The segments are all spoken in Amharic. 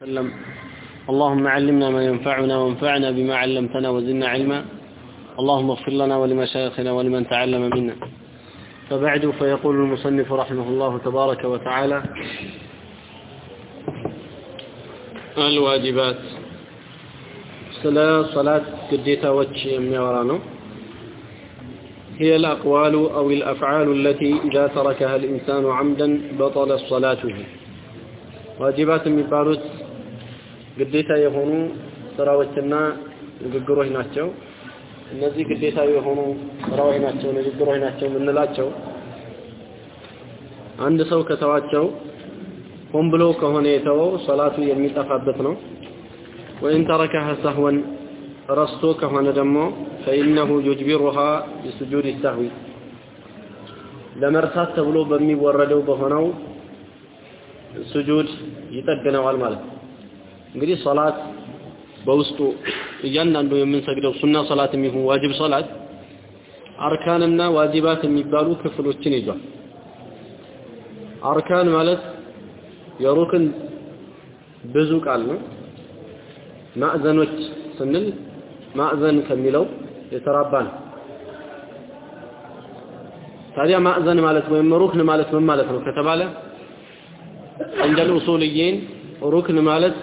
وسلم. اللهم علمنا ما ينفعنا وانفعنا بما علمتنا وزدنا علما. اللهم اغفر لنا ولمشايخنا ولمن تعلم منا. فبعد فيقول المصنف رحمه الله تبارك وتعالى الواجبات. صلاة صلاة قديتا وجه ميورانو هي الأقوال أو الأفعال التي إذا تركها الإنسان عمدا بطل صلاته. واجبات من بارد ግዴታ የሆኑ ስራዎችና ንግግሮች ናቸው። እነዚህ ግዴታ የሆኑ ስራዎች ናቸው፣ ንግግሮች ናቸው የምንላቸው አንድ ሰው ከተዋቸው ሆን ብሎ ከሆነ የተወው ሶላቱ የሚጠፋበት ነው። ወይን ተረከሀ ሰህወን ረስቶ ከሆነ ደግሞ ፈኢነሁ ዩጅቢሩሃ ቢስጁድ ሰህዊ ለመርሳት ተብሎ በሚወረደው በሆነው ስጁድ ይጠግነዋል ማለት ነው። እንግዲህ ሶላት በውስጡ እያንዳንዱ የምንሰግደው ሱና ሶላት የሚሆን ዋጅብ ሶላት አርካንና ዋጅባት የሚባሉ ክፍሎችን ይዟል። አርካን ማለት የሩክን ብዙ ቃል ነው። ማዕዘኖች ስንል ማዕዘን ከሚለው የተራባ ነው። ታዲያ ማዕዘን ማለት ወይም ሩክን ማለት ምን ማለት ነው ከተባለ እንደ ኡሱልዬን ሩክን ማለት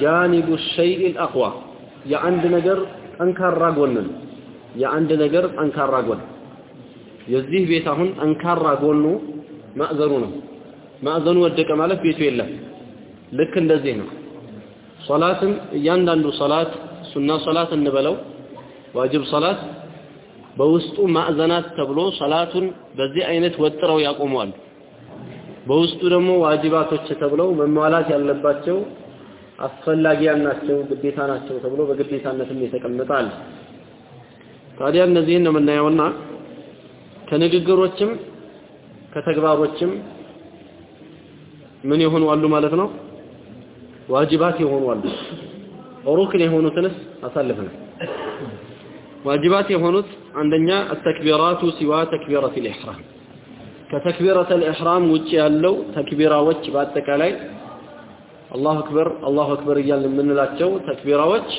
ጃኒቡ ሸይኢል አቅዋ የአንድ ነገር ጠንካራ ጎን ነው። የአንድ ነገር ጠንካራ ጎን የዚህ ቤት አሁን ጠንካራ ጎኑ ማዕዘኑ ነው። ማዕዘኑ ወደቀ ማለት ቤቱ የለም። ልክ እንደዚህ ነው። ሶላትም እያንዳንዱ ሶላት ሱና ሶላት እንበለው ዋጅብ ሶላት በውስጡ ማዕዘናት ተብሎ ሶላቱን በዚህ አይነት ወጥረው ያቆመዋል። በውስጡ ደግሞ ዋጅባቶች ተብለው መሟላት ያለባቸው አስፈላጊያን ናቸው፣ ግዴታ ናቸው ተብሎ በግዴታነትም የተቀመጠ አለ። ታዲያ እነዚህን ነው የምናየውና ከንግግሮችም ከተግባሮችም ምን የሆኑ አሉ ማለት ነው? ዋጅባት የሆኑ አሉ። ሩክን የሆኑትንስ አሳልፈናል። ዋጅባት የሆኑት አንደኛ አተክቢራቱ ሲዋ ተክቢረት ኢህራም ከተክቢረት ልኢሕራም ውጭ ያለው ተክቢራዎች በአጠቃላይ አላሁ አክበር አላሁ አክበር እያልን የምንላቸው ተክቢራዎች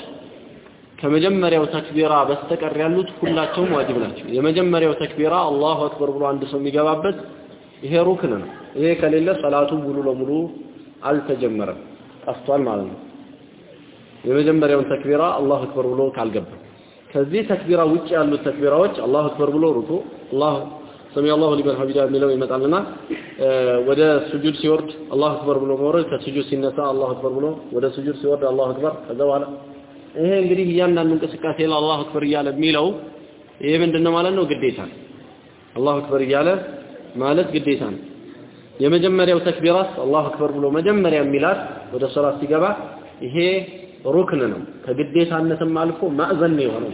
ከመጀመሪያው ተክቢራ በስተቀር ያሉት ሁላቸውም ዋጅብ ናቸው። የመጀመሪያው ተክቢራ አላሁ አክበር ብሎ አንድ ሰው የሚገባበት ይሄ ሩክን ነው። ይሄ ከሌለ ሰላቱ ሙሉ ለሙሉ አልተጀመረም፣ ጠፍቷል ማለት ነው። የመጀመሪያውን ተክቢራ الله أكبر ብሎ ካልገባ ከዚህ ተክቢራ ውጭ ያሉት ተክቢራዎች الله أكبر ብሎ ሩኩ الله سمع الله لمن حمده የሚለው ይመጣልና ወደ ስጁድ ሲወርድ الله أكبر ብሎ መውረድ ከስጁድ ሲነሳ الله أكبر ብሎ ወደ ስጁድ ሲወርድ الله أكبر ከዛ በኋላ ይሄ እንግዲህ እያንዳንዱ እንቅስቃሴ ላይ الله أكبر እያለ የሚለው ይሄ ምንድነው ማለት ነው? ግዴታ አላሁ አክበር እያለ ማለት ግዴታ ነው። የመጀመሪያው ተክቢራት አላሁ አክበር ብሎ መጀመሪያ የሚላት ወደ ሶላት ሲገባ ይሄ ሩክን ነው። ከግዴታነትም አልፎ ማዕዘን ነው የሆነው።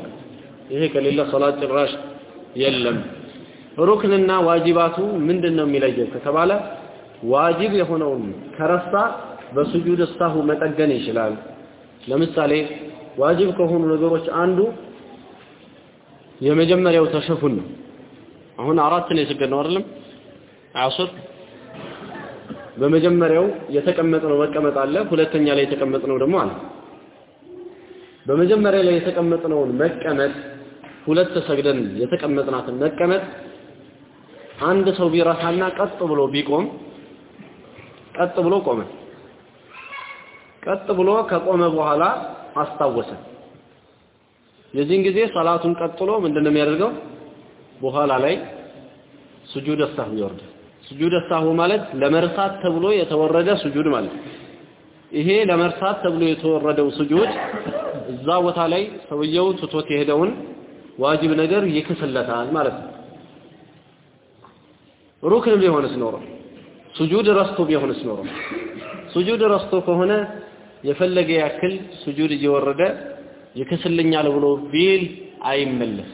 ይሄ ከሌለ ሶላት ጭራሽ የለም ሩክንና ዋጅባቱ ምንድን ነው የሚለየው ከተባለ ዋጅብ የሆነውን ከረሳ በስጁድ እስታሁ መጠገን ይችላል። ለምሳሌ ዋጅብ ከሆኑ ነገሮች አንዱ የመጀመሪያው ተሸፉን ነው። አሁን አራት ነው የሰገድነው አይደለም? አስር በመጀመሪያው የተቀመጥነው መቀመጥ አለ፣ ሁለተኛ ላይ የተቀመጥነው ደግሞ አለ። በመጀመሪያ ላይ የተቀመጥነውን መቀመጥ ሁለት ሰግደን የተቀመጥናትን መቀመጥ አንድ ሰው ቢረሳና ቀጥ ብሎ ቢቆም ቀጥ ብሎ ቆመ። ቀጥ ብሎ ከቆመ በኋላ አስታወሰ። የዚህን ጊዜ ሰላቱን ቀጥሎ ምንድነው የሚያደርገው? በኋላ ላይ ስጁድ ሰህው ይወርዳል። ስጁድ ሰህው ማለት ለመርሳት ተብሎ የተወረደ ስጁድ ማለት ይሄ ለመርሳት ተብሎ የተወረደው ስጁድ እዛ ቦታ ላይ ሰውየው ትቶት የሄደውን ዋጅብ ነገር ይክስለታል ማለት ነው። ሩክን ቢሆንስ ኖሮ ሱጁድ ረስቶ ቢሆንስ ኖሮ ሱጁድ ረስቶ ከሆነ የፈለገ ያክል ሱጁድ እየወረደ ይክስልኛል ብሎ ቢል አይመለስ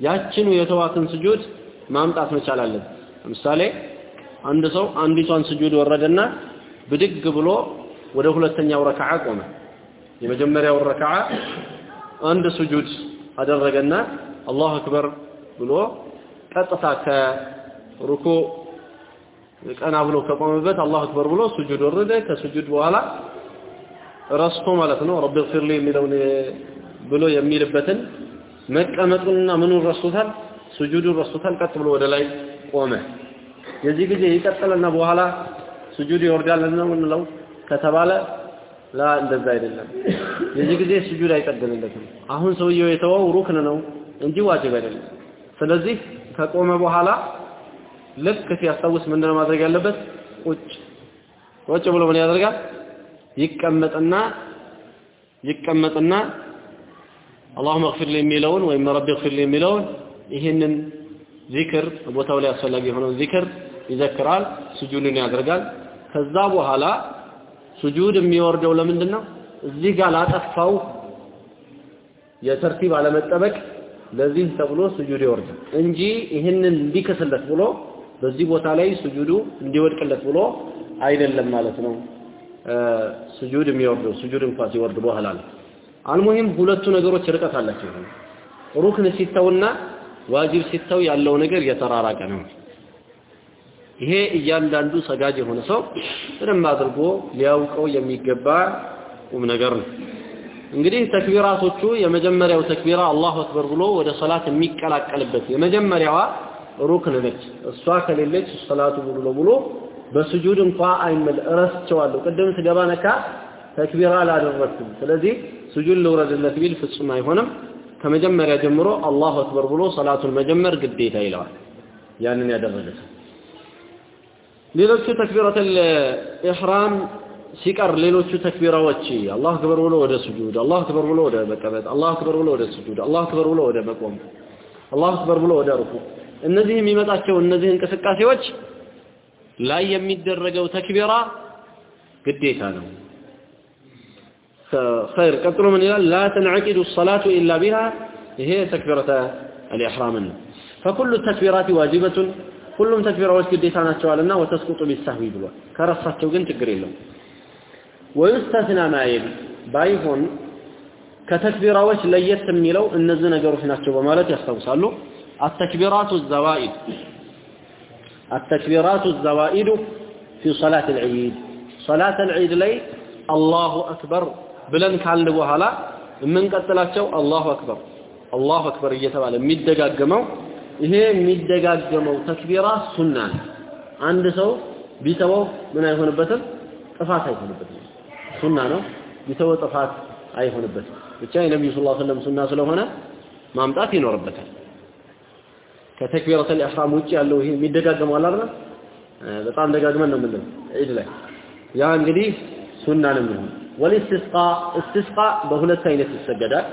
ያችኑ የተዋትን ስጁድ ማምጣት መቻል አለበት። ለምሳሌ አንድ ሰው አንዲቷን ስጁድ ወረደና ብድግ ብሎ ወደ ሁለተኛው ረክዓ ቆመ። የመጀመሪያው ረክዓ አንድ ስጁድ አደረገና الله أكبر ብሎ ቀጥታ ከሩኩ ቀና ብሎ ከቆመበት الله أكبر ብሎ ሱጁድ ወረደ። ከሱጁድ በኋላ ረስቶ ማለት ነው። رب اغفر لي የሚለውን ብሎ የሚልበትን መቀመጡንና ምኑን ረስቶታል? ስጁዱን ረስቶታል። ቀጥ ብሎ ወደ ላይ ቆመ። የዚህ ጊዜ ይቀጥልና በኋላ ስጁድ ይወርዳል ነው የምንለው ከተባለ ላ እንደዛ አይደለም። የዚህ ጊዜ ስጁድ አይቀድምለትም አሁን ሰውየው የተወው ሩክን ነው እንጂ ዋጅብ አይደለም። ስለዚህ ከቆመ በኋላ ልክ ሲያስታውስ ምንድነው ማድረግ ያለበት? ቁጭ ቁጭ ብሎ ምን ያደርጋል? ይቀመጥና ይቀመጥና አላሁመ እግፊር ሊ የሚለውን ወይም ረቢ እግፊር ሊ የሚለውን ይህንን ዚክር ቦታው ላይ አስፈላጊ የሆነውን ዚክር ይዘክራል፣ ስጁድን ያደርጋል። ከዛ በኋላ ስጁድ የሚወርደው ለምንድን ነው? እዚህ ጋር ላጠፋው የተርቲብ አለመጠበቅ ለዚህ ተብሎ ስጁድ ይወርዳል እንጂ ይህንን እንዲክስለት ብሎ በዚህ ቦታ ላይ ስጁዱ እንዲወድቅለት ብሎ አይደለም ማለት ነው። ስጁድ የሚወርደው ስጁድ እንኳን ሲወርድ በኋላ ነው። المهم ሁለቱ ነገሮች ርቀት አላቸው። ሩክን ሲተውና ዋጅብ ሲተው ያለው ነገር የተራራቀ ነው። ይሄ እያንዳንዱ ሰጋጅ የሆነ ሰው ምንም አድርጎ ሊያውቀው የሚገባ ቁም ነገር ነው። እንግዲህ ተክቢራቶቹ የመጀመሪያው ተክቢራ አላሁ አክበር ብሎ ወደ ሰላት የሚቀላቀልበት የመጀመሪያዋ ሩክን ነች። እሷ ከሌለች ሰላቱ ሙሉ ለሙሉ በስጁድ እንኳ አይመል እረስቸዋለሁ። ቅድም ስገባ ነካ ተክቢራ አላደረኩም ስለዚህ ስጁድ ልውረድለት ቢል ፍጹም አይሆንም። ከመጀመሪያ ጀምሮ አላሁ አክበር ብሎ ሰላቱን መጀመር ግዴታ ይለዋል። ያንን ያደረገ ሌሎቹ تكبيرة الإحرام ሲቀር ሌሎቹ ተክቢራዎች አላሁ አክበር ብሎ ወደ ስጁድ አላሁ አክበር ብሎ ወደ መቀመጥ አላሁ አክበር ብሎ ወደ ስጁድ አላሁ አክበር ብሎ ወደ መቆም አላሁ አክበር ብሎ ወደ ሩኩ እነዚህ የሚመጣቸው እነዚህ እንቅስቃሴዎች ላይ የሚደረገው ተክቢራ ግዴታ ነው خير ቀጥሎ ምን ይላል لا تنعقد الصلاة إلا بها ይሄ ተክቢረተ الإحرام ነው فكل التكبيرات واجبة ሁሉም ተክቢራዎች ግዴታ ናቸዋልና ወተስቁጡ ቢሳህዊ ብሏል ከረሳቸው ግን ችግር የለውም ወይስተስና ማይል ባይሆን ከተክቢራዎች ለየት የሚለው እነዚህ ነገሮች ናቸው በማለት ያስታውሳሉ التكبيرات الزوائد التكبيرات الزوائد في صلاة العيد صلاة العيد لي الله أكبر ብለን ካልን በኋላ የምንቀጥላቸው አላሁ አክበር አላሁ አክበር እየተባለ የሚደጋገመው ይሄ የሚደጋገመው ተክቢራ ሱና ነው አንድ ሰው ቢተወው ምን አይሆንበትም ጥፋት አይሆንበትም ሱና ነው ቢተወው ጥፋት አይሆንበትም ብቻ የነቢዩ ስ ሰለም ሱና ስለሆነ ማምጣት ይኖርበታል ከተክቢረተል ኢሕራም ውጭ ያለው ይሄ የሚደጋገመው አለ በጣም ደጋግመን ነው የምንለው ዒድ ላይ። ያ እንግዲህ ሱና ነው የሚሆነው። ወልኢስቲስቃ ኢስቲስቃ በሁለት አይነት ይሰገዳል።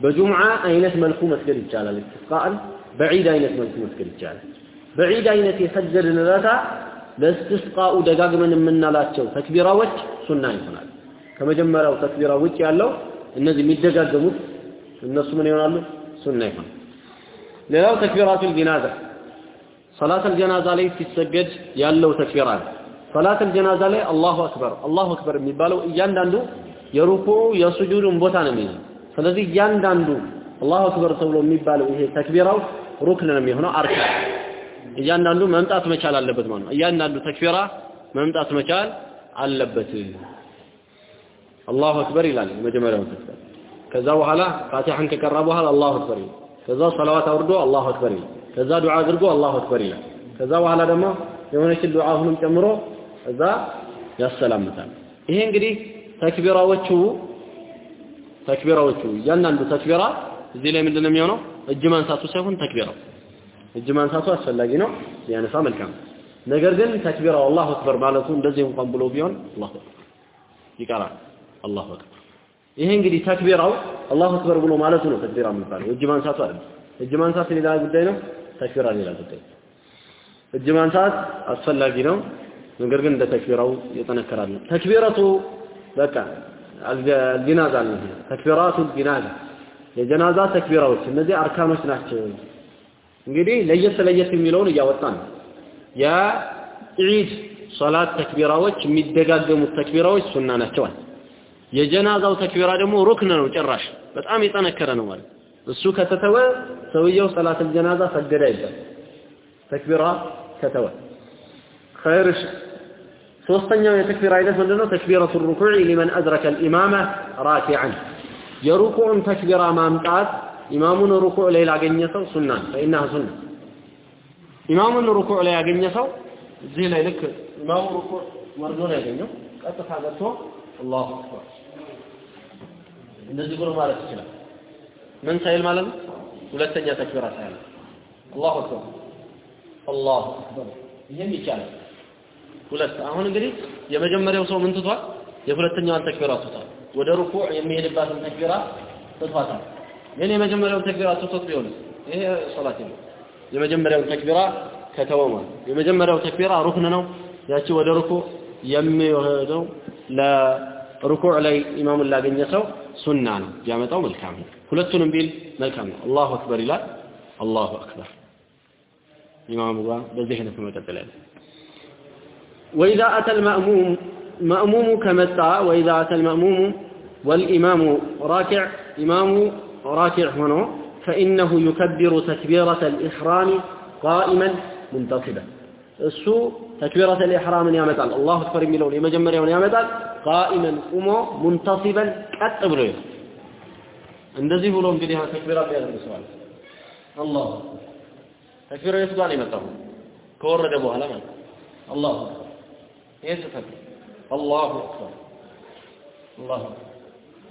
በጁምዓ አይነት መልኩ መስገድ ይቻላል። ኢስቲስቃን በዒድ አይነት መልኩ መስገድ ይቻላል። በዒድ አይነት የሰገድን ዕለታ ለእስቲስቃኡ ደጋግመን የምናላቸው ተክቢራዎች ሱና ይሆናል። ከመጀመሪያው ተክቢራ ውጭ ያለው እነዚህ የሚደጋገሙት እነሱ ምን ይሆናሉ? ሱና ይሆናል። ሌላው ተክቢራቱል ጀናዛ። ሰላተል ጀናዛ ላይ ሲሰገድ ያለው ተክቢራ ነው። ሰላተል ጀናዛ ላይ አላሁ አክበር አላሁ አክበር የሚባለው እያንዳንዱ የሩኩ የሱጁዱን ቦታ ነው የሚይዘው። ስለዚህ እያንዳንዱ አላሁ አክበር ተብሎ የሚባለው ይሄ ተክቢራው ሩክን ነው የሚሆነው አርካን እያንዳንዱ መምጣት መቻል አለበት ማለት ነው። እያንዳንዱ ተክቢራ መምጣት መቻል አለበት። አላሁ አክበር ይላል መጀመሪያው ተክቢራ። ከዛ በኋላ ፋቲሐን ከቀራ በኋላ አላሁ አክበር ይላል ከዛ ሰላዋት አውርዶ አላሁ አክበር ይላል። ከዛ ዱዓ አድርጎ አላሁ አክበር ይላል። ከዛ በኋላ ደግሞ የሆነችን ዱዓ አሁንም ጨምሮ እዛ ያሰላምታል። ይሄ እንግዲህ ተክቢራዎቹ ተክቢራዎቹ እያንዳንዱ ተክቢራ እዚህ ላይ ምንድነው የሚሆነው? እጅ ማንሳቱ ሳይሆን ተክቢራው። እጅ ማንሳቱ አስፈላጊ ነው ቢያነሳ መልካም። ነገር ግን ተክቢራው አላሁ አክበር ማለቱ እንደዚህ እንኳን ብሎ ቢሆን አላሁ ይቀራል። አላሁ አክበር ይሄ እንግዲህ ተክቢራው አላሁ አክበር ብሎ ማለቱ ነው ተክቢራ የሚባለው። እጅ ማንሳቱ አይደለም እጅ ማንሳት ሌላ ጉዳይ ነው ተክቢራ ሌላ ጉዳይ እጅ ማንሳት አስፈላጊ ነው ነገር ግን እንደ ተክቢራው ይጠነከራል ተክቢረቱ በቃ አልጀናዛ ነው ተክቢራቱ አልጀናዛ። የጀናዛ ተክቢራዎች እነዚህ አርካኖች ናቸው። እንግዲህ ለየት ለየት የሚለውን እያወጣን ነው። የዒድ ሶላት ተክቢራዎች የሚደጋገሙት ተክቢራዎች ሱና ናቸዋል የጀናዛው ተክቢራ ደግሞ ሩክን ነው ጭራሽ በጣም የጠነከረ ነው ማለት እሱ ከተተወ ሰውየው ሰላተል ጀናዛ ሰገደ አይባል ተክቢራ ከተወ خير ሶስተኛው የተክቢር አይነት ምንድነው? ተክቢረቱ ሩኩዕ ሊመን አድረከ አልኢማመ ራኪዐን የሩኩዕን ተክቢራ ማምጣት ኢማሙን ሩኩዕ ላይ ላገኘ ሰው ሱና ፈኢናሃ ሱና ኢማሙን ሩኩዕ ላይ ያገኘ ሰው እዚህ ላይ ልክ ኢማሙ ሩኩዕ ወርዶ ነው ያገኘው ቀጥታ ገብቶ አላሁ አክበር። እንደዚህ ብሎ ማለት ይችላል። ምን ሳይል ማለት ነው? ሁለተኛ ተክቢራ ሳይል። አላሁ አክበር። አላሁ አክበር። ይሄም ይቻላል። ሁለት አሁን እንግዲህ የመጀመሪያው ሰው ምን ትቷል? የሁለተኛዋን ተክቢራ ትቷል። ወደ ሩኩዕ የሚሄድባትን ተክቢራ ትቷታል። ግን የመጀመሪያውን ተክቢራ ትቶት ቢሆን ይሄ ሶላት ነው። የመጀመሪያውን ተክቢራ ከተወ የመጀመሪያው ተክቢራ ሩክን ነው። ያቺ ወደ ሩኩዕ የሚወሄደው ለሩኩዕ ላይ ኢማሙን ላገኘ ሰው ሱና ነው ቢያመጣው መልካም ነው ሁለቱንም ቢል መልካም ነው አላሁ አክበር ይላል አላሁ አክበር ኢማሙ ጋር በዚህ አይነት መቀጠል ያለ وإذا أتى المأموم مأموم كمتى وإذا أتى المأموم والإمام راكع إمام راكع هنا فإنه يكبر تكبيرة الإحرام قائما منتصبا السوء ተክቢረተ ኢሕራምን ያመጣል። አላሁ አክበር የሚለውን የመጀመሪያውን ያመጣል። ቃኢመን ቁሞ ሙንተሲበን ቀጥ ብሎ ይላል። እንደዚህ ብሎ እንግዲህ ተክቢራ ያደርግ ሰዋል አላሁ ተክቢራ የት ጋር ነው የመጣው? ከወረደ በኋላ ማለት አላሁ ይሄ ስህተት አላሁ አክበር። አላሁ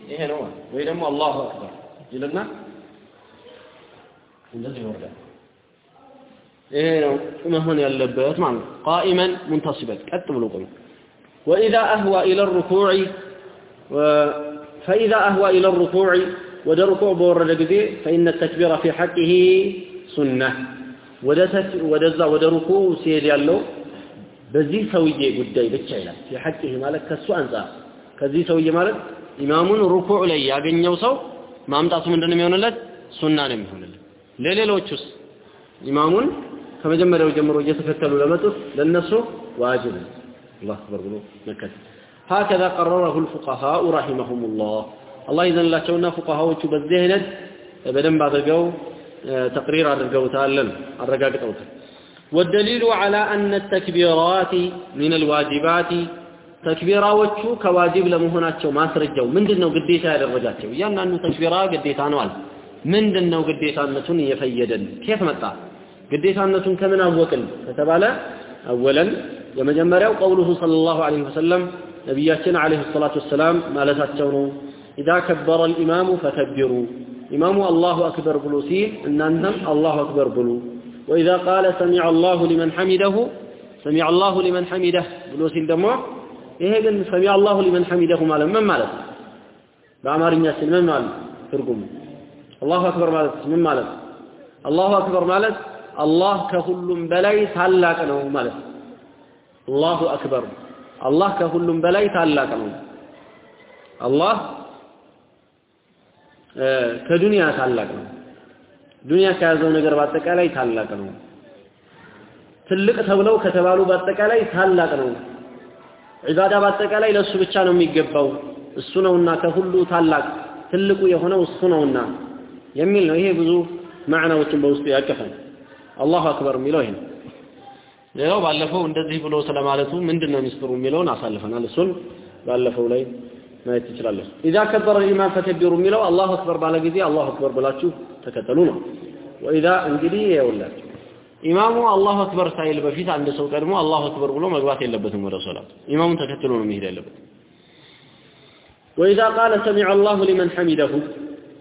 ይሄ ነው ወይ ደግሞ አላሁ አክበር ይልና إيه نعم ثم هنا اللبات معنا نعم، قائما منتصبا. كتب لغوي وإذا أهوى إلى الركوع و... فإذا أهوى إلى الركوع وده ركوع بور جدي فإن التكبير في حقه سنة. وده ودز وده ركوع سيد يالله. بزي سوية قدي بتشيلة في حقه مالك كسو أنزا. كزي سوية مالك إمام ركوع لي يابين يوصو. ما أمتع سمدن ميون الله سنة ميون الله ليلة لوتشوس. إمام ከመጀመሪያው ጀምሮ እየተከተሉ ለመጡት ለነሱ ዋጅብ ነው አላህ አክበር ብሎ መከተል هكذا قرره الفقهاء رحمهم الله الله إذن الله شونا فقهاء በዚህ አይነት በደንብ አድርገው تقرير አድርገውታል አረጋግጠውታል والدليل على أن التكبيرات من الواجبات ተክቢራዎቹ ከዋጅብ ለመሆናቸው ማስረጃው ምንድነው ግዴታ ያደረጋቸው እያንዳንዱ ተክቢራ ግዴታ ነው አለ ምንድነው ግዴታነቱን እየፈየደን ከየት መጣ ግዴታነቱን ከምን አወቅን ከተባለ አወለን። የመጀመሪያው ቀውሉሁ ሰለላሁ ዐለይሂ ወሰለም ነቢያችን ዐለይሂ ሰላቱ ወሰላም ማለታቸው ነው። ኢዛ ከበረ ልኢማሙ ፈከቢሩ ኢማሙ አላሁ አክበር ብሎ ሲል እናንተም አላሁ አክበር ብሉ። ወኢዛ ቃለ ሰሚዐ አላሁ ሊመን ሐሚደሁ ሰሚዐ አላሁ ሊመን ሐሚደህ ብሎ ሲል ደግሞ ይሄ ግን ሰሚዐ አላሁ ሊመን ሐሚደሁ ማለት ምን ማለት ነው? በአማርኛችን ምን ማለት ትርጉሙ አላሁ አክበር ማለት ምን ማለት አላሁ አክበር ማለት አላህ ከሁሉም በላይ ታላቅ ነው ማለት አላሁ አክበር። አላህ ከሁሉም በላይ ታላቅ ነው። አላህ ከዱንያ ታላቅ ነው። ዱንያ ከያዘው ነገር በአጠቃላይ ታላቅ ነው። ትልቅ ተብለው ከተባሉ በአጠቃላይ ታላቅ ነው። ዒባዳ በአጠቃላይ ለእሱ ብቻ ነው የሚገባው። እሱ ነውና ከሁሉ ታላቅ ትልቁ የሆነው እሱ ነውና የሚል ነው። ይሄ ብዙ ማዕናዎችን በውስጡ ያቀፈ አላሁ አክበር የሚለው ይሄ ነው። ሌላው ባለፈው እንደዚህ ብሎ ስለማለቱ ምንድነው ሚስጥሩ የሚለውን አሳልፈናል። እሱን ባለፈው ላይ ማየት ትችላለህ። ኢዛ ከበረ ኢማም ፈከቢሩ የሚለው አላሁ አክበር ባለ ጊዜ አላሁ አክበር ብላችሁ ተከተሉ ነው። ወኢዛ እንግዲህ ይኸውላችሁ ኢማሙ አላሁ አክበር ሳይል በፊት አንድ ሰው ቀድሞ አላሁ አክበር ብሎ መግባት የለበትም ወደ ሶላት። ኢማሙን ተከትሎ ነው መሄድ ያለበት። ወኢዛ ቃለ ሰሚዐ አላሁ ሊመን ሐሚደሁ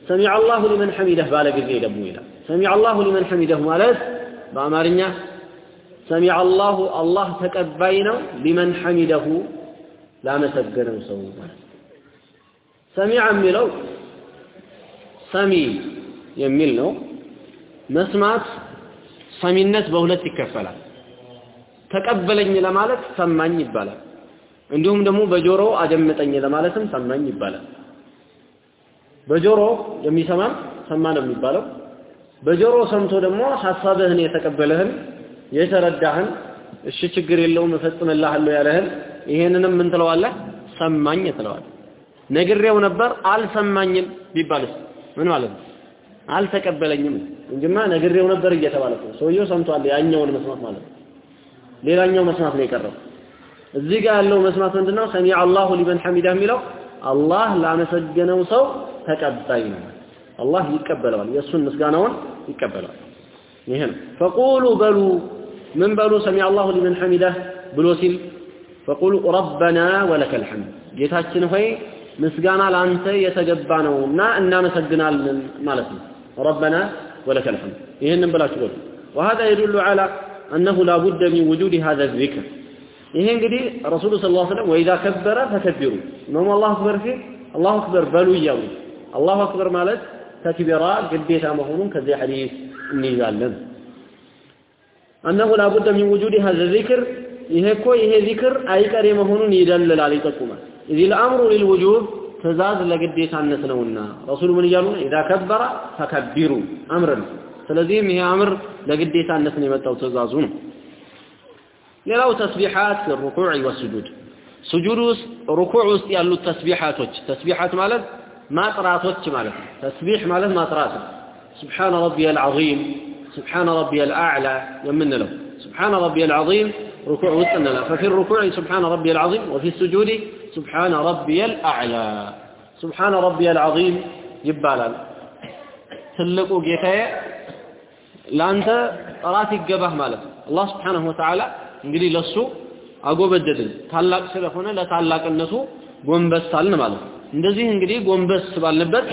ሰሚዐ አላሁ ሊመን ሐሚደህ ባለ ጊዜ ደግሞ ይላል። ሰሚዐ አላሁ ሊመን ሐሚደሁ ማለት በአማርኛ ሰሚዐ አላሁ አላህ ተቀባይ ነው ሊመን ሐሚደሁ ላመሰገነው ሰው ማለት ሰሚዐ የሚለው ሰሚ የሚል ነው። መስማት ሰሚነት በሁለት ይከፈላል። ተቀበለኝ ለማለት ሰማኝ ይባላል። እንዲሁም ደግሞ በጆሮ አደመጠኝ ለማለትም ሰማኝ ይባላል። በጆሮ የሚሰማ ሰማ ነው የሚባለው በጆሮ ሰምቶ ደግሞ ሐሳብህን የተቀበለህን የተረዳህን እሺ ችግር የለውም እፈጽምልሃለሁ ያለህን ይሄንንም ምን ትለዋለህ? ሰማኝ ትለዋለህ። ነግሬው ነበር አልሰማኝም ቢባልስ ምን ማለት ነው? አልተቀበለኝም። እንጂማ ነግሬው ነበር እየተባለ ነው። ሰውየው ሰምቷል ያኛውን መስማት ማለት ነው። ሌላኛው መስማት ነው የቀረው። እዚህ ጋር ያለው መስማት ምንድነው? ሰሚዐ አላሁ ሊመን ሐሚዳ የሚለው አላህ ላመሰገነው ሰው ተቀባይ ነው። አላህ ይቀበለዋል፣ የእሱን ምስጋናውን ይቀበለዋል። ይሄ ነው። ፈቁሉ በሉ ምን በሉ ሰሚዐ አላሁ ሊመን ሐሚዳ ብሎ ሲል ፈቁሉ ረበና ወለከል ሐምድ ጌታችን ሆይ ምስጋና ለአንተ የተገባ ነውና እናመሰግናለን ማለት ነው። ረበና ወለከል ሐምድ ይህንን ብላችሁ በሉ وهذا يدل على أنه لا بد من وجود هذا الذكر ይሄ እንግዲህ ረሱሉ ስ ላ ስለም ወኢዛ ከበረ ፈከቢሩ ኢማሙ አላሁ አክበር ሲል አላሁ አክበር በሉ እያሉ አላሁ አክበር ማለት ተክቢራ ግዴታ መሆኑን ከዚህ ሐዲስ እንይዛለን أنه لا بد من وجود هذا الذكر ይሄ እኮ ይሄ ዚክር አይቀሬ መሆኑን ይደልላል ይጠቁማል إذ الأمر للوجوب ትእዛዝ ለግዴታነት ነውና ረሱሉ ምን እያሉ ነው ኢዛ ከበረ ፈከቢሩ አምር ነው ስለዚህም ይሄ አምር ለግዴታነት ነው የመጣው ትእዛዙ ነው ሌላው ተስቢሓት ሩኩዕ ወስጁድ ስጁድ ውስጥ ሩኩዕ ውስጥ ያሉት ተስቢሓቶች ተስቢሓት ማለት ማጥራቶች ማለት ነው ተስቢሕ ማለት ማጥራት ነው ስብሓነ ረቢየል ዐዚም ስብሓነ ረቢየል አዕላ የምንለው ስብሓነ ረቢየል ዐዚም ركوع وسطنا ففي الركوع سبحان ربي العظيم وفي السجود سبحان ربي الأعلى سبحان ربي العظيم يبالال تلقوا ጌታዬ ላንተ ጥራት ይገባህ ማለት አላህ Subhanahu Wa Ta'ala እንግዲህ ለሱ አጎበደድን ታላቅ ስለሆነ ለታላቅነቱ ጎንበሳልን ማለት ነው እንደዚህ እንግዲህ ጎንበስ ባልንበት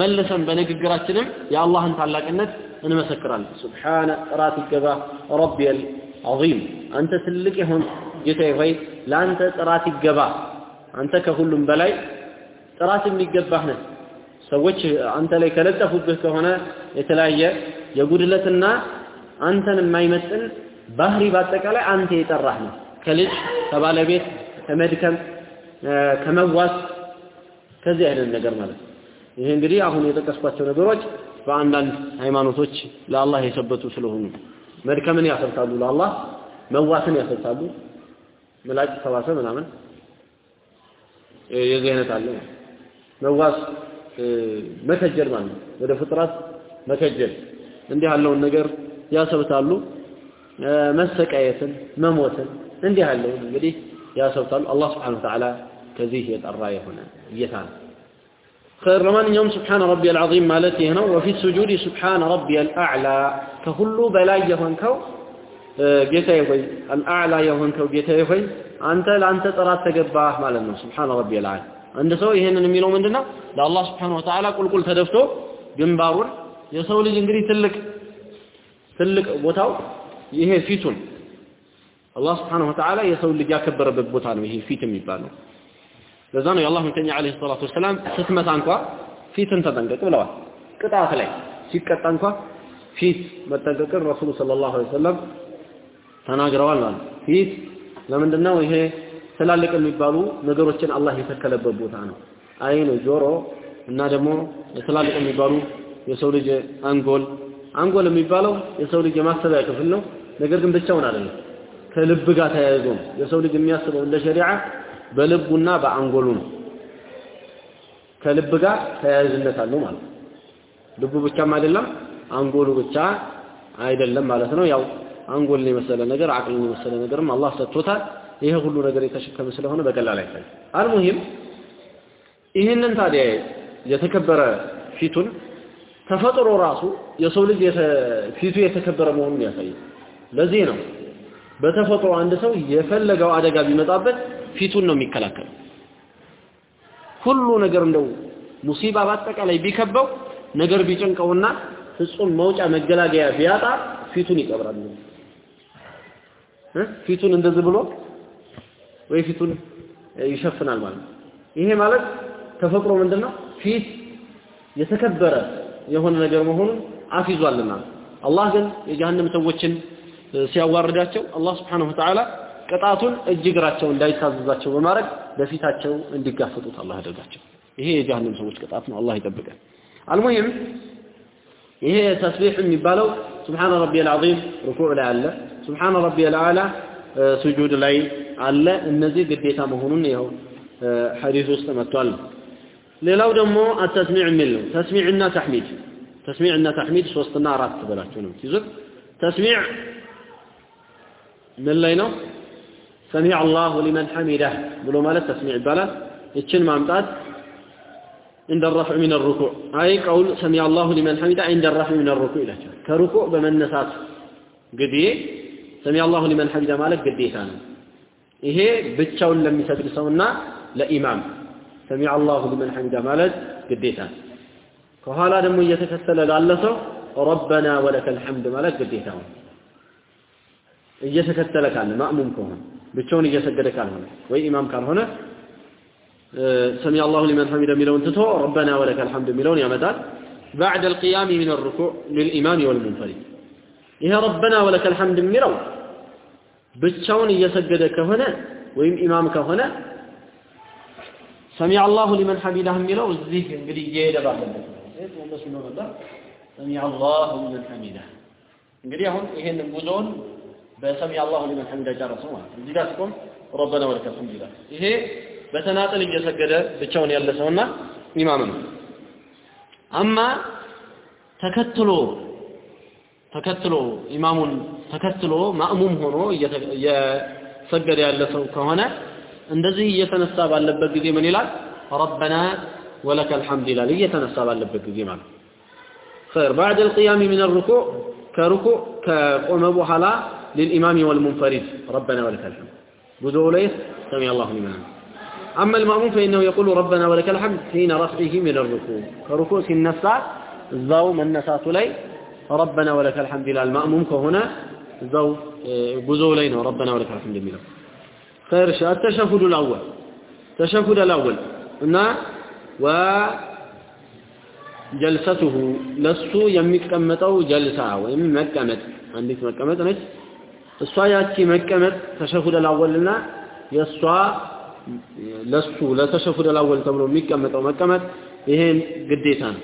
መልሰን በንግግራችንም የአላህን ታላቅነት እንመሰክራለን። ሱብሓነ ጥራት ይገባህ ረቢየል ዐዚም። አንተ ትልቅ ይሁን ጌታዬ ሆይ ለአንተ ጥራት ይገባ። አንተ ከሁሉም በላይ ጥራት የሚገባህ ነህ። ሰዎች አንተ ላይ ከለጠፉብህ ከሆነ የተለያየ የጉድለትና አንተን የማይመጥን ባህሪ በአጠቃላይ አንተ የጠራህ ነው ከልጅ ከባለቤት ከመድከም ከመዋስ ከዚህ አይነት ነገር ማለት ነው። ይሄ እንግዲህ አሁን የጠቀስኳቸው ነገሮች በአንዳንድ ሃይማኖቶች ለአላህ የሰበቱ ስለሆኑ መድከምን ያሰብታሉ ለአላህ መዋስን ያሰብታሉ። ምላጭ ተዋሰ ምናምን የዚህ አይነት አለ መዋስ መከጀል ማለት ነው። ወደ ፍጥረት መከጀል እንዲህ ያለውን ነገር ያሰብታሉ። መሰቃየትን መሞትን እንዲህ ያለውን እንግዲህ ያሰብታሉ። አላህ Subhanahu Wa ከዚህ የጠራ የሆነ ጌታ ነው خير ለማንኛውም سبحان ربي العظيم ማለት ይሄ ነው وفي السجود سبحان ربي الأعلى ከሁሉ በላይ የሆንከው ጌታዬ ሆይ አልአዕላ የሆንከው ጌታዬ ሆይ አንተ ለአንተ ጥራት ተገባህ ማለት ነው ስብሓን ረቢ ልዓል አንድ ሰው ይሄንን የሚለው ምንድነው ለአላህ ስብሓን ወተዓላ ቁልቁል ተደፍቶ ግንባሩን የሰው ልጅ እንግዲህ ትልቅ ትልቅ ቦታው ይሄ ፊቱን አላህ ስብሓን ወተዓላ የሰው ልጅ ያከበረበት ቦታ ነው ይሄ ፊት የሚባለው ለዛ ነው የአላህ መልክተኛ ዓለይሂ ሰላቱ ወሰላም ስትመታ እንኳ ፊትን ተጠንቀቅ ብለዋል። ቅጣት ላይ ሲቀጣ እንኳ ፊት መጠንቀቅን ረሱሉ ሰለላሁ ዐለይሂ ወሰለም ተናግረዋል ማለት ፊት ለምንድነው? ይሄ ትላልቅ የሚባሉ ነገሮችን አላህ የተከለበት ቦታ ነው። አይን ጆሮ እና ደግሞ ትላልቅ የሚባሉ የሰው ልጅ አንጎል። አንጎል የሚባለው የሰው ልጅ የማሰቢያ ክፍል ነው። ነገር ግን ብቻውን አይደለም። ከልብ ጋር ተያይዞ ነው። የሰው ልጅ የሚያስበው እንደ ሸሪዓ በልቡና በአንጎሉ ነው። ከልብ ጋር ተያያዥነት አለው ማለት ነው። ልቡ ብቻም አይደለም አንጎሉ ብቻ አይደለም ማለት ነው። ያው አንጎልን የመሰለ ነገር አቅልን የመሰለ ነገርም አላህ ሰጥቶታል። ይሄ ሁሉ ነገር የተሸከመ ስለሆነ በቀላል አይታይ አልሙሂም ይህንን ታዲያ የተከበረ ፊቱን ተፈጥሮ ራሱ የሰው ልጅ ፊቱ የተከበረ መሆኑን ያሳያል። ለዚህ ነው በተፈጥሮ አንድ ሰው የፈለገው አደጋ ቢመጣበት ፊቱን ነው የሚከላከለው። ሁሉ ነገር እንደው ሙሲባ በአጠቃላይ ቢከበው ነገር ቢጨንቀውና ፍጹም መውጫ መገላገያ ቢያጣ ፊቱን ይቀብራል። ፊቱን እንደዚህ ብሎ ወይ ፊቱን ይሸፍናል ማለት ነው። ይሄ ማለት ተፈጥሮ ምንድነው? ፊት የተከበረ የሆነ ነገር መሆኑን አፊዟልና አላህ ግን የጀሃነም ሰዎችን ሲያዋርዳቸው አላህ Subhanahu Wa ቅጣቱን እጅ እግራቸው እንዳይታዘዛቸው በማድረግ በፊታቸው እንዲጋፈጡት አላህ ያደርጋቸው። ይሄ የጀሃነም ሰዎች ቅጣት ነው። አላህ ይጠብቀን። አልሙሂም ይሄ ተስቢህ የሚባለው ሱብሃነ ረቢየል ዐዚም ሩኩዕ ላይ አለ። ሱብሃነ ረቢየል አዕላ ስጁድ ላይ አለ። እነዚህ ግዴታ መሆኑን ይኸው ሐዲስ ውስጥ መጥቷል። ሌላው ደግሞ አተስሚዕ የሚል ነው። ተስሚዕና ተሕሚድ። ተስሚዕና ተሕሚድ ሶስትና አራት ብላችሁ ነው ትይዙት ተስሚዕ ምን ላይ ነው ሰሚዕ አላሁ ሊመን ሐሚደህ ብሎ ማለት ተስሚዕ ይባላል። ይችን ማምጣት عند الرفع من الركوع أي قول سمع الله لمن حمده عند الرفع من الركوع إلى كركوع بمنسات قدي سمع الله لمن حمده مالك قديتان ይሄ ብቻውን ለሚሰግድ ሰውና ለኢማም ሰሚዕ አላሁ ሊመን ሐሚዳ ማለት ግዴታ ከኋላ ደግሞ እየተከተለ ላለ ሰው ረበና ወለከል ሐምድ ማለት ግዴታ ነው እየተከተለ ካለ ማእሙም ከሆነ ብቻውን እየሰገደ ካልሆነ ወይ ኢማም ካልሆነ ሰሚ አላሁ ሊመን ሐሚደ የሚለውን ትቶ ረበና ወለከል ሐምድ የሚለውን ያመጣል بعد القيام من الركوع للإمام والمنفرد ይሄ ረበና ወለከል ሐምድ የሚለው ብቻውን እየሰገደ ከሆነ ወይም ኢማም ከሆነ ሰሚ አላሁ ሊመን ሐሚዳህ የሚለው እዚህ እንግዲህ እየሄደ ባለበት ሰሚ አላሁ ሊመን ሐሚዳህ እንግዲህ አሁን ይሄንን ጉዞውን በሰሚ አላሁ ሊመን ሐሚዳ ጨረሰው ማለት ነው። እዚህ ጋር ሲቆም ረበና ወለከል ሐምድ ይላል። ይሄ በተናጠል እየሰገደ ብቻውን ያለ ሰውና ኢማም ነው። አማ ተከትሎ ተከትሎ ኢማሙን ተከትሎ ማእሙም ሆኖ እየሰገደ ያለ ሰው ከሆነ እንደዚህ እየተነሳ ባለበት ጊዜ ምን ይላል? ረበና ወለከል ሐምድ ይላል። እየተነሳ ባለበት ጊዜ ማለት خير بعد القيام من الركوع كركوع كقوم بحلا للإمام والمنفرد. ربنا ولك الحمد. بدو ليس سمي الله لمن أما المأمون فإنه يقول ربنا ولك الحمد حين رفعه من الركوع. كركوع النساء ذو من نسات لي ربنا ولك الحمد لله المأمون كهنا ذو آه، بدعوا لينا ربنا ولك الحمد لله خير شاء التشهد الأول. التشهد الأول. إن جلسته. لست يمكمتو جلسة ويمكمت عندك مكمت نفس እሷ ያቺ መቀመጥ ተሸሁድ አልአወልና የእሷ ለሱ ለተሸሁድ አልአወል ተብሎ የሚቀመጠው መቀመጥ ይሄን ግዴታ ነው።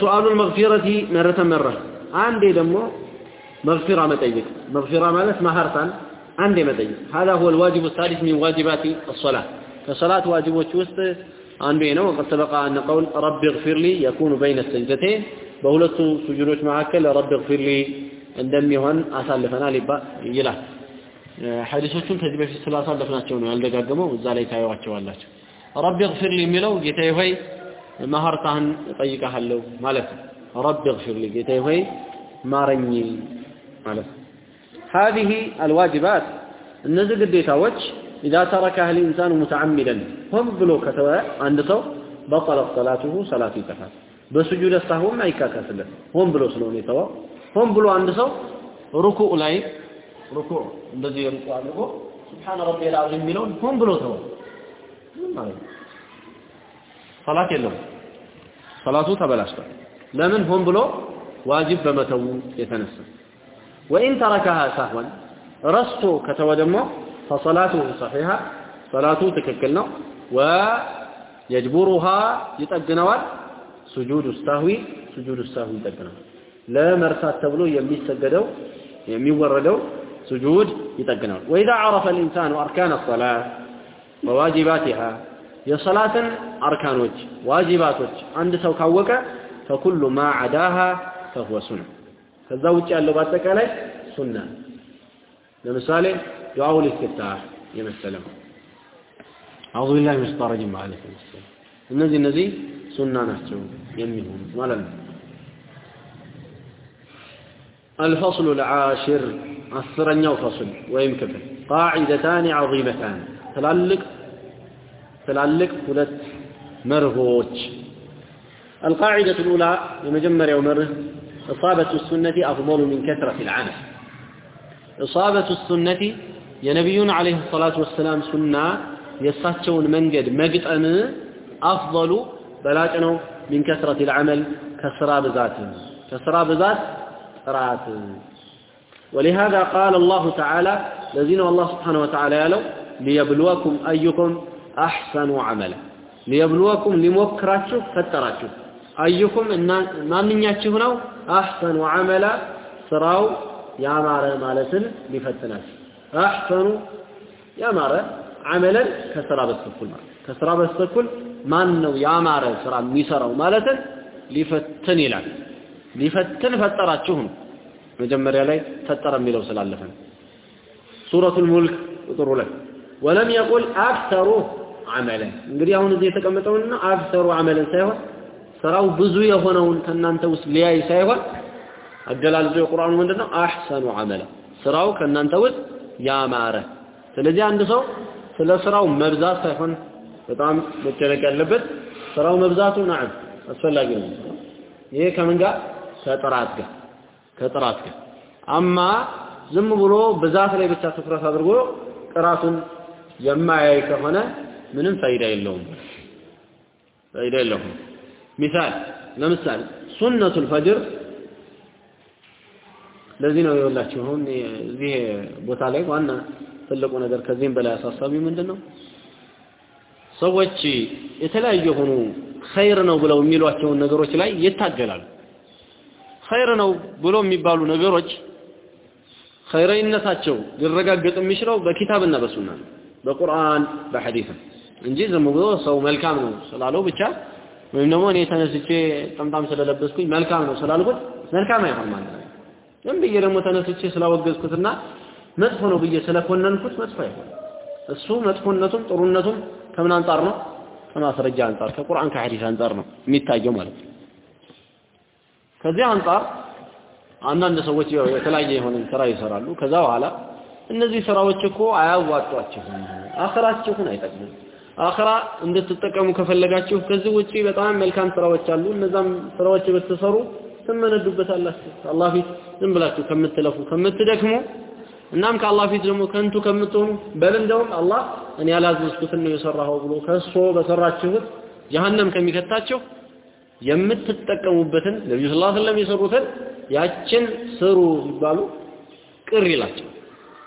ሱአሉል መግፊረቲ መረተ መረ አንዴ ደግሞ መግፊራ መጠየቅ መግፊራ ማለት ማህርታን አንዴ መጠየቅ هذا هو الواجب الثالث من واجبات الصلاة ከሰላት ዋጅቦች ውስጥ አንዱ ነው وقد سبق أن قول رب اغفر لي يكون بين السجدتين በሁለቱ ስጁዶች መካከል ረብ እግፊር ሊ እንደሚሆን አሳልፈናል ይላል። ሐዲሶቹን ከዚህ በፊት ስላሳለፍናቸው ነው ያልደጋገመው። እዛ ላይ ታዩዋቸዋላችሁ። ረቢ እግፊር ሊ የሚለው ጌታዬ ሆይ መሐርታህን እጠይቅሃለሁ ማለት ነው። ረቢ እግፊር ሊ ጌታዬ ሆይ ማረኝ ማለት ነው። هذه الواجبات እነዚህ ግዴታዎች إذا تركها الإنسان متعمدا هم ብሎ ከተወ አንድ ሰው በጠለት ሰላቱሁ ሰላቱ ይጠፋል። በስጁድ ሳሁም አይካካስለት ሆን ብሎ ስለሆነ የተወው ሆን ብሎ አንድ ሰው ሩኩዕ ላይ ሩኩዕ እንደዚህ ሩኩዕ አድርጎ ሱብሃነ ረቢየል አዚም የሚለውን ሆን ብሎ ነው። ሰላት የለውም። ሰላቱ ተበላሽቷል። ለምን ሆን ብሎ ዋጅብ በመተው የተነሳ ወኢን ተረከሃ ሳህወን ረስቶ ከተወ ደግሞ ፈሰላቱሁ ሰሒሃ ሰላቱ ትክክል ነው ወየጅቡሩሃ ይጠግነዋል ሱጁድ ሳህዊ ሱጁድ ሳህዊ ይጠግናል። ለመርሳት ተብሎ የሚሰገደው የሚወረደው ስጁድ ይጠግናል። ወኢዛ አረፈ ልኢንሳኑ አርካን ሰላ ወዋጅባቲሃ የሰላትን አርካኖች ዋጅባቶች አንድ ሰው ካወቀ ፈኩሉ ማ ዐዳሃ ፈሁወ ሱና ከዛ ውጭ ያለው በአጠቃላይ ሱና ለምሳሌ ዱዓው ልኢስቲፍታህ የመሰለም አዑዙ ቢላሂ ሚነ ሸይጣኒ ረጂም ማለት ነው። እነዚህ እነዚህ ሱና ናቸው የሚሆኑት ማለት ነው። الفصل العاشر أثرني وفصل ويمكن قاعدتان عظيمتان. تلعلق تلعلق قلت مرهوج القاعدة الأولى لمجمّر عمر إصابة السنة أفضل من كثرة العمل إصابة السنة يا نبينا عليه الصلاة والسلام سنة يستحجون من قد مقت أمه أفضل بلاتنا من كثرة العمل كسراب ذاته كسراب ذاته ጥራት ولهذا قال الله تعالى الذين الله سبحانه وتعالى ያለው ليبلوكم ايكم احسن عملا ليبلوكم لموكراችሁ ፈጠራችሁ ايكم ማንኛችሁ ነው احسن عملا ስራው ያማረ ማለትን ሊፈትናችሁ احسن ያማረ عملا ከስራ በስተኩል ማለት ከስራ በስተኩል ማን ነው ያማረ ስራ የሚሰራው ማለትን ሊፈትን ይላል ሊፈትን ፈጠራችሁ ነው። መጀመሪያ ላይ ፈጠረ የሚለው ስላለፈ ነው። ሱረቱል ሙልክ ቁጥር ሁለት ወለም የቁል አክተሩ አመለን እንግዲህ አሁን እዚህ የተቀመጠውና አክተሩ አመለን ሳይሆን ስራው ብዙ የሆነውን ከእናንተ ውስጥ ሊያይ ሳይሆን አገላለጹ የቁርአኑ ምንድነው? አሕሰኑ አመላ ስራው ከእናንተ ውስጥ ያማረ። ስለዚህ አንድ ሰው ስለ ስራው መብዛት ሳይሆን በጣም መጨነቅ ያለበት ስራው መብዛቱ ናዕም አስፈላጊ ነው። ይሄ ከምን ጋር ከጥራት ጋር ከጥራት ጋር። አማ ዝም ብሎ ብዛት ላይ ብቻ ትኩረት አድርጎ ጥራቱን የማያይ ከሆነ ምንም ፋይዳ የለውም። ፋይዳ የለውም። ሚሳል ለምሳሌ ሱነቱል ፈጅር ለዚህ ነው የወላችሁ። አሁን እዚህ ቦታ ላይ ዋና ትልቁ ነገር ከዚህም በላይ አሳሳቢ ምንድን ነው ሰዎች የተለያዩ የሆኑ ኸይር ነው ብለው የሚሏቸውን ነገሮች ላይ ይታገላሉ ኸይር ነው ብሎ የሚባሉ ነገሮች ኸይረኝነታቸው ሊረጋገጥ የሚችለው በኪታብና በሱና ነው። በቁርአን በሐዲስ እንጂ ዝም ብሎ ሰው መልካም ነው ስላለው ብቻ ወይም ደግሞ እኔ ተነስቼ ጠምጣም ስለለበስኩኝ መልካም ነው ስላልኩት መልካም አይሆን ማለት ነው። ዝም ብዬ ደግሞ ተነስቼ ስላወገዝኩትና መጥፎ ነው ብዬ ስለኮነንኩት መጥፎ አይሆን እሱ መጥፎነቱም ጥሩነቱም ከምን አንጻር ነው? ከማስረጃ አንጻር ከቁርአን ከሐዲስ አንጻር ነው የሚታየው ማለት ነው ከዚህ አንጻር አንዳንድ ሰዎች የተለያየ የሆነ ስራ ይሰራሉ። ከዛ በኋላ እነዚህ ስራዎች እኮ አያዋጧችሁም። አኸራችሁን አይጠቅሙም አኸራ እንድትጠቀሙ ከፈለጋችሁ ከዚህ ውጪ በጣም መልካም ስራዎች አሉ። እነዛም ስራዎች ብትሰሩ ትመነዱበታላችሁ። አላህ ፊት ዝም ብላችሁ ከምትለፉ ከምትደክሙ እናም ከአላህ ፊት ደግሞ ከንቱ ከምትሆኑ በል እንደውም አላህ እኔ ያላዘዝኩትን ነው የሰራኸው ብሎ ከሶ በሰራችሁት ጀሀነም ከሚከታችሁ የምትጠቀሙበትን ነብዩ ሰለላሁ ዐለይሂ ወሰለም የሰሩትን ያችን ስሩ ሲባሉ ቅር ይላቸው።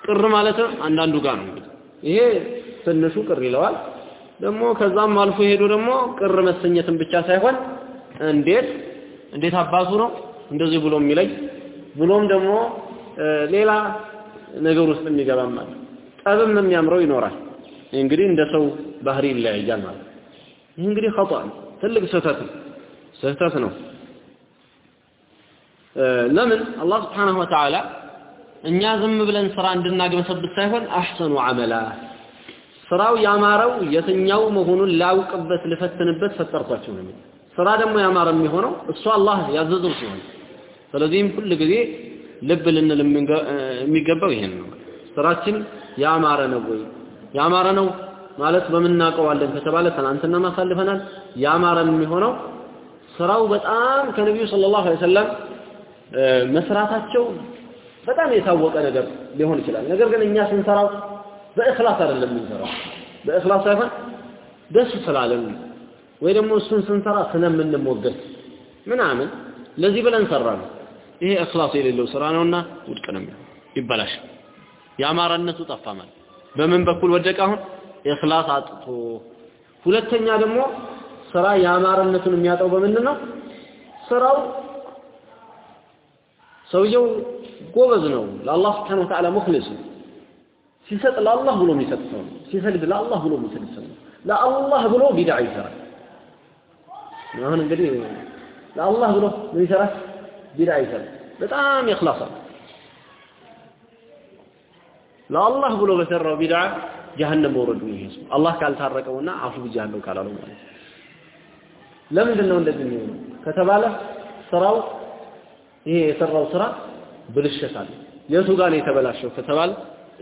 ቅር ማለት አንዳንዱ ጋር ነው እንግዲህ። ይሄ ትንሹ ቅር ይለዋል። ደግሞ ከዛም አልፎ ሄዶ ደግሞ ቅር መሰኘትን ብቻ ሳይሆን እንዴት እንዴት አባቱ ነው እንደዚህ ብሎ የሚለኝ ብሎም ደግሞ ሌላ ነገር ውስጥ የሚገባም ማለት ጠብም የሚያምረው ይኖራል። እንግዲህ እንደ ሰው ባህሪ ይለያያል ማለት ይህ እንግዲህ ኸጣ ነው። ትልቅ ስህተት ነው ስህተት ነው። ለምን? አላህ ስብሓንሁ ወተዓላ እኛ ዝም ብለን ስራ እንድናግበሰብት ሳይሆን አሕሰኑ አመላ ስራው ያማረው የትኛው መሆኑን ላውቅበት ልፈትንበት ፈጠርኳቸው ነው ስራ ደግሞ ያማረ የሚሆነው እሱ አላህ ያዘዘው ሲሆን። ስለዚህም ሁል ጊዜ ልብ ልንል የሚገባው ይሄን ነው። ስራችን ያማረ ነው ወይ? ያማረ ነው ማለት በምናውቀዋለን ከተባለ ትናንትና ማሳልፈናል። ያማረ የሚሆነው ስራው በጣም ከነቢዩ ሰለላሁ ዐለይሂ ወሰለም መስራታቸው በጣም የታወቀ ነገር ሊሆን ይችላል። ነገር ግን እኛ ስንሰራው በእኽላስ አይደለም የምንሰራው። በእኽላስ ሳይሆን ደስ ስላለን ወይ ደግሞ እሱን ስንሰራ ስለምንሞገስ ምናምን ለዚህ ብለን ሰራ ነው ይሄ እኽላስ የሌለው ስራ ነውና ውድቅ ነው ይበላሽ። ያማረነቱ ጠፋ ማለት። በምን በኩል ወደቀ አሁን? ኢኽላስ አጥቶ። ሁለተኛ ደግሞ ስራ ያማረነቱን የሚያጠው በምንድን ነው? ስራው ሰውየው ጎበዝ ነው፣ ለአላህ ስብሐነሁ ወተዓላ ሙኽሊስ ነው። ሲሰጥ ለአላህ ብሎ የሚሰጥ ሰው ነው። ሲሰግድ ለአላህ ብሎ የሚሰግድ ሰው ነው። ለአላህ ብሎ ቢድዓ ይሰራል። አሁን እንግዲህ ለአላህ ብሎ ምን ይሰራል? ቢድዓ ይሰራል። በጣም ይخلصል። ለአላህ ብሎ በሰራው ቢድዓ ጀሃነም መውረዱ ይሄ ሰው አላህ ካልታረቀውና አፉ ብጃለሁ ካላለው ማለት ነው። ለምንድን ነው እንደዚህ የሚሆነው? ከተባለ ስራው ይሄ የሰራው ስራ ብልሽት አለ። የቱ ጋር ነው የተበላሸው ከተባለ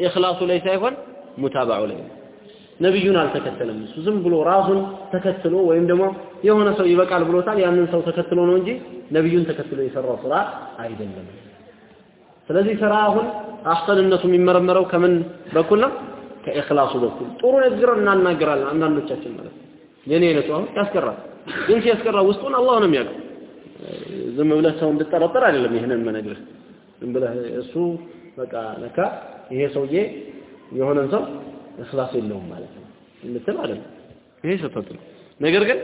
ኢኽላሱ ላይ ሳይሆን ሙታባዑ ላይ ነብዩን አልተከተለም እሱ። ዝም ብሎ ራሱን ተከትሎ ወይም ደግሞ የሆነ ሰው ይበቃል ብሎታል ያንን ሰው ተከትሎ ነው እንጂ ነብዩን ተከትሎ የሰራው ስራ አይደለም። ስለዚህ ስራ አሁን አህሰንነቱ የሚመረመረው ከምን በኩል ነው? ከኢኽላሱ በኩል። ጥሩ ንግግር እናናገራለን አንዳንዶቻችን ማለት የኔ አይነቱ አሁን ያስቀራል ግን ሲያስቀራ ውስጡን አላህ ነው የሚያውቀው። ዝም ብለህ ሰው እንድጠረጠር አይደለም ይሄንን መነግርህ ዝም ብለህ እሱ በቃ ለካ ይሄ ሰውዬ የሆነን ሰው እኽላስ የለውም ማለት ነው እንድትል አይደለም። ይሄ ስህተት ነው። ነገር ግን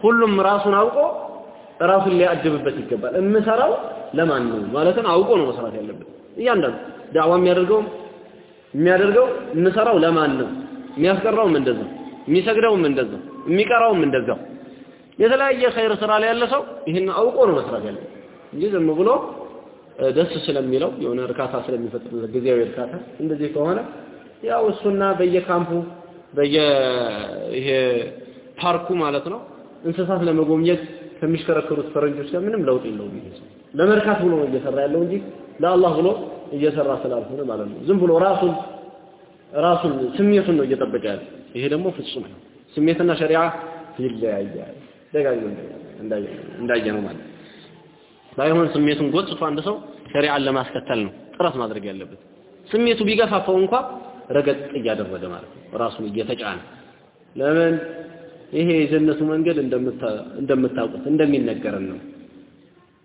ሁሉም ራሱን አውቆ ራሱን ሊያድብበት ይገባል። የምሰራው ለማን ነው? ማለትን አውቆ ነው መስራት ያለበት። እያንዳንዱ ዳዕዋ የሚያደርገው የሚያደርገው የምሰራው ለማን ነው? የሚያስቀራውም እንደዛው የሚሰግደውም እንደዛው የሚቀራውም እንደዛው የተለያየ ኸይር ስራ ላይ ያለ ሰው ይህን አውቆ ነው መስራት ያለበት እንጂ ዝም ብሎ ደስ ስለሚለው የሆነ እርካታ ስለሚፈጥርለት ጊዜያዊ እርካታ እንደዚህ ከሆነ ያው እሱና በየካምፑ በየ ይሄ ፓርኩ ማለት ነው እንስሳት ለመጎብኘት ከሚሽከረከሩት ፈረንጆች ጋር ምንም ለውጥ የለውም። ይሄ ለመርካት ብሎ ነው እየሰራ ያለው እንጂ ለአላህ ብሎ እየሰራ ስላልሆነ ማለት ነው። ዝም ብሎ ራሱን ራሱን ስሜቱን ነው እየጠበቀ ያለ። ይሄ ደግሞ ፍጹም ነው። ስሜትና ሸሪዓ ይለያያል። ደጋግመን እንዳየ ማለት ባይሆን ስሜቱን ጎትቶ አንድ ሰው ሸሪዓን ለማስከተል ነው ጥረት ማድረግ ያለበት። ስሜቱ ቢገፋፋው እንኳ ረገጥ እያደረገ ማለት ነው። ራሱን እየተጫነ ለምን ይሄ የጀነቱ መንገድ እንደምታውቁት እንደሚነገረን ነው።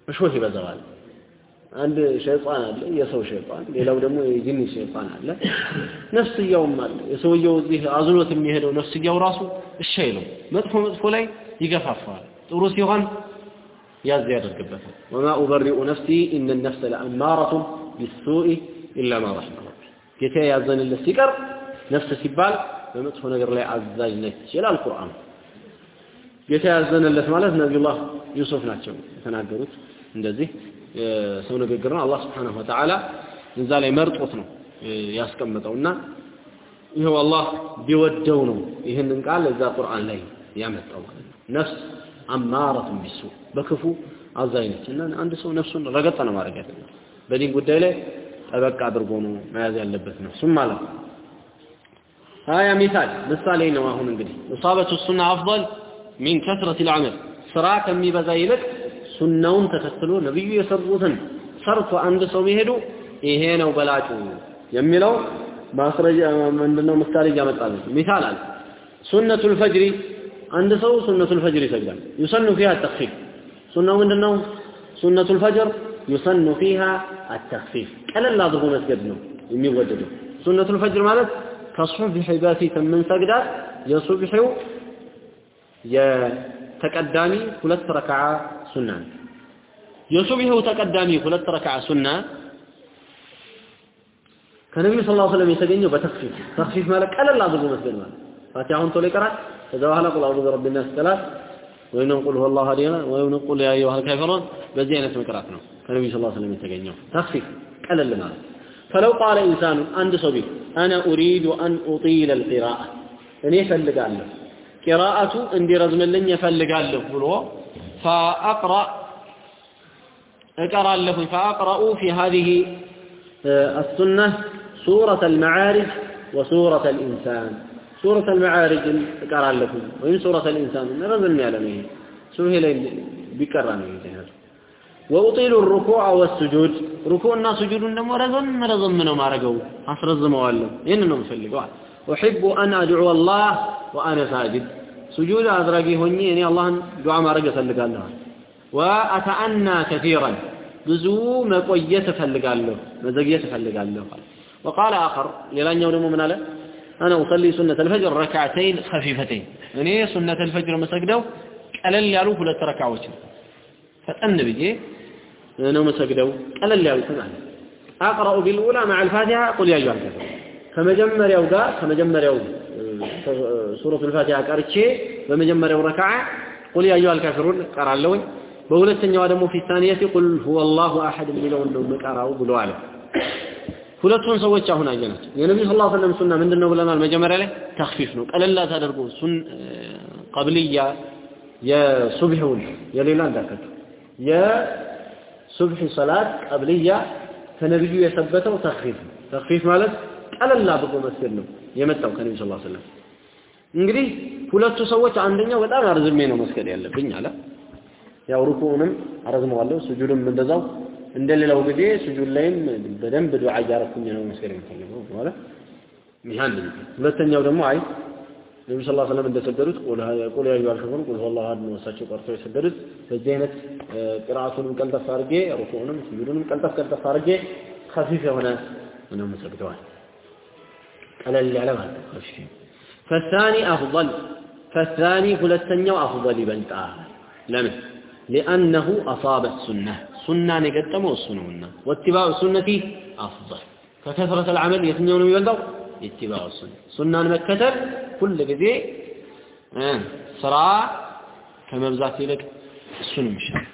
እሾህ ይበዛዋል። አንድ ሸይጣን አለ፣ የሰው ሸይጣን፣ ሌላው ደግሞ የጂኒ ሸይጣን አለ። ነፍስያውም አለ። የሰውየው እዚህ አዝሎት የሚሄደው ነፍስያው ራሱ እሺ አይለው፣ መጥፎ መጥፎ ላይ ይገፋፋዋል። ጥሩ ሲሆን ያዝ ያደርግበታል። ወማ ኡበሪኡ ነፍሲ ኢነ ነፍሰ ለአማረቱን ቢሱኢ ኢላ ማ ረሒመ ረቢ። ጌታ ያዘንለት ሲቀር ነፍስ ሲባል በመጥፎ ነገር ላይ አዛዥ ነች ይላል ቁርአን። ጌታ ያዘነለት ማለት ነቢዩላህ ዩሱፍ ናቸው የተናገሩት። እንደዚህ ሰው ንግግር ነው። አላህ ስብሓነሁ ወተዓላ እዛ ላይ መርጦት ነው ያስቀምጠውና ይኸው አላህ ቢወደው ነው ይህንን ቃል እዛ ቁርአን ላይ ያመጣው ማለት ነው። ነፍስ አማረቱን ቢሱ በክፉ አዛኝ እና አንድ ሰው ነፍሱን ረገጠ ነው ማድረግ ያለበት በዲን ጉዳይ ላይ ጠበቅ አድርጎ ነው መያዝ ያለበት ነፍሱም ማለት ነው። ሀያ ሚሳል ምሳሌ ነው። አሁን እንግዲህ ኢሳበቱ ሱና አፍضል من كثرة العمل ስራ ከሚበዛ ይልቅ ሱናውን ተከትሎ ነብዩ የሰሩትን ሰርቶ አንድ ሰው መሄዱ ይሄ ነው በላጩ የሚለው ማስረጃ ምንድነው? ምሳሌ እያመጣልን مثال አለ። سنة الفجر አንድ ሰው سنة الفجر ይሰግዳል። يسن فيها تخفيف ሱናው ምንድነው? سنة الفجر يسن فيها التخفيف ቀለል አድርጎ መስገድ ነው የሚወደደው። سنة الفجر ማለት ከሱብሒ በፊት የምንሰግዳት የሱብሒው የተቀዳሚ ሁለት ረክዓ ሱና ነው። ተቀዳሚ ሁለት ረክዓ ሱና ከነቢዩ ስ ላ ስለም የተገኘው በተክፊፍ ተክፊፍ ማለት ቀለል አድርጎ መስገድ ማለት ፋቲሃውን ቶሎ ይቀራል فدوها نقول أعوذ برب الناس ثلاث وإن نقول هو الله علينا وإن نقول يا أيها الكافرون بزي أنا سمكرات نو. صلى الله عليه وسلم يتقنيه تخفي قلل لنا فلو قال إنسان عند صبي أنا أريد أن أطيل القراءة. أن يفلق عنه قراءة عندي رزم لن يفلق عنه بلو. فأقرأ. أقرأ له. فأقرأ في هذه آه، السنة سورة المعارف وسورة الإنسان. سورة المعارج اقرا لكم وين سورة الإنسان رزم يعلمه سوهي لين بكرانه ينتهي وأطيل الركوع والسجود ركوعنا سجود دم رزم رزم منه ما رجوا أسرزم والله إننا مفلقوا أحب أن أدعو الله وأنا ساجد سجود أدرجي هني إني الله دعاء ما رجع سلق الله وأتأنى كثيرا ብዙ መቆየት እፈልጋለሁ መዘግየት እፈልጋለሁ وقال آخر ሌላኛው ደግሞ ምን አለ أنا أصلي سنة الفجر ركعتين خفيفتين أني سنة الفجر مسجدو قلل يالو فلت ركعوش فتأن بجي أنا مسجدو قلل يالو سنة أقرأ بالأولى مع الفاتحة قل يا أيها الكافر فمجمر يوقع فمجمر يوقع سورة الفاتحة قرأتشي فمجمر يوقع قل يا أيها الكافرون قرأ اللوي بقول السنة ودمو في الثانية قل هو الله أحد من لون لون قرأوا بلواله ሁለቱን ሰዎች አሁን አየናቸው። የነቢዩ ስ ላ ሰለም ሱና ምንድን ነው ብለናል? መጀመሪያ ላይ ተክፊፍ ነው፣ ቀለላ ታደርጎ ሱን ቀብልያ የሱብሒውን የሌላ እንዳከቱ የሱብሒ ሰላት ቀብልያ ከነቢዩ የሰበተው ተክፊፍ ነው። ተክፊፍ ማለት ቀለል አድርጎ መስገድ ነው የመጣው ከነቢዩ ስ ላ ሰለም። እንግዲህ ሁለቱ ሰዎች አንደኛው በጣም አርዝሜ ነው መስገድ ያለብኝ አለ። ያው ሩኩዑንም አረዝመዋለሁ ስጁድም እንደዛው እንደሌላው ጊዜ ስጁድ ላይም በደንብ ዱዓ እያረኩኝ ነው መስገድ የሚፈልገው ማለት ይህ አንድ ነው። ሁለተኛው ደግሞ አይ ነቢ ስ ሰለም እንደሰገዱት ቁል ያዩ አልሸፈን ቁል ሆላ ሀድ ነው እሳቸው ቀርተው የሰገዱት በዚህ አይነት ቅርአቱንም ቀልጠፍ አድርጌ ሩኩዕንም ስጁድንም ቀልጠፍ ቀልጠፍ አድርጌ ከፊፍ የሆነ ነው ሰግደዋል። ቀለል ያለ ማለት ነው ከፊፍ ፈሳኒ አፍضል ፈሳኒ ሁለተኛው አፍضል ይበልጣል። ለምን ሊአነሁ አሳበት ሱነህ السنة سنة نقدمه السنة واتباع السنة أفضل فكثرة العمل يتنون يبلغ اتباع السنة سنة مكتب كل ጊዜ ስራ ከመብዛት ይልቅ እሱን ይሻል።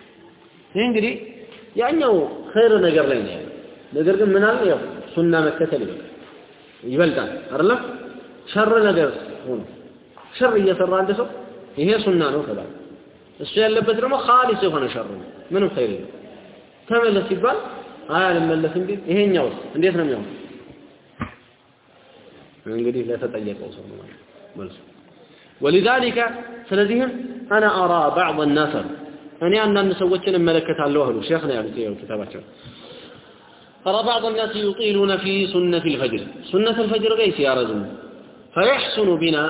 ይህ እንግዲህ ያኛው ኸይር ነገር ላይ ነው ያለው ነገር ግን ምን አለ ያው ሱና መከተል ይበቃል ይበልጣል አይደለም ሸር ነገር ሆኖ ሸር እየሰራ አንድ ሰው ይሄ ሱና ነው ተባለ እሱ ያለበት ደግሞ ኻሊስ የሆነ ሸር ነው ምንም ኸይር የለም ተመለስ ሲባል አይ አልመለስም ቢል ይሄኛውስ እንዴት ነው የሚሆነው እንግዲህ ለተጠየቀው ሰው ነው ማለት መልሱ ولذلك ስለዚህም انا ارى بعض الناس እኔ አንዳንድ ሰዎችን እመለከታለሁ አሉ ሼክ ነው ያሉት ይኸው ኪታባቸው أرى بعض الناس يطيلون في سنة الفجر سنة الفجر قيس يا رجل فيحسن بنا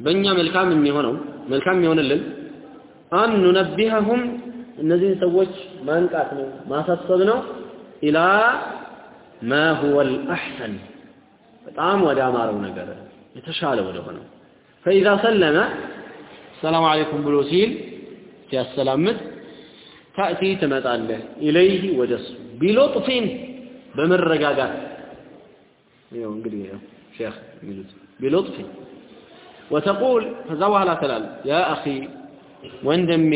بنيا ملكام የሚሆነው መልካም የሚሆንልን أن ننبههم እነዚህን ሰዎች ማንቃት ነው ማሳሰብ ነው ኢላ ማ ሁወ አልአሕሰን በጣም ወደ አማረው ነገር የተሻለ ወደ ሆነው ፈኢዛ ሰለመ ሰላም አለይኩም ብሎ ሲል ሲያሰላምት ታእቲ ትመጣለህ ኢለይህ ወደሱ ቢሎጥፊን በመረጋጋት ይኸው እንግዲህ ሼክ የሚሉት ቢሎጥፊን وتقول ከዛ በኋላ ትላለህ ያ አኺ ወንድሜ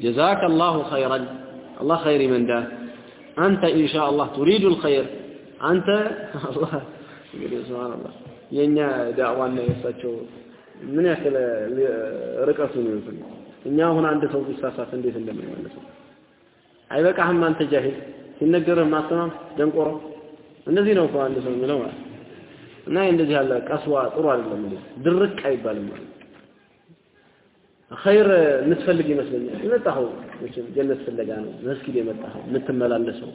جزاك الله خيرا الله خير من ده أنت إن شاء الله تريد الخير أنت الله سبحان الله የኛ ዳዕዋና የእሳቸው ምን ያክል ርቀቱ ነው ይመስል እኛ አሁን አንድ ሰው ቢሳሳት እንዴት እንደምንመለሰው አይበቃህም አንተ ጃሂል ሲነገርህ ማሰማም ደንቆሮ እንደዚህ ነው እኮ አንድ ሰው የሚለው ማለት እና እንደዚህ ያለ ቀስዋ ጥሩ አይደለም ድርቅ አይባልም ማለት ኸይር የምትፈልግ ይመስለኛል። የመጣኸው መቼም ጀነት ፍለጋ ነው። መስጊድ የመጣኸው የምትመላለሰው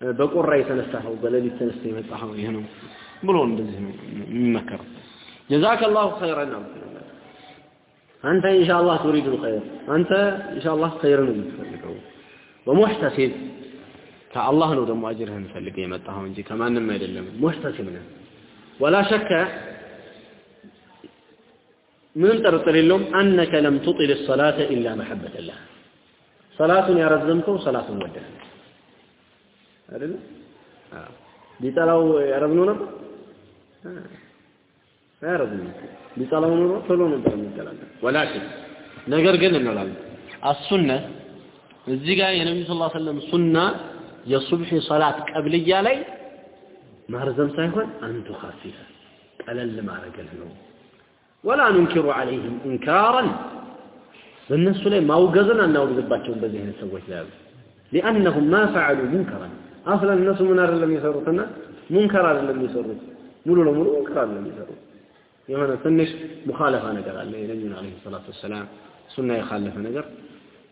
በቆራ የተነሳኸው በሌሊት ተነስተህ የመጣኸው ይሄ ነው ብሎ እንደዚህ ነው የሚመከረው ጀዛከ ላሁ ኸይረን አንተ ኢንሻአላህ ቱሪዱ ልኸይር አንተ ኢንሻአላህ ኸይር ነው የምትፈልገው። በሙሕተሲብ ከአላህ ነው ደግሞ አጅርህን ፈልገህ የመጣኸው እንጂ ከማንም አይደለም። ሙሕተሲብ ነህ ወላ ሸከ ምንም ጥርጥር የለውም አነከ ለም ቱጢል ሰላተ ኢላ መሐበተላህ ሰላቱን ያረዘምከው ሰላቱን ወደህ አይደል ቢጠላው ያረዝመው ነበር? አያረዝም ቢጠላው ኖሮ ቶሎ ነበር የሚጠላለን ወላኪን ነገር ግን እንላለን አሱነ እዚህ ጋር የነቢዩ ስ ሰለም ሱና የሱብሒ ሰላት ቀብልያ ላይ ማርዘም ሳይሆን አንቱ ኻፊፈ ቀለል ማድረግህ ነው ولا ننكر عليهم إنكارا بالنسبة لي ما وقزنا أن نوقزباتهم بذهن سويت ذلك لأنهم ما فعلوا منكرا أصلا الناس منار لم يسرطنا منكرا لم يسرط ملو لملو منكرا لم يسرط يوانا تنش مخالفة نقر عليه نبينا عليه الصلاة والسلام سنة يخالف نقر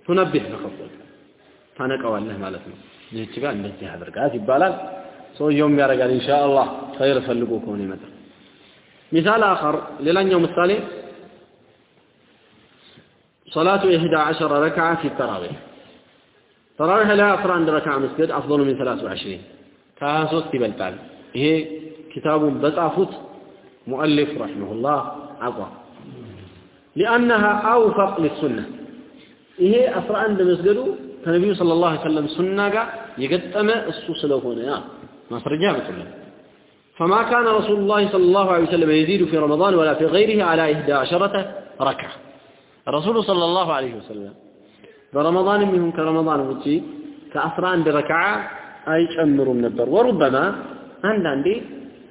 تنبه نخطوك فنقوى الله مالتنا ذي قال እንደዚህ አድርጋት ይባላል ሰውየውም ያደርጋል ኢንሻአላህ ኸይር ፈልጎ ከሆነ ይመጣል مثال آخر للأن يوم الثالث صلاة 11 ركعة في التراويح. التراويح لا أفر عند ركعة مسجد أفضل من 23 كاسوس في بلتال هي كتاب أفوت مؤلف رحمه الله عقوى لأنها أوفق للسنة. هي أفر عند مسجد النبي صلى الله عليه وسلم سنة يقدم السوس لهنا ما فرجع بكله فما كان رسول الله صلى الله عليه وسلم يزيد في رمضان ولا في غيره على إحدى عشرة ركعة الرسول صلى الله عليه وسلم برمضان منهم كرمضان وجي كأسرى عند ركعة أي شمر النبر وربما عند عندي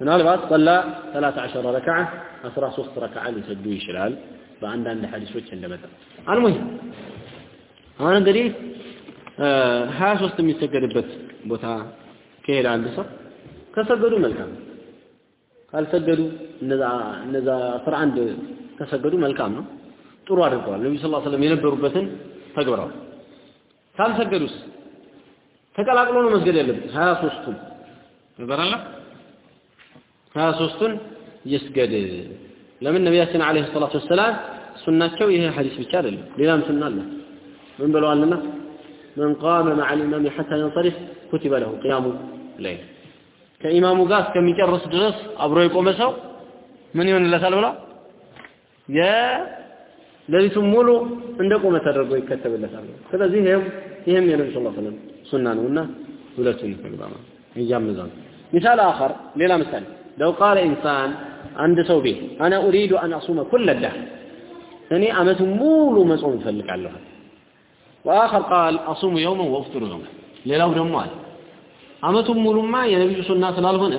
ምናልባት صلى 13 ركعة 13 ረክዓ ሊሰግዱ ይችላል በአንዳንድ ሐዲሶች እንደመጣ አልሙሂም አሁን እንግዲህ 23 የሚሰገድበት ቦታ ከሄደ አንድ ሰው ከሰገዱ መልካም ካልሰገዱ እነዛ አስራ አንድ ከሰገዱ መልካም ነው፣ ጥሩ አድርገዋል። ነቢዩ ሰለላሁ ዐለይሂ የነበሩበትን ተግብረዋል። ካልሰገዱስ ተቀላቅሎ ነው መስገድ ያለበት። ሀያ ሶስቱን ይበራላ ሀያ ሶስቱን ይስገድ። ለምን ነቢያችን ዓለይሂ ሰላቱ ወሰላም ሱናቸው ይህ ሀዲስ ብቻ አይደለም፣ ሌላም ሱና አለ። ምን ብለዋልና መን ቃመ መዐል ኢማሚ ሐታ የንሰሪፍ ኩቲበ ለሁ ቂያሙ ለይል ከኢማሙ ጋር እስከሚጨርስ ድረስ አብሮ የቆመ ሰው ምን ይሆንለታል ብላ የሌሊቱን ሙሉ እንደቆመ ተደርጎ ይከተብለታል። ስለዚህ ይሄም ይሄም የነብዩ ሰለላሁ ዐለይሂ ወሰለም ሱና ነውና ሁለቱን ይፈልጋ ማለት ይያምዛል። አኸር ሌላ ምሳሌ ለው ቃለ ኢንሳን አንድ ሰው ቤት አና ኡሪዱ አን አሱመ ኩለ ዳህ እኔ አመቱን ሙሉ መጾም እፈልጋለሁ። ወአኸር ቃል አሱሙ የውመን ወፍጥሩ የውመን ሌላው ደግሞ አለ አመቱን ሙሉማ የነብዩ ሱና ስላልሆነ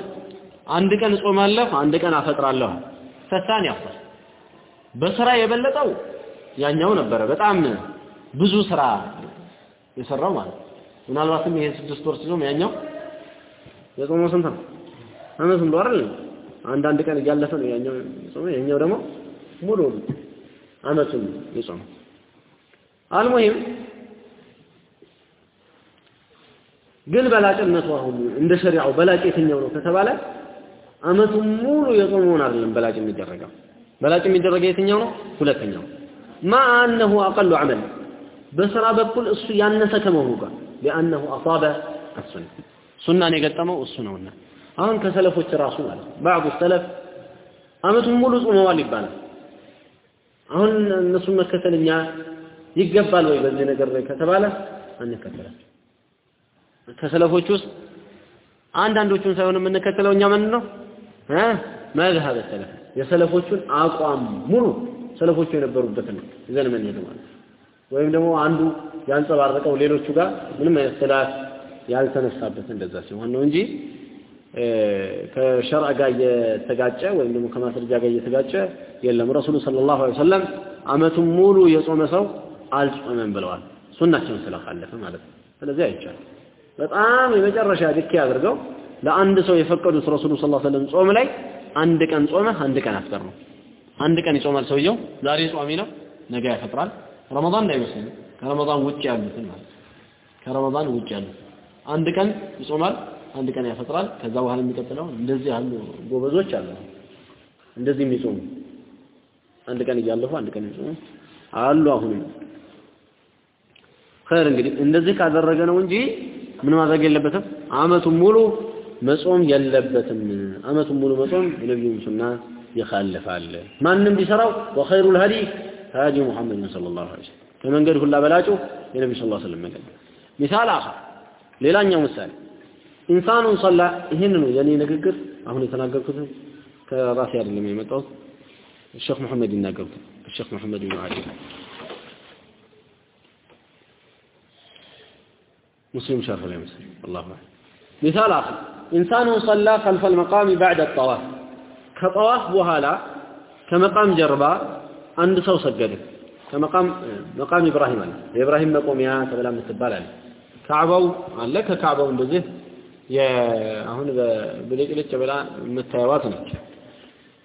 አንድ ቀን እጾማለሁ አንድ ቀን አፈጥራለሁ። ፈታን ያፈር በስራ የበለጠው ያኛው ነበረ። በጣም ብዙ ስራ የሰራው ማለት ምናልባትም ይሄ ስድስት ወር ሲዞም ያኛው የጾመው ስንት ነው? አመት ሙሉ አይደል? አንዳንድ ቀን እያለፈ ነው ያኛው የጾመው ያኛው ደግሞ ሙሉ አመቱን የጾመው። አልሙሂም ግን በላጭነቱ አሁን እንደ ሸሪዓው በላጭ የትኛው ነው ከተባለ አመቱን ሙሉ የጾመውን አይደለም በላጭ የሚደረገው። በላጭ የሚደረገው የትኛው ነው? ሁለተኛው። አነሁ አቀሉ ዐመል በስራ በኩል እሱ ያነሰ ከመሆኑ ጋር ሊአነሁ አሳበ አሱና ሱናን የገጠመው እሱ ነውና። አሁን ከሰለፎች ራሱ ማለት ባዕዱ ሰለፍ አመቱን ሙሉ ጾመዋል ይባላል። አሁን እነሱን መከተል እኛ ይገባል ወይ በዚህ ነገር ላይ ከተባለ አንከተላቸው ከሰለፎች ውስጥ አንዳንዶቹን ሳይሆን የምንከተለው እኛ ምን ነው? እ? መዝሀብ ሰለፍ። የሰለፎቹን አቋም ሙሉ ሰለፎቹ የነበሩበትን ይዘን የምንሄድ ማለት ወይም ደግሞ አንዱ ያንጸባረቀው ሌሎቹ ጋር ምንም አይነት ስላት ያልተነሳበት እንደዛ ሲሆን ነው እንጂ ከሸርዕ ጋር እየተጋጨ ወይም ደግሞ ከማስረጃ ጋር እየተጋጨ የለም። ረሱሉ ሰለላሁ ዐለይሂ ወሰለም አመቱን ሙሉ የጾመ ሰው አልጾመም ብለዋል። ሱናቸውን ስለካለፈ ማለት ነው። ስለዚህ አይቻልም በጣም የመጨረሻ ድኬ አድርገው ለአንድ ሰው የፈቀዱት ረሱሉ ዐለይሂ ወሰለም ጾም ላይ አንድ ቀን ጾመ አንድ ቀን አፍጠር ነው አንድ ቀን ይጾማል ሰውየው። ዛሬ ጿሚ ነው ነገ ያፈጥራል። ረመዳን እንዳይመስል ከረመዳን ውጭ ያሉትን ማለት ከረመዳን ውጭ ያሉትን። አንድ ቀን ይጾማል አንድ ቀን ያፈጥራል። ከዛ በኋላ የሚቀጥለው እንደዚህ ያሉ ጎበዞች አሉ። እንደዚህ የሚጾሙ አንድ ቀን እያለፉ አንድ ቀን ይጾሙ አሉ አሁንም። ኸይር እንግዲህ እንደዚህ ካደረገ ነው እንጂ ምን ማድረግ የለበትም አመቱን ሙሉ መጾም የለበትም አመቱን ሙሉ መጾም የነቢዩን ሱና ይኻልፋል ማንም ቢሰራው ወኸይሩል ሀዲ ሀዲ ሙሐመድ ሰለላሁ ዐለይሂ ወሰለም ከመንገድ ሁላ በላጩ የነቢ ስ ስለም መንገድ ሚሳል አኸር ሌላኛው ምሳሌ ኢንሳኑን ሰላ ይህን ነው የኔ ንግግር አሁን የተናገርኩት ከራሴ አይደለም የመጣሁት الشيخ محمد يناقرت الشيخ محمد بن علي مسلم شاف عليه مسلم. الله أعلم مثال آخر. إنسان صلى خلف المقام بعد الطواف. كطواف بوهالا كمقام جربا عند سو سجده. كمقام مقام إبراهيم عليه. إبراهيم مقوم يا تبلا متبال عليه. كعبو لك كعبو بزه يا هون بلقلت تبلا متواصلك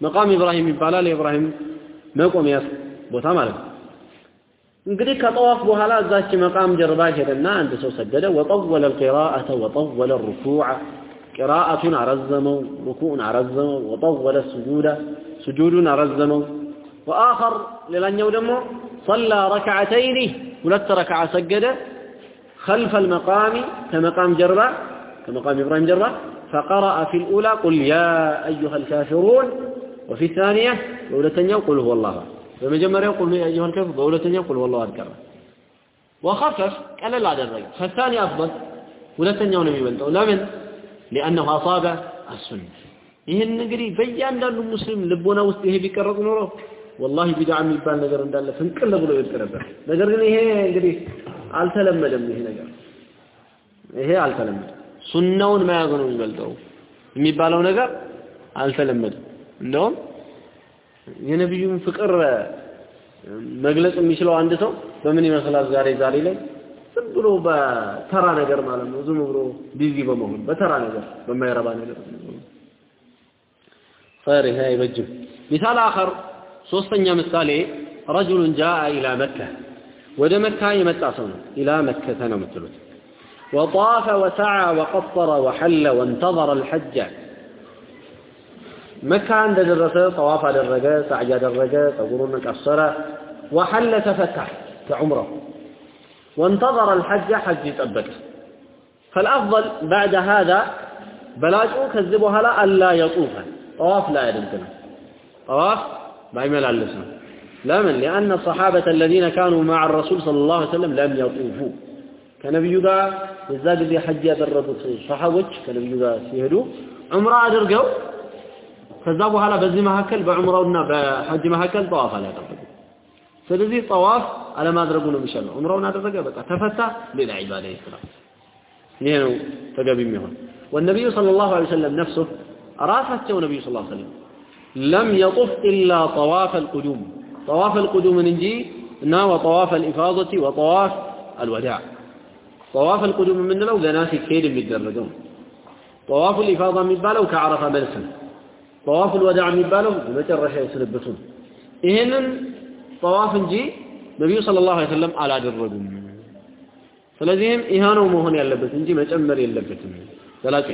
مقام إبراهيم يبالا لإبراهيم مقوم يا بوتا مالك. እንግዲህ ከጠዋፍ በኋላ እዛች መቃም ጀርባ ሄደና አንድ ሰው ሰገደ وطول القراءة وطول الركوع። قراءه አረዘመው ركوع አረዘመው وطول السجود። سجود አረዘመው። وآخر ሌላኛው ደግሞ صلى ركعتين ولت ركع سجد خلف المقام كمقام جربا كمقام إبراهيم جربا فقرأ في الأولى قل يا أيها الكافرون وفي الثانية ولتنيو قل هو الله بمجمريا قل يا أيها الكافر بولتنيا قل هو الله أذكر وخفف قال لا درجة فالثاني أفضل ولتنيا ونبي بنته لمن لأنه أصاب السنة ይህን እንግዲህ በእያንዳንዱ ሙስሊም ልቦና ውስጥ ይሄ ቢቀረጽ ኖሮ ወላሂ ቢድዓ የሚባል ነገር እንዳለ ፍንቅል ብሎ ይወድቅ ነበር ነገር ግን ይሄ እንግዲህ አልተለመደም ይሄ ነገር ይሄ አልተለመደም ሱናውን መያዝ ነው የሚበልጠው የሚባለው ነገር አልተለመደም እንደውም የነቢዩን ፍቅር መግለጽ የሚችለው አንድ ሰው በምን ይመስላል ዛሬ ዛሬ ላይ ዝም ብሎ በተራ ነገር ማለት ነው ዝም ብሎ ቢዚ በመሆን በተራ ነገር በማይረባ ነገር ኸይር ይሄ አይበጅም ሚሳል አኸር ሶስተኛ ምሳሌ ረጁሉን ጃአ ኢላ መካ ወደ መካ የመጣ ሰው ነው ኢላ መከተ ነው የምትሉት وطاف وسعى وقصر وحل وانتظر الحج مكة عند درسة طواف درجة سعي درجة تقولون قصر وحل تفتح كعمره وانتظر الحج حج يطبق فالأفضل بعد هذا بلاجو كذبوا هلا ألا يطوف طواف لا يدمكنا طواف بايمل على اللسان لمن لأن الصحابة الذين كانوا مع الرسول صلى الله عليه وسلم لم يطوفوا ከነብዩ ጋር በዛ ጊዜ ሐጅ ያደረጉት ሰሃቦች ከነብዩ ጋር ሲሄዱ ዑምራ አድርገው ከዛ በኋላ በዚህ መካከል በዑምራውና በሐጅ መካከል ጠዋፍ አላደረጉ ስለዚህ ጠዋፍ አለማድረጉ ነው የሚሻለው ዑምራውን አደረገ በቃ ተፈታ ሌላ ዒባዳ ይስራ ይሄ ነው ተገቢ የሚሆን والنبي صلى الله عليه وسلم نفسه رافته النبي صلى الله عليه وسلم لم يطف إلا طواف القدوم طواف القدوم ننجي نا وطواف الإفاضة وطواف الوداع طواف القدوم من لو ذناس كيد የሚደረገው طواف الإفاضة የሚባለው ከዓረፋ መልስ ነው ጠዋፍ ልወዳዕ የሚባለው የመጨረሻ የስንብቱ ይህንን ጠዋፍ እንጂ ነቢዩ ሰለላሁ ዐለይሂ ወሰለም አላደረጉም። ስለዚህም ይህ ነው መሆን ያለበት እንጂ መጨመር የለበትም። ዘላቂ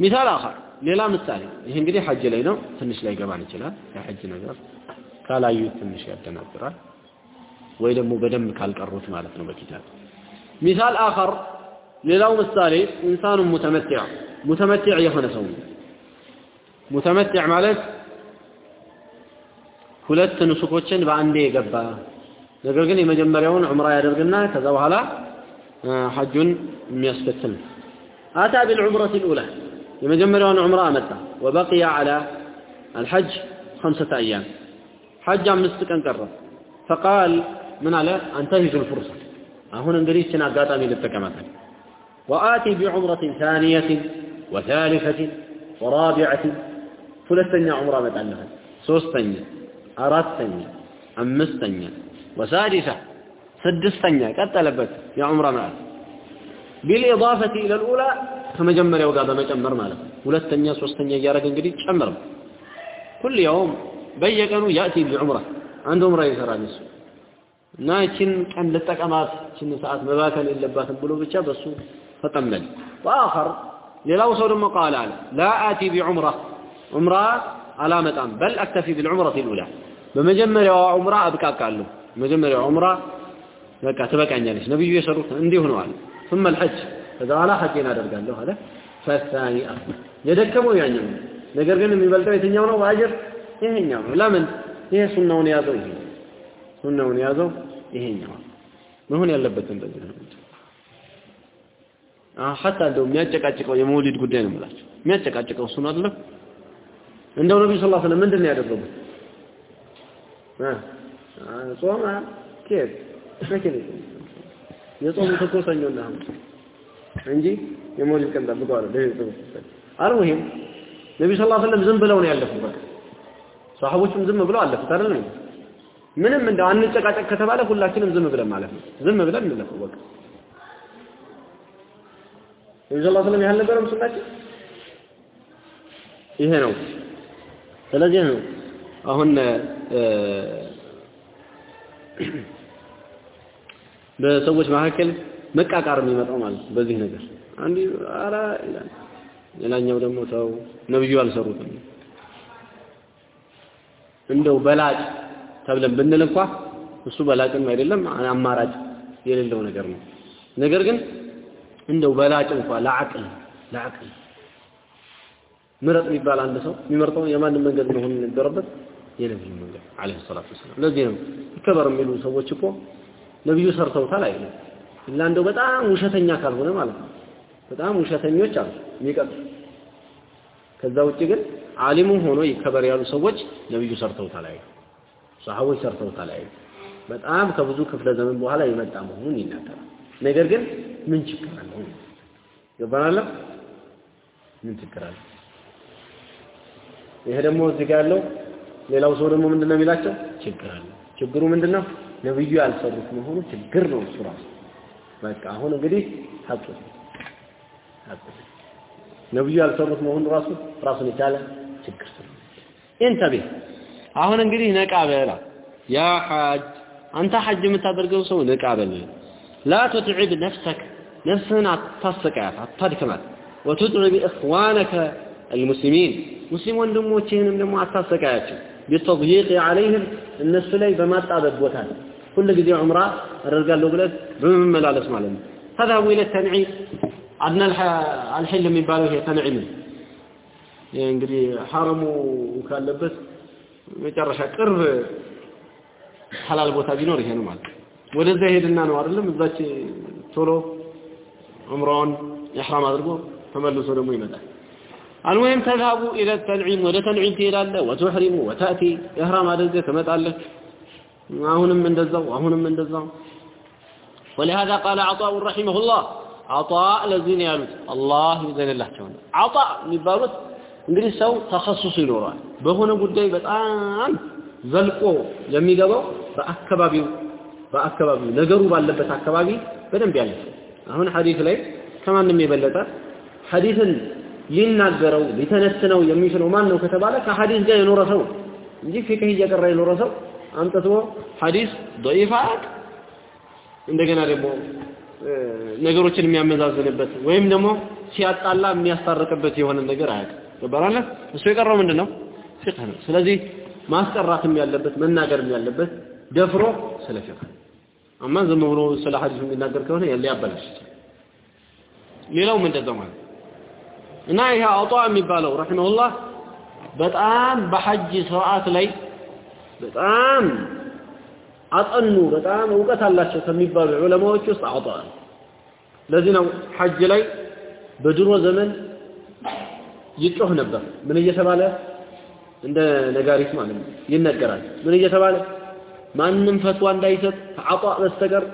ሚሳል አኸር ሌላ ምሳሌ ይህ እንግዲህ ሐጅ ላይ ነው። ትንሽ ላይ ገባን ይችላል። የሐጅ ነገር ካላዩት ትንሽ ያደናግራል፣ ወይ ደግሞ በደንብ ካልቀሩት ማለት ነው በኪታብ ሚሳል አኸር ሌላው ምሳሌ ኢንሳኑ ሙተመቲዕ ሙተመቲዕ የሆነ ሰው ነው ሙተመቲዕ ማለት ሁለት ንሱኮችን በአንዴ የገባ ነገር ግን የመጀመሪያውን ዑምራ ያደርግና ከዛ በኋላ ሐጁን የሚያስከትል አታ ቢልዑምረት ልኡላ የመጀመሪያውን ዑምራ አመጣ ወበቅያ አላ አልሐጅ خمسة أيام حج አምስት ቀን ቀረ فقال ምን አለ አንተሂዙ الفرصة አሁን እንግዲህ እችን አጋጣሚ ልጠቀማታል وآتي بعمرة ثانية وثالثة ورابعة ሁለተኛ ዑምራ መጣለህ ሶስተኛ አራተኛ አምስተኛ ወሳዲሳ ስድስተኛ ቀጠለበት የዑምራ ማለት ቢልኢዳፈቲ ኢለ ልኡላ ከመጀመሪያው ጋር በመጨመር ማለት ሁለተኛ ሶስተኛ እያደረገ እንግዲህ ጨምር ኩል የውም በየቀኑ ያእቲ ቢዑምራ አንድ ዑምራ ይሰራል እሱ። እና ይችን ቀን ልጠቀማት ይችን ሰዓት መባከል የለባትም ብሎ ብቻ በሱ ተጠመደ ወአኸር ሌላው ሰው ደግሞ ቃል አለ ላ አቲ ዑምራ አላመጣም። በል አክተፊ ቢልዑምረቲ ልኡላ። በመጀመሪያዋ ዑምራ አብቃቃለሁ። መጀመሪያዋ ዑምራ በቃ ትበቃኛለች። ነብዩ የሰሩት እንዲሁ ነው አለ። ثم الحج ከዛ በኋላ ሐጄን አደርጋለሁ አለ። ፈሳኒ የደከመው ያኛው ነገር ግን የሚበልጠው የትኛው ነው? በአጀር ይሄኛው ነው። ለምን? ይሄ ሱናውን ያዘው ይሄ ሱናውን ያዘው ይሄኛው መሆን ያለበት እንደዚህ ነው። ሐታ እንደው የሚያጨቃጭቀው የመውሊድ ጉዳይ ነው የምላቸው የሚያጨቃጭቀው እሱን አይደለም። እንደው ነብዩ ሰለላሁ ዐለይሂ ወሰለም ምንድን ነው ያደረጉት? ከየት መቼ ነው። የጾሙት እኮ ሰኞና ሐሙስ እንጂ የመውሊድ ቀን ጠብቀው አይደል አልሙሂም ነብዩ ሰለላሁ ዐለይሂ ወሰለም ዝም ብለው ነው ያለፉት። በቃ ሰሃቦቹም ዝም ብለው አለፉት አይደል? ነው ምንም እንደው አንጨቃጨቅ ከተባለ ሁላችንም ዝም ብለን ማለት ነው። ዝም ብለን እንለፈው በቃ። ነብዩ ሰለላሁ ዐለይሂ ወሰለም ያህል ነበረም ሱናችን ይሄ ነው ስለዚህ ነው አሁን በሰዎች መካከል መቃቃር የሚመጣው ማለት በዚህ ነገር። አንዱ አራ ይላል ሌላኛው ደግሞ ተው ነብዩ አልሰሩትም። እንደው በላጭ ተብለን ብንል እንኳ እሱ በላጭም አይደለም አማራጭ የሌለው ነገር ነው። ነገር ግን እንደው በላጭ እንኳ ለአቅል ለአቅል ምረጥ የሚባል አንድ ሰው የሚመርጠው የማንን መንገድ መሆን ነበረበት የነብዩ መንገድ አለይሂ ሰላቱ ወሰላም። ለዚህ ነው ይከበር የሚሉ ሰዎች እኮ ነብዩ ሰርተውታል አይደለም? ኢላ እንደው በጣም ውሸተኛ ካልሆነ ማለት ነው። በጣም ውሸተኞች አሉ የሚቀጥሉ። ከዛ ውጭ ግን ዓሊሙ ሆኖ ይከበር ያሉ ሰዎች ነብዩ ሰርተውታል አይደለም? ሰሃቦች ሰርተውታል አይደለም? በጣም ከብዙ ክፍለ ዘመን በኋላ የመጣ መሆኑን ይናገራል። ነገር ግን ምን ችግር አለው? ይባላል ምን ችግር አለው ይሄ ደግሞ እዚህ ጋር ያለው ሌላው ሰው ደግሞ ምንድነው የሚላቸው? ችግር አለ። ችግሩ ምንድነው? ነብዩ ያልሰሩት መሆኑ ችግር ነው እሱ ራሱ። በቃ አሁን እንግዲህ ሀቅ ነብዩ ያልሰሩት መሆኑ ራሱ ራሱን የቻለ ችግር ነው። እንተቤ አሁን እንግዲህ ነቃ በላ። ያ ሐጅ አንተ ሐጅ የምታደርገው ሰው ነቃ በል። ላ ትትዕብ ነፍሰክ ነፍስህን አታሰቃያት አታድክማት። ወትጥዕብ እኽዋነከ አልሙስሊሚን። ሙስሊም ወንድሞችህንም ደግሞ አታሰቃያቸው። ቢተضييق عليهم እነሱ ላይ በማጣበብ ቦታ ሁሉ ጊዜ ዑምራ አደርጋለሁ ብለህ በመመላለስ ማለት ነው። ተዛቡ ኢለ ተንዒም አድና አልሕል የሚባለው ይሄ ተንዒም እንግዲህ ሐረሙ ካለበት መጨረሻ ቅርብ ሐላል ቦታ ቢኖር ይሄ ነው ማለት ወደዛ ሄድና ነው አይደለም? እዛች ቶሎ ዑምራውን ኢሕራም አድርጎ ተመልሶ ደግሞ ይመጣል። المهم تذهبوا إلى التنعيم ولا تنعيم تيلاله وتحرموا وتأتي إحرام هذا تمتالك هنا من دزاو وهنا من دزاو ولهذا قال عطاء رحمه الله አጣ ለዚህ ነው ያሉት አላህ ይዘንላቸው ነው አጣ የሚባሉት እንግዲህ ሰው ተኸሱሱ ይኖረዋል በሆነ ጉዳይ በጣም ዘልቆ የሚገባው በአካባቢው በአካባቢው ነገሩ ባለበት አካባቢ በደንብ ያለ አሁን ሐዲስ ላይ ከማንም የበለጠ ሐዲስን ሊናገረው ሊተነትነው የሚችለው ማን ነው ከተባለ ከሐዲስ ጋር የኖረ ሰው እንጂ ፊቅህ እየቀራ የኖረ ሰው አምጥቶ ሐዲስ ضعيف እንደገና ደግሞ ነገሮችን የሚያመዛዝንበት ወይም ደግሞ ሲያጣላ የሚያስታርቅበት የሆነ ነገር አያውቅም። ገባራለ እሱ የቀረው ምንድን ነው? ፊቅህ ነው። ስለዚህ ማስቀራትም ያለበት መናገርም ያለበት ደፍሮ ስለ ፊቅህ አማ ዝም ብሎ ስለ ሐዲስ የሚናገር ከሆነ ሊያበላሽ ይችላል። ሌላውም እንደዛው ማለት እና ይሄ አጧ የሚባለው ረሂመሁላህ በጣም በሐጅ ስርዓት ላይ በጣም አጠኑ በጣም እውቀት አላቸው ከሚባሉ ዑለማዎች ውስጥ አጧ ለዚህ ነው ሐጅ ላይ በድሮ ዘመን ይጮህ ነበር። ምን እየተባለ እንደ ነጋሪት ማለት ይነገራል። ምን እየተባለ ማንም ፈትዋ እንዳይሰጥ ከአጧ በስተቀር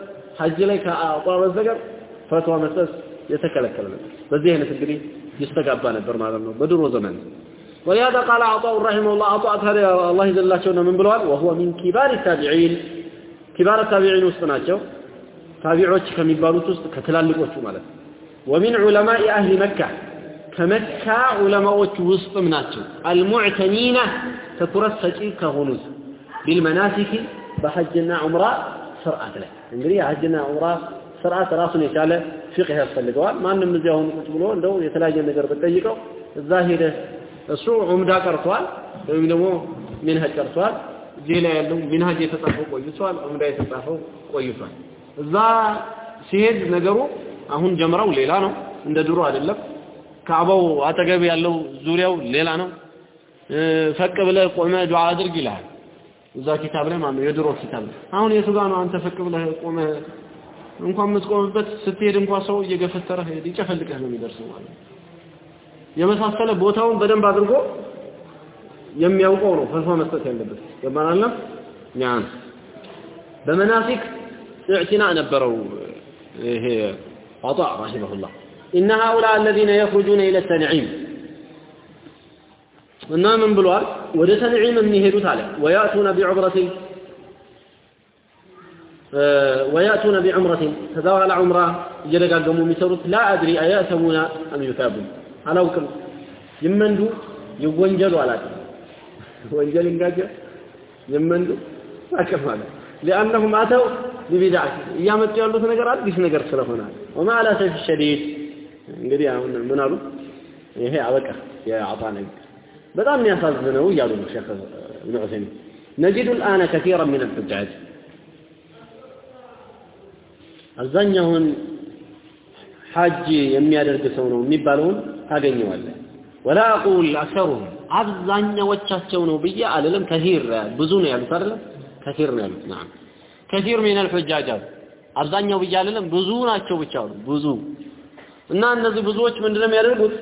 ሐጅ ላይ ከአጧ በስተቀር ፈትዋ መስጠት የተከለከለ ነበር። በዚህ አይነት እንግዲህ ይስተጋባ ነበር ማለት ነው በድሮ ዘመን ولهذا قال عطاء رحمه الله عطاء الله يجزاه الله شو من بلوان وهو من كبار التابعين كبار التابعين ውስጥ ናቸው ታቢዖች ከሚባሉት ውስጥ ከትላልቆቹ ማለት ነው ومن علماء أهل مكة ከመካ ዑለማዎች ውስጥም ናቸው አልሙዕተኒና ትኩረት ሰጪ ከሆኑት ቢልመናሲክ በሐጅና ዑምራ ስርዓት ላይ እንግዲህ የሐጅና ዑምራ ስርዓት ራሱን የቻለ ፊቅህ ያስፈልገዋል። ማንም እዚያ ሆኖ ቁጭ ብሎ እንደው የተለያየ ነገር ብትጠይቀው እዛ ሄደ እሱ ዑምዳ ቀርቷል ወይም ደግሞ ሚንሀጅ ቀርቷል። እዚህ ላይ ያለው ሚንሀጅ የተጻፈው ቆይቷል ዑምዳ የተጻፈው ቆይቷል። እዛ ሲሄድ ነገሩ አሁን ጀምራው ሌላ ነው። እንደ ድሮ አይደለም። ካዕባው አጠገብ ያለው ዙሪያው ሌላ ነው። ፈቅ ብለህ ቆመ ዱዓ አድርግ ይላል። እዛ ኪታብ ላይ ማለት የድሮ ኪታብ አሁን የቱ ጋር ነው አንተ ፈቅ ብለህ ቆመ እንኳን የምትቆምበት ስትሄድ እንኳን ሰው እየገፈተረህ ይጨፈልቅህ ነው የሚደርሰው ማለት ነው የመሳሰለ ቦታውን በደንብ አድርጎ የሚያውቀው ነው ፈትዋ መስጠት ያለበት ገባናለም ያን በመናፊቅ እዕቲና ነበረው ይሄ عطاء رحمه الله إن هؤلاء الذين يخرجون إلى التنعيم እና ምን ብሏል ወደ ተንዒም የሚሄዱት አለ ወያቱነ ቢዑምረቲ ወያቱነ ቢዑምረቲ ከዛ በኋላ ዑምራ እየደጋገሙ የሚሰሩት ላ አድሪ አያተሙና አም ዩታቡ አላውቅም ይመንዱ ይወንጀሉ አላውቅም ወንጀል እንጋጀ ይመንዱ አቅም አለ ሊአነሁም አተው ቢቢድዓት እያመጡ ያሉት ነገር አዲስ ነገር ስለሆነ ወማ አላ ሰይፍ ሸዲድ እንግዲህ አሁን ምን አሉ ይሄ አበቃ የአጣ ነገር በጣም የሚያሳዝነው እያሉ ነው ሼክ ኢብኑ ዑሰይሚን ነጂዱ الآن كثيرا من الحجاج አብዛኛውን ሐጅ የሚያደርግ ሰው ነው የሚባለውን ታገኘዋለህ ወላ አቁል አክሰሩም አብዛኛዎቻቸው ነው ብዬ አልልም ከሲር ብዙ ነው ያሉት አይደለም ከሲር ነው ያሉት ናም ከሲር من الحجاج አብዛኛው ብዬ አልልም ብዙ ናቸው ብቻ አሉ ብዙ እና እነዚህ ብዙዎች ምንድነው የሚያደርጉት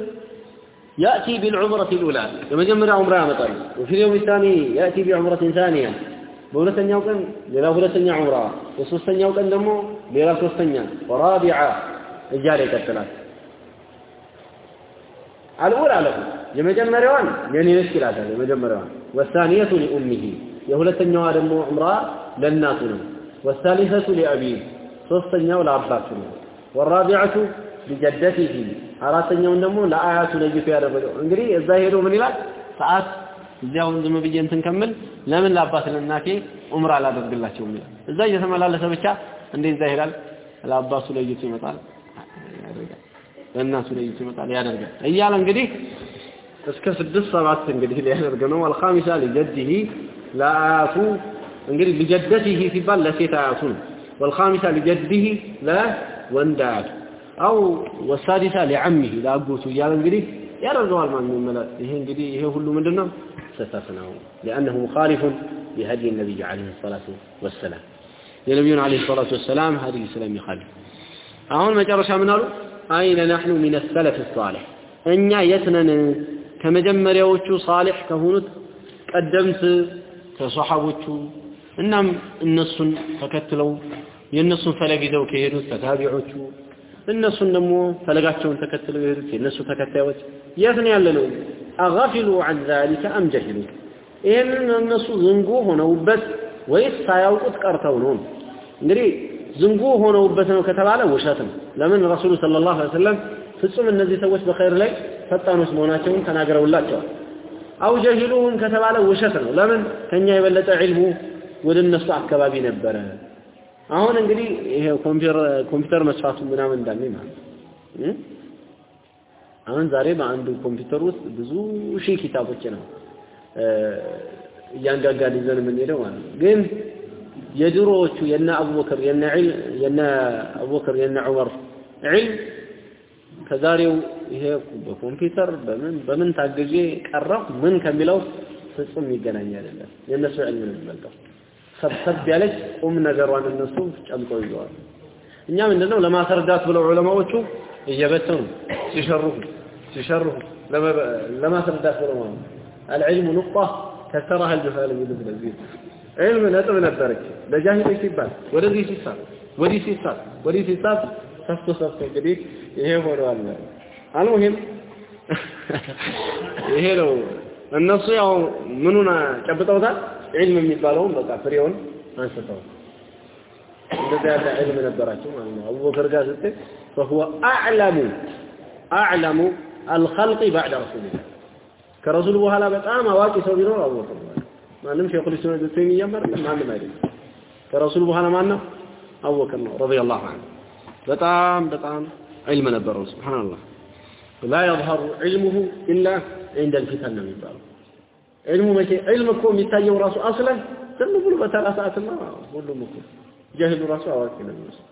يأتي بالعمرة الأولى كما جمع عمرة مثلا وفي اليوم الثاني يأتي بعمرة ثانية በሁለተኛው ቀን ሌላ ሁለተኛ ዑምራ በሶስተኛው ቀን ደግሞ ሌላ ሶስተኛ ወራቢዓ እያለ ይቀጥላል። አልኡላ ለሁ የመጀመሪያዋን የኔ ነች ይላታል የመጀመሪያዋን። ወሳኒየቱ ሊኡሚሂ የሁለተኛዋ ደግሞ ዑምራ ለእናቱ ነው። ወሳሊሰቱ ሊአቢ ሶስተኛው ለአባቱ ነው። ወራቢዓቱ ሊጀደቲሂ አራተኛውን ደግሞ ለአያቱ ለይቶ ያደረገው። እንግዲህ እዛ ሄዶ ምን ይላል? ሰዓት እዚያ አሁን ዝም ብዬ እንትን ከምል ለምን ለአባት ለእናቴ ዑምራ አላደርግላቸውም ይላል። እዛ እየተመላለሰ ብቻ እንደ እዛ ይሄዳል። ለአባቱ ለይቱ ይመጣል ያደርጋል፣ ለእናቱ ለይቱ ይመጣል ያደርጋል እያለ እንግዲህ እስከ ስድስት ሰባት እንግዲህ ሊያደርግ ነው። አልኻሚሳ ሊጀድህ ለአያቱ እንግዲህ ሊጀደትህ ሲባል ለሴት አያቱ ነው። ወልኻሚሳ ሊጀድህ ለወንድ አያቱ አው ወሳዲሳ ሊዓሚህ ለአጎቱ እያለ እንግዲህ ያደርገዋል ማለት ነው። ይሄ እንግዲህ ይሄ ሁሉ ምንድነው ስህተት ነው لأنه مخالف بهدي النبي عليه الصلاة والسلام የነቢዩን عليه الصلاة والسلام هذه سلام يخالف አሁን መጨረሻ ምን አሉ አይነ نحن من السلف الصالح እኛ የት ነን ከመጀመሪያዎቹ ሳሊሕ ከሆኑት ቀደምት ከሰሓቦቹ እናም እነሱን ተከትለው የእነሱን ፈለግ ይዘው ከሄዱት ከታቢዖቹ እነሱን ደግሞ ፈለጋቸውን ተከትለው የሄዱት የእነሱ ተከታዮች የት ነው ያለ ነው አጋፊሉ አን ዛሊከ አም ጀሂሉ? እነሱ ዝንጉ ሆነውበት ወይስ ሳያውቁት ቀርተው ነው? እንግዲህ ዝንጉ ሆነውበት ነው ከተባለ ውሸት ነው። ለምን ረሱሉ ሰለላሁ ዐለይሂ ወሰለም ፍጹም እነዚህ ሰዎች በኸይር ላይ ፈጣኖች መሆናቸውን ተናግረውላቸዋል። አው ጀሂሉሁም ከተባለ ውሸት ነው። ለምን? ከኛ የበለጠ ዒልሙ ወደ እነሱ አካባቢ ነበረ። አሁን እንግዲህ ይሄ ኮምፒውተር ኮምፒውተር መስፋቱ ምናምን እንዳለ ማለት አሁን ዛሬ በአንዱ ኮምፒውተር ውስጥ ብዙ ሺህ ኪታቦች ነው እያንጋጋን ይዘን የምንሄደው ማለት ነው። ግን የድሮዎቹ የነ አቡበክር የነ የነ አቡበክር የነ ዑመር ዒልም ከዛሬው ይሄ በኮምፒውተር በምን በምን ታግዤ ቀረሁ? ምን ከሚለው ፍጹም የሚገናኝ አይደለም። የእነሱ ዒልም ነው የሚበልጠው። ሰብሰብ ያለች ቁም ነገሯን እነሱ ጨምቀው ይዘዋል። እኛ ምንድነው ለማስረዳት ብለው ዑለማዎቹ እየበተኑ ሲሸርሁ ሲሸርሁ ለማስረዳት ብለው ማለት العلم نقطة كسرها الجهال من الذي علم ነጥብ ነበረች ለጃሂሎች ሲባል ወደዚህ ሲሳብ ወዲህ ሲሳብ ወዲህ ሲሳብ ሰፍቶ ሰፍቶ እንግዲህ ይሄ ሆኗል አልሙሂም ይሄ ነው እነሱ ያው ምኑን ጨብጠውታል ዒልም የሚባለውን በቃ ፍሬውን አንስተው እንደዚህ ያለ ዒልም ነበራቸው ማለት ነው አቡበከር ጋር ስትል فهو أعلم أعلم الخلق بعد رسول الله ከረሱል በኋላ በጣም አዋቂ ሰው ቢኖር አቡበከር ማንም ሸይኹል ኢስላም ኢብኑ ተይሚያ ማለት ማንም አይደለም ከረሱል በኋላ ማን ነው አቡበከር ነው ረዲየላሁ ዐንሁ በጣም በጣም ዒልም ነበረው ሱብሃንአላህ لا يظهر علمه إلا عند الفتن ነው የሚባለው ዒልሙ መቼ ዒልም እኮ የሚታየው ራሱ አስለን ዝም ብሎ በተራ ሰዓትማ ሁሉም እኮ ጃሂሉ ራሱ አዋቂ ነው የሚመስለው።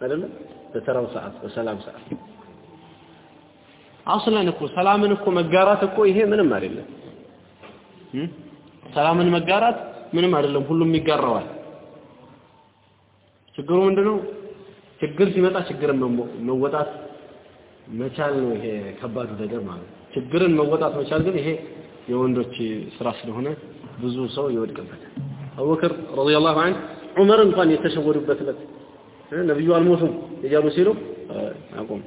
አይደለም በተራው ሰዓት በሰላም ሰዓት። አስለን እኮ ሰላምን እኮ መጋራት እኮ ይሄ ምንም አይደለም። ሰላምን መጋራት ምንም አይደለም ሁሉም ይጋራዋል። ችግሩ ምንድነው? ችግር ሲመጣ ችግርን መወጣት መቻል ነው ይሄ ከባዱ ነገር ማለት ችግርን መወጣት መቻል ግን ይሄ የወንዶች ስራ ስለሆነ ብዙ ሰው ይወድቅበታል። አቡበክር ረዲየላሁ ዐንሁ ዑመር እንኳን የተሸወዱበት ዕለት። ነብዩ አልሞቱም። እያሉ ሲሉ አቁም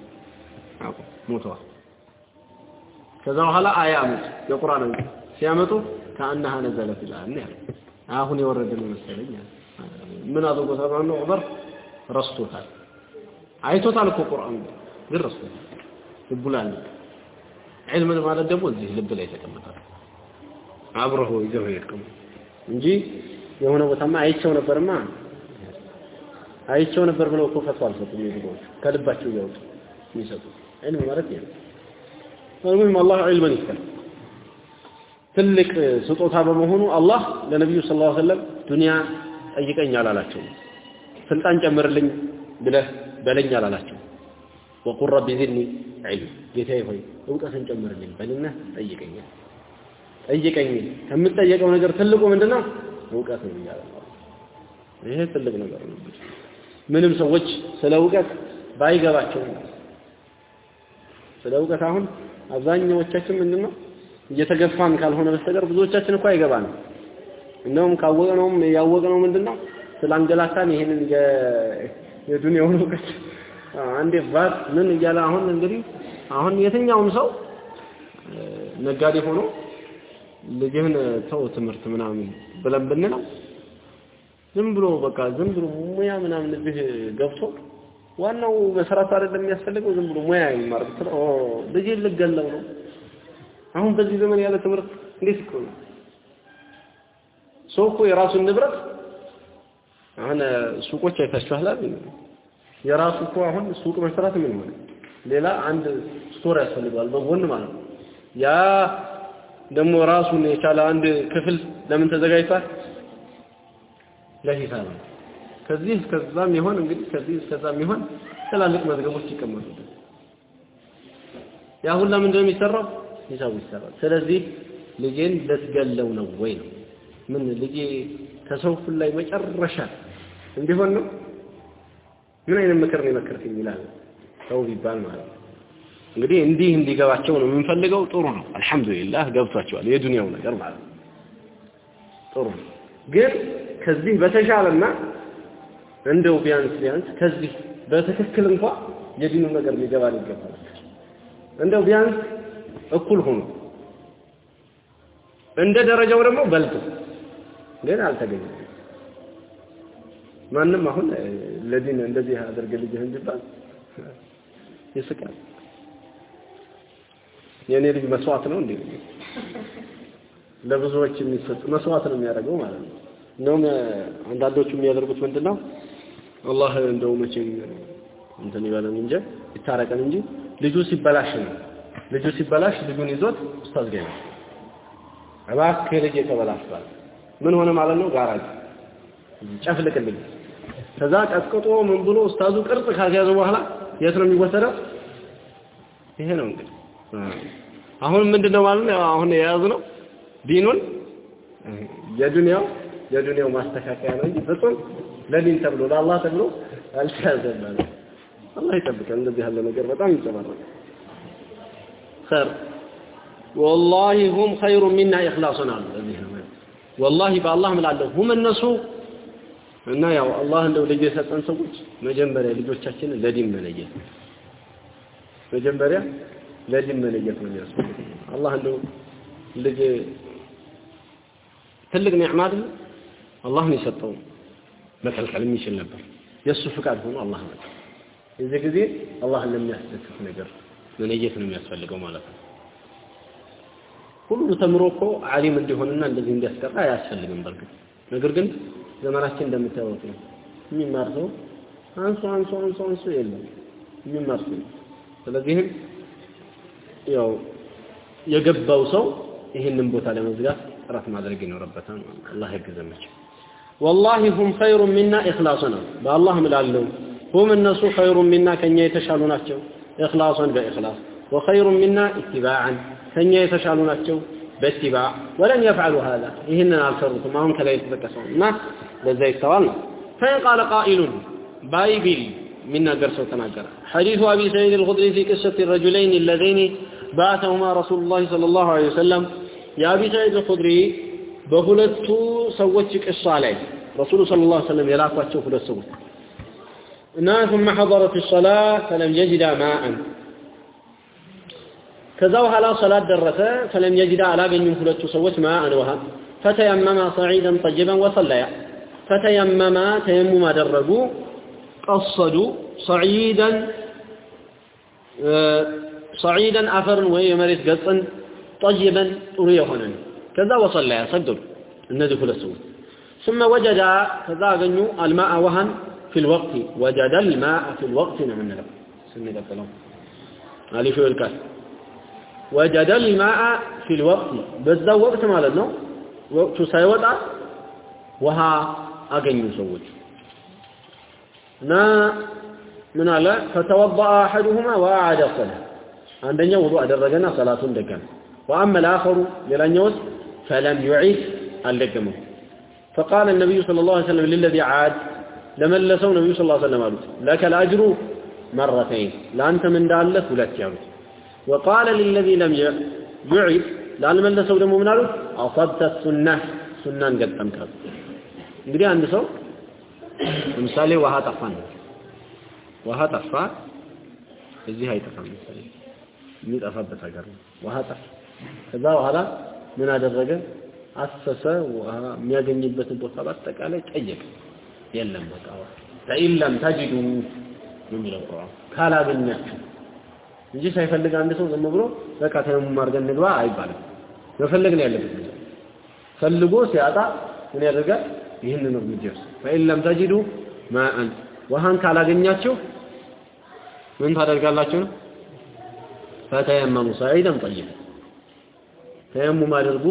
አቁም ሞተዋል። ከዛ በኋላ አያ አመጡ። የቁርአን አንቀጽ ሲያመጡ ከአናሃ ነዘለት ይላል ያለ አሁን የወረደ ነው መሰለኝ ምን አድርጎ ተባለ? ዑመር ረስቶታል። አይቶታል እኮ ቁርአን ግን ረስቶታል። ልቡ ላይ ማለት ደግሞ እዚህ ልብ ላይ ተቀምጧል አብረው ይዘው ይቀሙ እንጂ የሆነ ቦታማ አይቸው ነበርማ አይቸው ነበር ብለው እኮ ፈትዋ አልሰጡም። ይድሮች ከልባቸው እያወጡ የሚሰጡ ዒልም ማለት ነው። ወልሙም አላህ ዒልምን ይስጠን። ትልቅ ስጦታ በመሆኑ አላህ ለነብዩ ሰለላሁ ዐለይሂ ወሰለም ዱንያ ጠይቀኝ አላላቸው። ስልጣን ጨምርልኝ ብለህ በለኝ አላላቸው። ወቁል ረቢ ዚድኒ ዒልም ጌታዬ ሆይ እውቀትን ጨምርልኝ በልና ጠይቀኝ ጠይቀኝ። ከምትጠየቀው ነገር ትልቁ ምንድነው? እውቀት ነው እያለ ይሄ ትልቅ ነገር ነው። ምንም ሰዎች ስለ እውቀት ባይገባቸው ስለ እውቀት አሁን አብዛኛዎቻችን ምንድነው እየተገፋን ካልሆነ በስተቀር ብዙዎቻችን እኮ አይገባንም። እንደውም ካወቅነውም ያወቅነው ምንድነው ስላንገላታን ይሄንን የዱንያውን እውቀት አንዴ ቫት ምን እያለ አሁን እንግዲህ አሁን የትኛውም ሰው ነጋዴ ሆኖ ልጅህን ተው ትምህርት ምናምን ብለን ብንለው ዝም ብሎ በቃ ዝም ብሎ ሙያ ምናምን እዚህ ገብቶ ዋናው መሰረቱ አይደለም የሚያስፈልገው ዝም ብሎ ሙያ ይማር ብትለው ልጅ ልገለው ነው። አሁን በዚህ ዘመን ያለ ትምህርት እንዴት ነው? ሰው እኮ የራሱን ንብረት አሁን ሱቆች አይታችኋል የራሱ እኮ አሁን ሱቅ መስራት ምን ሆነ ሌላ አንድ ስቶር ያስፈልገዋል በጎን ማለት ነው። ያ ደግሞ ራሱን የቻለ አንድ ክፍል ለምን ተዘጋጅቷል? ለሂሳብ ነው። ከዚህ እስከዛም ይሆን እንግዲህ ከዚህ እስከዛም ይሆን ትላልቅ መዝገቦች ይቀመጡበት። ያ ሁላ ምንድነው የሚሰራው? ሂሳቡ ይሰራል። ስለዚህ ልጄን ልትገለው ነው ወይ ነው? ምን ልጄ ከሰው ሁሉ ላይ መጨረሻ እንዲሆን ነው? ምን አይነት ምክር ነው የመከርከኝ ይላል ሰው ቢባል ማለት ነው። እንግዲህ እንዲህ እንዲገባቸው ነው የምንፈልገው። ጥሩ ነው። አልহামዱሊላህ ገብቷቸዋል። የዱንያው ነገር ማለት ነው ጥሩ ግን ከዚህ በተሻለና እንደው ቢያንስ ቢያንስ ከዚህ በትክክል እንኳን የዲኑ ነገር ሊገባን ይገባል። እንደው ቢያንስ እኩል ሆኖ እንደ ደረጃው ደግሞ በልጦ ግን አልተገኘም። ማንም አሁን ለዲን እንደዚህ አድርገ ልጅህን ቢባል ይስቃል። የእኔ ልጅ መስዋዕት ነው እንዴ? ለብዙዎች የሚሰጥ መስዋዕት ነው የሚያደርገው ማለት ነው። እንደውም አንዳንዶቹ የሚያደርጉት ምንድን ነው? አላህ እንደው መቼም እንትን ይበለን እንጂ ይታረቀን እንጂ ልጁ ሲበላሽ ነው። ልጁ ሲበላሽ ልጁን ይዞት ኡስታዝ ጋር ነው እባክህ ልጅ የተበላሽቷል ምን ሆነ ማለት ነው? ጋራጅ ጨፍልቅልኝ። ከዛ ቀጥቅጦ ምን ብሎ ኡስታዙ ቅርጽ ካስያዘ በኋላ የት ነው የሚወሰደው? ይሄ ነው እንግዲህ። አሁን ምንድነው ማለት ነው? አሁን የያዝ ነው ዲኑን የዱንያው የዱንያው ማስተካከያ ነው እንጂ ፍጹም ለዲን ተብሎ ለአላህ ተብሎ አልተያዘም አላህ ይጠብቀን። እንደዚህ ያለ ነገር በጣም ይንጸባረቃል። ሰር ወላሂ ሁም ኸይሩ ሚና ኢኽላሱን አሉ። ወላሂ በአላህ እምላለሁ ሁም እነሱ እና ያው አላህ እንደው ልጅ የሰጠን ሰዎች መጀመሪያ ልጆቻችንን ለዲን መለየት መጀመሪያ ለዲን መለየት ነው የሚያስፈልገው። አላህ እንደው ልጅ ትልቅ ኒዕማ አይደል አላህን የሰጠው መከልከል የሚችል ነበር። የእሱ ፍቃድ ሆኖ አላህ መጣ። የዚህ ጊዜ አላህን ለሚያስደስት ነገር መለየት ነው የሚያስፈልገው ማለት ነው። ሁሉ ተምሮ እኮ ዓሊም እንዲሆንና እንደዚህ እንዲያስቀራ አያስፈልግም በርግጥ። ነገር ግን ዘመናችን እንደምታዩት ነው። የሚማር ሰው አንሱ አንሱ አንሱ አንሱ የለም። የሚማር ሰው ስለዚህም ያው የገባው ሰው ይህንን ቦታ ለመዝጋት ጥረት ማድረግ ይኖርበታል አላህ ያግዘመች والله هم خير منا إخلاصنا بالله ملالو هم الناس خير منا كن يتشالوا ናቸው إخلاصا بإخلاص وخير منا اتباعا كن يتشالوا ናቸው باتباع ولن يفعلوا هذا إهنا الفرط ما هم كلا يتذكسون ما لذا يستوالنا فإن قال قائل بايبل منا قرسوا تناجر حديث أبي سعيد الخضري في قصة الرجلين اللذين بعثهما رسول الله صلى الله عليه وسلم يا أبي سعيد الخضري በሁለቱ ሰዎች ቅሷ ላይ ረሱሉ صلى الله عليه وسلم የላኳቸው ሁለት ሰዎች እና ثم حضرت الصلاة فلم يجد ماء ከዛ በኋላ ሰላት ደረሰ فلم يجد አላገኙም ሁለቱ ሰዎች ማአን ውሃ فتيمم صعيدا طيبا وصليا فتيمم تيمم አደረጉ قصدوا صعيدا صعيدا አፈርን ወይ የመሬት ገጽን طيبا ጥሩ የሆነን ከዛ ወሰለያ ሰገዱ እነዚህ ሁለት ሰዎች ثم وجد ከዛ አገኙ الماء وهن في الوقت وجد الماء في الوقت ነው የምንለው ስንቀጥለው አሊፍ ይልካል وجد الماء في الوقت በዛው ወቅት ማለት ነው ወቅቱ ሳይወጣ ውሃ አገኙ ሰዎች እና ምን አለ فتوضأ احدهما وأعاد الصلاة አንደኛው ውዱእ አደረገና ሰላቱን ደገመ وأما الآخر للنيوس فلم يعيد الدقمه فقال النبي صلى الله عليه وسلم للذي عاد لمن لسوا النبي صلى الله عليه وسلم قالوا لك الأجر مرتين لا أنت من دالة ولا تجاوز وقال للذي لم يعيد لا لمن لسوا دمه من قالوا أصبت السنة سنة قد تمكر እንግዲህ አንድ ሰው ለምሳሌ ውሃ ጠፋን ውሃ ጠፋ እዚህ አይጠፋም ምሳሌ የሚጠፋበት ሀገር ነው ውሃ ጠፋ ከዛ በኋላ ምን አደረገ? አሰሰ ውሃ የሚያገኝበትን ቦታ በአጠቃላይ ጠየቀ። የለም በቃ ፈኢለም ተጅዱ የሚለው ቁርአን ካላገኛችሁ እንጂ ሳይፈልግ አንድ ሰው ዝም ብሎ በቃ ተየሙም አድርገን እንግባ አይባልም። መፈለግ ነው ያለበት ፈልጎ ሲያጣ ምን ያደርጋል? ይህንን እርምጃ ይወስድ ፈኢለም ተጅዱ ማአን ውሃን ካላገኛችሁ ምን ታደርጋላችሁ ነው? ፈተየመሙ ሰዒደን ጠይበን ተየሙም አድርጉ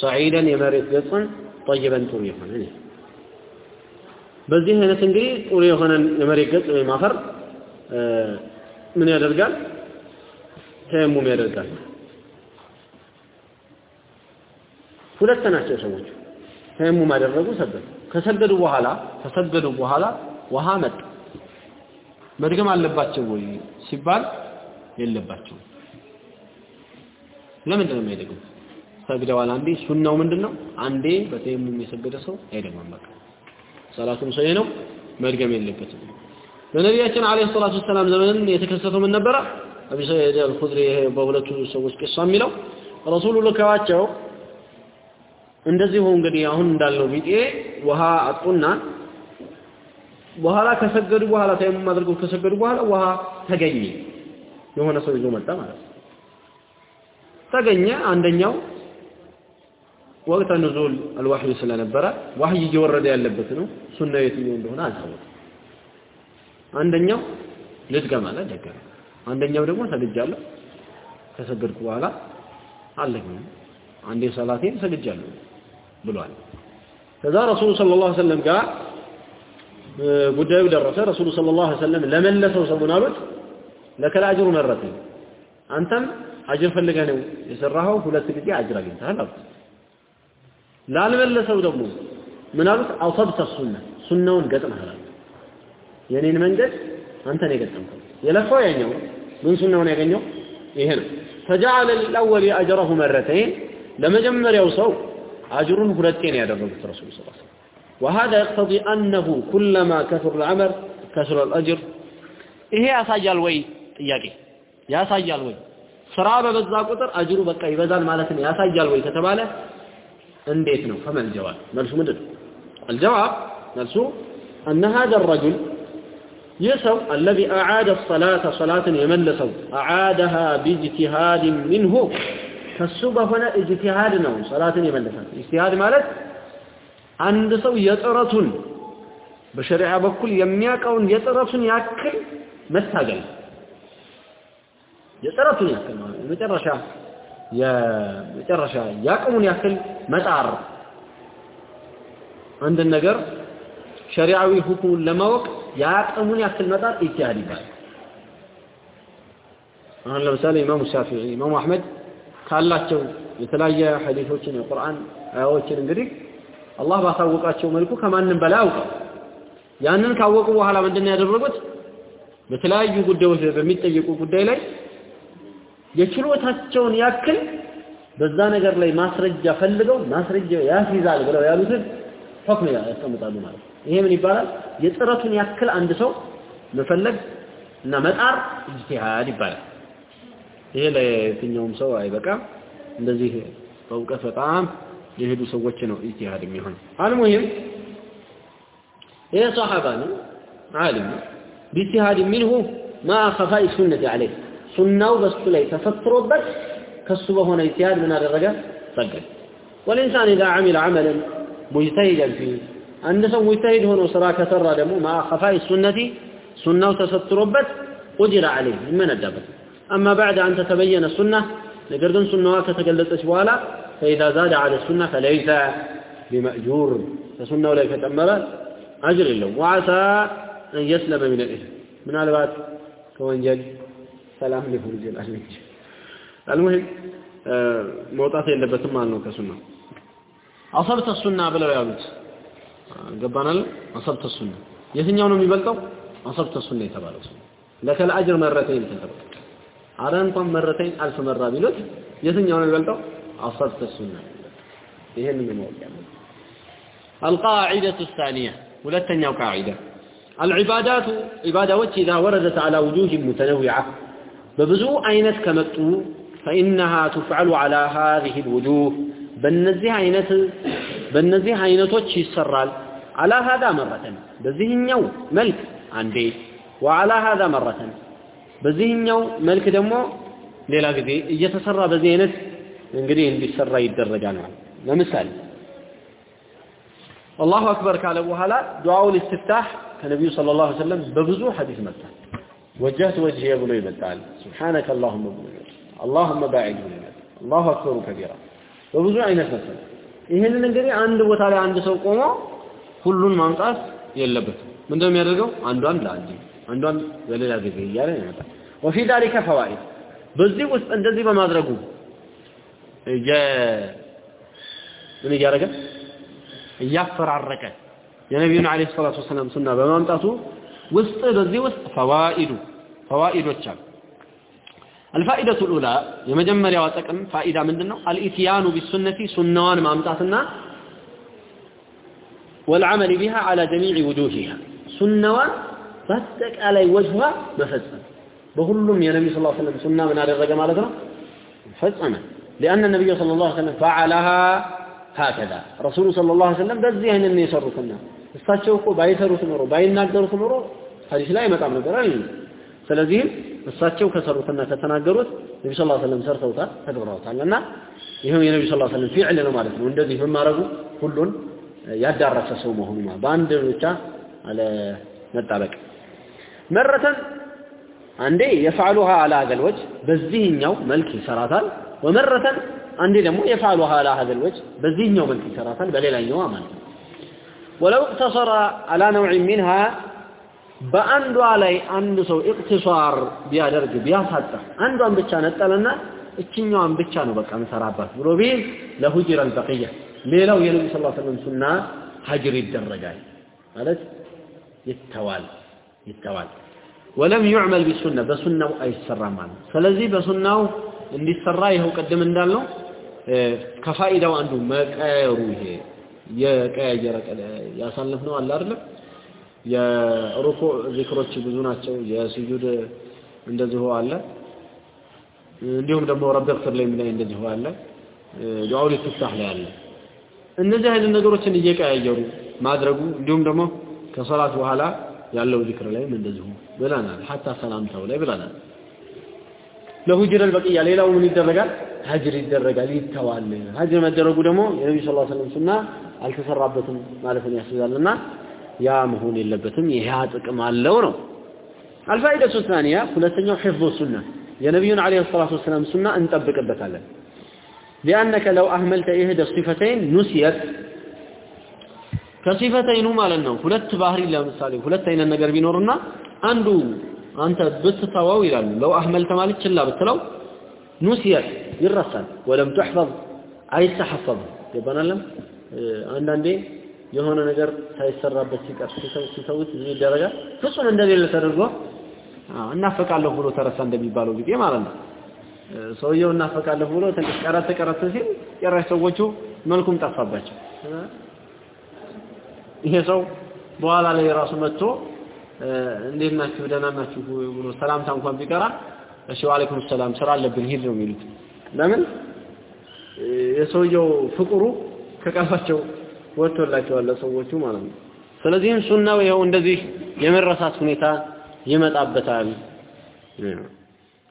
ሰዒደን የመሬት ገጽን ጠይበን ጥሩ የሆነ በዚህ አይነት እንግዲህ ጥሩ የሆነን የመሬት ገጽ ወይም አፈር ምን ያደርጋል? ተየሙም ያደርጋል። ሁለት ናቸው ሰዎች። ተየሙም አደረጉ ሰገዱ። ከሰገዱ በኋላ ከሰገዱ በኋላ ውሃ መጣ። መድገም አለባቸው ወይ ሲባል የለባቸውም። ለምንድን ነው የማይደግሙት ሰግደዋል አንዴ ሱናው ምንድነው አንዴ በተየሙም የሰገደ ሰው አይደግምም በቃ ሰላቱም ሰው ነው መድገም የለበትም በነቢያችን አለይሂ ሰላቱ ወሰላም ዘመን የተከሰተው ምን ነበረ? አቢ ሰዒድ አልኹድሪ በሁለቱ ሰዎች ቂሷ የሚለው ረሱሉ ልከዋቸው እንደዚሁ እንግዲህ አሁን እንዳለው ቢጤ ውሃ አጡና በኋላ ከሰገዱ በኋላ ተየሙም አድርገው ከሰገዱ በኋላ ውሃ ተገኘ። የሆነ ሰው ይዞ መጣ ማለት ነው። ተገኘ። አንደኛው ወቅተ ንዙል አልዋህይ ስለነበረ ዋህይ እየወረደ ያለበት ነው። ሱናው የትኛው እንደሆነ አልታወቀም። አንደኛው ልድገም አለ፣ ደገመ። አንደኛው ደግሞ ሰግጃለሁ፣ ከሰገድኩ በኋላ አለኝ አንዴ ሰላቴን ሰግጃለሁ ብሏል። ከዛ ረሱሉ ሰለላሁ ዐለይሂ ወሰለም ጋር ጉዳዩ ደረሰ። ረሱሉ ሰለላሁ ዐለይሂ ወሰለም ለመለሰው ሰው ምን አሉት? ለከል አጅሩ መረተኝ፣ አንተም አጅር ፈልገህ ነው የሰራኸው፣ ሁለት ጊዜ አጅር አግኝተሃል አሉት። ላልመለሰው ደግሞ ምን አሉት? አውሰብተ ሱና ሱናውን ገጥመሃል የኔን መንገድ አንተ ነው የገጠምከው። የለፋው ያኛው ግን ሱናውን ያገኘው? ይሄ ነው። ፈጀዐለ ሊልአወሊ አጅረሁ መረተይን ለመጀመሪያው ሰው አጅሩን ሁለቴ ነው ያደረጉት ረሱል ስ ላ ወሀዳ የቅተዲ አነሁ ኩለማ ከሱረ ልዐመል ከሱረ ልአጅር። ይሄ ያሳያል ወይ? ጥያቄ ያሳያል ወይ? ስራ በበዛ ቁጥር አጅሩ በቃ ይበዛል ማለት ነው። ያሳያል ወይ ከተባለ እንዴት ነው ፈመል ጀዋብ መልሱ ምንድን ነው الجواب መልሱ أن هذا الرجل يسو الذي أعاد الصلاة صلاة يملسو أعادها باجتهاد منه كالسبة هنا اجتهاد نو صلاة يملسها اجتهاد مالت አንድ ሰው የጥረቱን በሸሪዓ በኩል የሚያውቀውን የጥረቱን ያክል መታገል የጥረቱን ያክል ማለት የመጨረሻ የመጨረሻ ያቅሙን ያክል መጣር አንድን ነገር ሸሪዓዊ ሁኩሙን ለማወቅ የአቅሙን ያክል መጣር ኢጅቲሃድ ይባላል። አሁን ለምሳሌ ኢማሙ ሻፊዒ፣ ኢማሙ አሕመድ ካላቸው የተለያየ ሐዲሶችን የቁርአን አያዎችን እንግዲህ አላህ ባሳወቃቸው መልኩ ከማንም በላይ አውቀው ያንን ካወቁ በኋላ ምንድን ያደረጉት? በተለያዩ ጉዳዮች በሚጠየቁ ጉዳይ ላይ የችሎታቸውን ያክል በዛ ነገር ላይ ማስረጃ ፈልገው ማስረጃ ያስይዛል ብለው ያሉትን ሁክም ያስቀምጣሉ ማለት ነው። ይሄ ምን ይባላል? የጥረቱን ያክል አንድ ሰው መፈለግ እና መጣር ኢጅቲሃድ ይባላል። ይሄ ለየትኛውም ሰው አይበቃም። እንደዚህ በእውቀት በጣም የሄዱ ሰዎች ነው ኢጅቲሃድ የሚሆን አልሙሂም ይሄ ሰሃባ ነው ዓሊም ነው ቢኢጅቲሃድ ሚንሁ ማ ኸፋኢ ሱነቲ ዐለይህ ሱናው በሱ ላይ ተፈክሮበት ከሱ በሆነ ኢጅቲሃድ ምን አደረገ ሰገድ ወልኢንሳን ኢዛ ዐሚለ ዐመለን ሙጅተሂደን ፊህ አንድ ሰው ሙጅተሂድ ሆኖ ስራ ከሰራ ደግሞ ማ ኸፋኢ ሱነቲ ሱናው ተሰትሮበት ቁድረ ዐለይህ ይመነዳበት አማ ባዕድ አን ተተበየነ ሱና ነገር ግን ሱናዋ ከተገለጸች በኋላ فإذا زاد على السنة فليس بمأجور فسنة ولا كتمر أجر له وعسى أن يسلم من الإثم من على بعد كوانجل سلام لفرج الأهل المهم موطات የለበትም ማለት ነው ከሱና አሰብተ ሱና ብለው ያሉት ገባናል አሰብተ ሱና የትኛው ነው የሚበልጠው አሰብተ ሱና የተባለው ሱና ለከል አጅር መረተይን ተተባለ አረ እንኳን መረተይን አልፍ መራ ቢሉት የትኛው ነው የሚበልጠው أصبت السنة إيه من الموضوع القاعدة الثانية ولتنيا قاعدة العبادات عبادات إذا وردت على وجوه متنوعة በብዙ አይነት ከመጡ ፈኢነሃ ቱፍዐሉ ዐላ ሃዚህ ልውጁህ በእነዚህ አይነት በእነዚህ አይነቶች ይሰራል። አላ ሀዛ መረተን በዚህኛው መልክ አንዴ ወአላ ሀዛ መረተን በዚህኛው መልክ ደግሞ ሌላ ጊዜ እየተሰራ በዚህ አይነት እንግዲህ እንዲሰራ ይደረጋል ማለት ለምሳሌ አላሁ አክበር ካለ በኋላ ዱዓው ልስትፍታህ ከነቢዩ ሰለላሁ ዐለይሂ ወሰለም በብዙ ሐዲስ መጥቷል። ወጀህት ወጅሄ ብሎ ይመጣል። ሱብሓነከ አላሁመ ብሎ ይመጣል። አላሁመ ባዒድ ብሎ ይመጣል። አላሁ አክበሩ ከቢራ በብዙ አይነት መሰለ። ይህንን እንግዲህ አንድ ቦታ ላይ አንድ ሰው ቆሞ ሁሉን ማምጣት የለበትም። ምንድን ነው የሚያደርገው? አንዷን ለአንድ አንዷን በሌላ ጊዜ እያለ ይመጣል። ወፊ ዛሊከ ፈዋኢድ በዚህ ውስጥ እንደዚህ በማድረጉ ምን እያደረገ እያፈራረቀ የነቢዩን ዓለይሂ ሰላቱ ወሰላም ሱና በማምጣቱ ውስጥ በዚህ ውስጥ ፈዋኢዱ ፈዋኢዶች አሉ። አልፋኢደቱ ሉላ የመጀመሪያዋ ጥቅም ፋኢዳ ምንድን ነው? አልኢትያኑ ቢሱነቲ ሱናዋን ማምጣትና ወልዓመል ቢሃ ዓላ ጀሚዕ ውጁሂሃ ሱናዋን በአጠቃላይ ወጅዋ መፈጸም በሁሉም የነቢዩ ስ ሰለም ሱና ምን አደረገ ማለት ነው ፈጸመ ሊአነ ነቢዩ ስለ ላ ሰለም ፈዓለሃ ሀከዛ ረሱሉ ስለ ላ ሰለም በዚህ አይነት ነው የሰሩትና እሳቸው እኮ ባይሰሩት ኖሮ ባይናገሩት ኖሮ ሀዲስ ላይ አይመጣም ነበር አይደል ስለዚህም እሳቸው ከሰሩትና ከተናገሩት ነቢ ስ ሰለም ሰርተውታል ተግብረውታል። እና ይህም የነቢ ስ ሰለም ፊዕል ነው ማለት ነው። እንደዚህ በማድረጉ ሁሉን ያዳረሰ ሰው መሆኑ በአንድ ብቻ አለ መጣበቅ መረተን አንዴ የፍዓሉሃ አላ ሀዘል ወጅ በዚህኛው መልክ ይሰራታል። ወመረተን አንዴ ደግሞ የፍዓሉሃ አላ ሀዘል ወጅ በዚህኛው መልክ ይሰራታል በሌላኛው ማለት ነው። ወለው እቅተሰረ አላ ነውዕ ሚንሃ በአንዷ ላይ አንድ ሰው ኢቅትሷር ቢያደርግ ቢያሳጣ አንዷን ብቻ ነጠለና እችኛዋን ብቻ ነው በቃ እንሰራባት ብሎ ቢል ለሁጅረ አልበቅያ ሌላው የነቢ ስ ሰለም ሱና ሀጅር ይደረጋል ማለት ይተዋል ይተዋል። ወለም ዩዕመል ቢሱና በሱናው አይሰራም ማለት ስለዚህ በሱናው እንዲሰራ ይኸው ቅድም እንዳልነው ከፋኢዳው አንዱ መቀየሩ ይሄ የቀያየረ ያሳለፍነው አለ አይደለም የሩኩዕ ዚክሮች ብዙ ናቸው። የስጁድ እንደዚሁ አለ። እንዲሁም ደግሞ رب اغفر لي ላይ እንደዚሁ አለ። دعاء الاستفتاح ላይ አለ። እነዚህ አይነት ነገሮችን እየቀያየሩ ማድረጉ እንዲሁም ደግሞ ከሶላት በኋላ ያለው ዚክር ላይም እንደዚሁ ብለናል። حتى ሰላምታው ላይ ብለናል። وهجر البقية ሌላው ምን ይደረጋል? ሀጅር ይደረጋል ይተዋል። ሀጅር መደረጉ ደግሞ የነቢ ስ ሰለም ሱና አልተሰራበትም ማለትን ያስይዛልና ያ መሆን የለበትም ይሄ ጥቅም አለው ነው። አልፋኢደቱ ታኒያ ሁለተኛው ሒፍዙ ሱና የነቢዩን ዓለይሂ ሰላቱ ወሰላም ሱና እንጠብቅበታለን። ሊአነከ ለው አህመልተ ኢህደ ሲፈተይን ኑሲየት ከሲፈተይኑ ማለት ነው። ሁለት ባህሪ ለምሳሌ ሁለት አይነት ነገር ቢኖርና አንዱ አንተ ብትተወው ይላሉ። ለው አህመልተ ማለት ችላ ብትለው ኑሲየት ይረሳል። ወለም ትሕፈዝ አይተሐፈዝ። ገባናለም አንዳንዴ የሆነ ነገር ሳይሰራበት ሲቀር ሲተውት ምን ይደረጋል ፍጹም እንደሌለ ተደርጎ እናፈቃለሁ ብሎ ተረሳ እንደሚባለው ጊዜ ማለት ነው። ሰውየው እናፈቃለሁ ብሎ ትንሽ ቀረት ሲል ጭራሽ ሰዎቹ መልኩም ጠፋባቸው። ይሄ ሰው በኋላ ላይ ራሱ መጥቶ እንዴት ናችሁ? ደህና ናችሁ? ብሎ ሰላምታ እንኳን ቢቀራ እሺ ወአለይኩም ሰላም ስራ አለብን ሂድ ነው የሚሉት። ለምን? የሰውየው ፍቅሩ ከቀፋቸው ወጥቶላቸዋል ሰዎቹ ማለት ነው። ስለዚህም ሱናው ይኸው እንደዚህ የመረሳት ሁኔታ ይመጣበታል።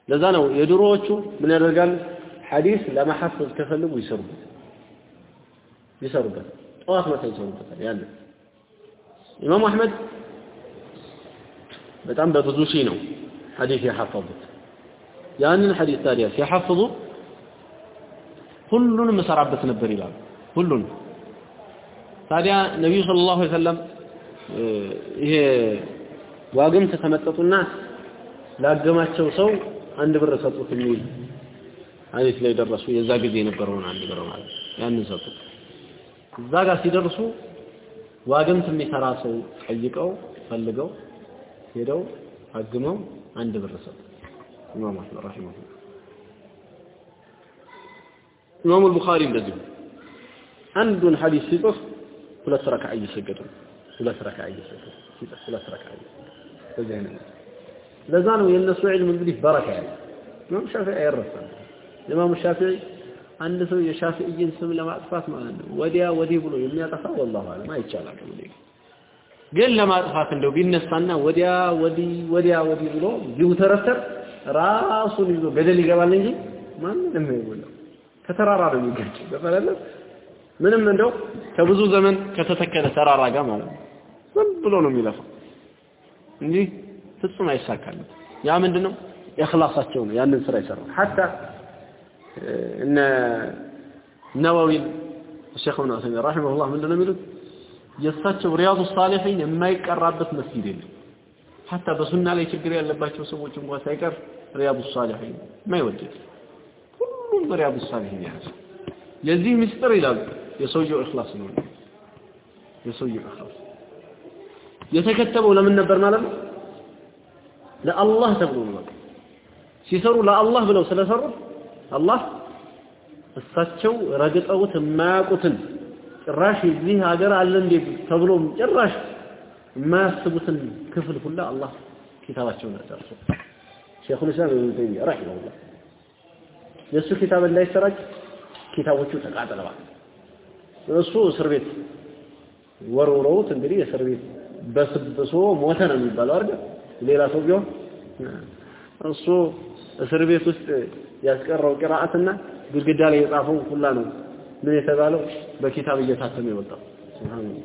ለዛ ነው የድሮዎቹ ምን ያደርጋሉ? ሐዲስ ለማሐፈዝ ከፈልጉ ይሰሩበት ይሰሩበት። ጠዋት መታ ይሰሩበታል ያለ ኢማም አህመድ በጣም በብዙ ሺህ ነው ሐዲስ የሐፈዙት ያንን ሐዲስ ታዲያ ሲሐፍዙ ሁሉንም እሰራበት ነበር ይላሉ። ሁሉንም ታዲያ ነቢዩ ሰለላሁ ዐለይሂ ወሰለም ይሄ ዋግምት ተመጠጡና ላገማቸው ሰው አንድ ብር ሰጡት የሚል ሐዲስ ላይ ደረሱ። የዛ ጊዜ የነበረውን አንድ ብር ማለት ያንን ሰጡት። እዛ ጋር ሲደርሱ ዋግምት የሚሰራ ሰው ጠይቀው ፈልገው ሄደው አግመው አንድ ብር ሰጡት። ኢማም አህመድ ረሂመሁላህ። ኢማሙ አልቡኻሪ አንዱን ሐዲስ ሲጽፍ ሁለት ረክዓ እየሰገዱ ሁለት ረክዓ እየሰገዱ ሁለት እየሰገዱ በዚህ ለዛ ነው የእነሱ ዒልም እንግዲህ በረካ ያለ ኢማም ሻፊዒ አይረሳም። ኢማም ሻፊዒ አንድ ሰው የሻፊዒን ስም ለማጥፋት ማለት ነው ወዲያ ወዲህ ብሎ የሚያጠፋ ወላሁ አለም አይቻላል ግን ለማጥፋት እንደው ቢነሳና ወዲያ ወዲህ ወዲያ ወዲህ ብሎ ቢውተረተር ራሱን ይዞ ገደል ይገባል እንጂ ማንንም አይወለው ከተራራ ነው የሚጋጭ። በፈለለ ምንም እንደው ከብዙ ዘመን ከተተከለ ተራራ ጋር ማለት ነው። ዝም ብሎ ነው የሚለፋው እንጂ ፍጹም አይሳካለት። ያ ምንድነው ኢኽላሳቸው ነው ያንን ስራ ይሰራው። حتى እነ ነዋዊን ሼክ ኢብኑ ዑሰይሚን رحمه الله ምንድነው የሚሉት የእሳቸው ሪያዱ ሳሊሒን የማይቀራበት መስጊድ የለም። حتى በሱና ላይ ችግር ያለባቸው ሰዎች እንኳን ሳይቀር ሪያዱ ሳሊሒን የማይወድድ ሁሉም ሪያዱ ሳሊሒን ያዘ። የዚህ ምስጢር ይላሉ የሰውየው ኢኽላስ ነው። የሰውየው እኽላስ። የተከተበው ለምን ነበር ማለት ነው? ለአላህ ተብሎ ነው ሲሰሩ ለአላህ ብለው ስለሰሩ አላህ እሳቸው ረግጠውት የማያውቁትን ጭራሽ እዚህ ሀገር አለ እንዴ ተብሎ ጭራሽ የማያስቡትን ክፍል ሁላ አላህ ኪታባቸውን አጨርሶ ሼኹል ኢስላም ኢብኑ ተይሚያ ረሂመሁላህ። የእሱ ኪታብ እንዳይሰራጭ ኪታቦቹ ተቃጥለዋል። እሱ እስር ቤት ወርውረውት እንግዲህ እስር ቤት በስብሶ ሞተ ነው የሚባለው አይደል? ሌላ ሰው ቢሆን እሱ እስር ቤት ውስጥ ያስቀረው ቅራአትና ግድግዳ ላይ የጻፈው ሁላ ነው ምን የተባለው በኪታብ እየታተመ የወጣው ሱብሃንአላህ።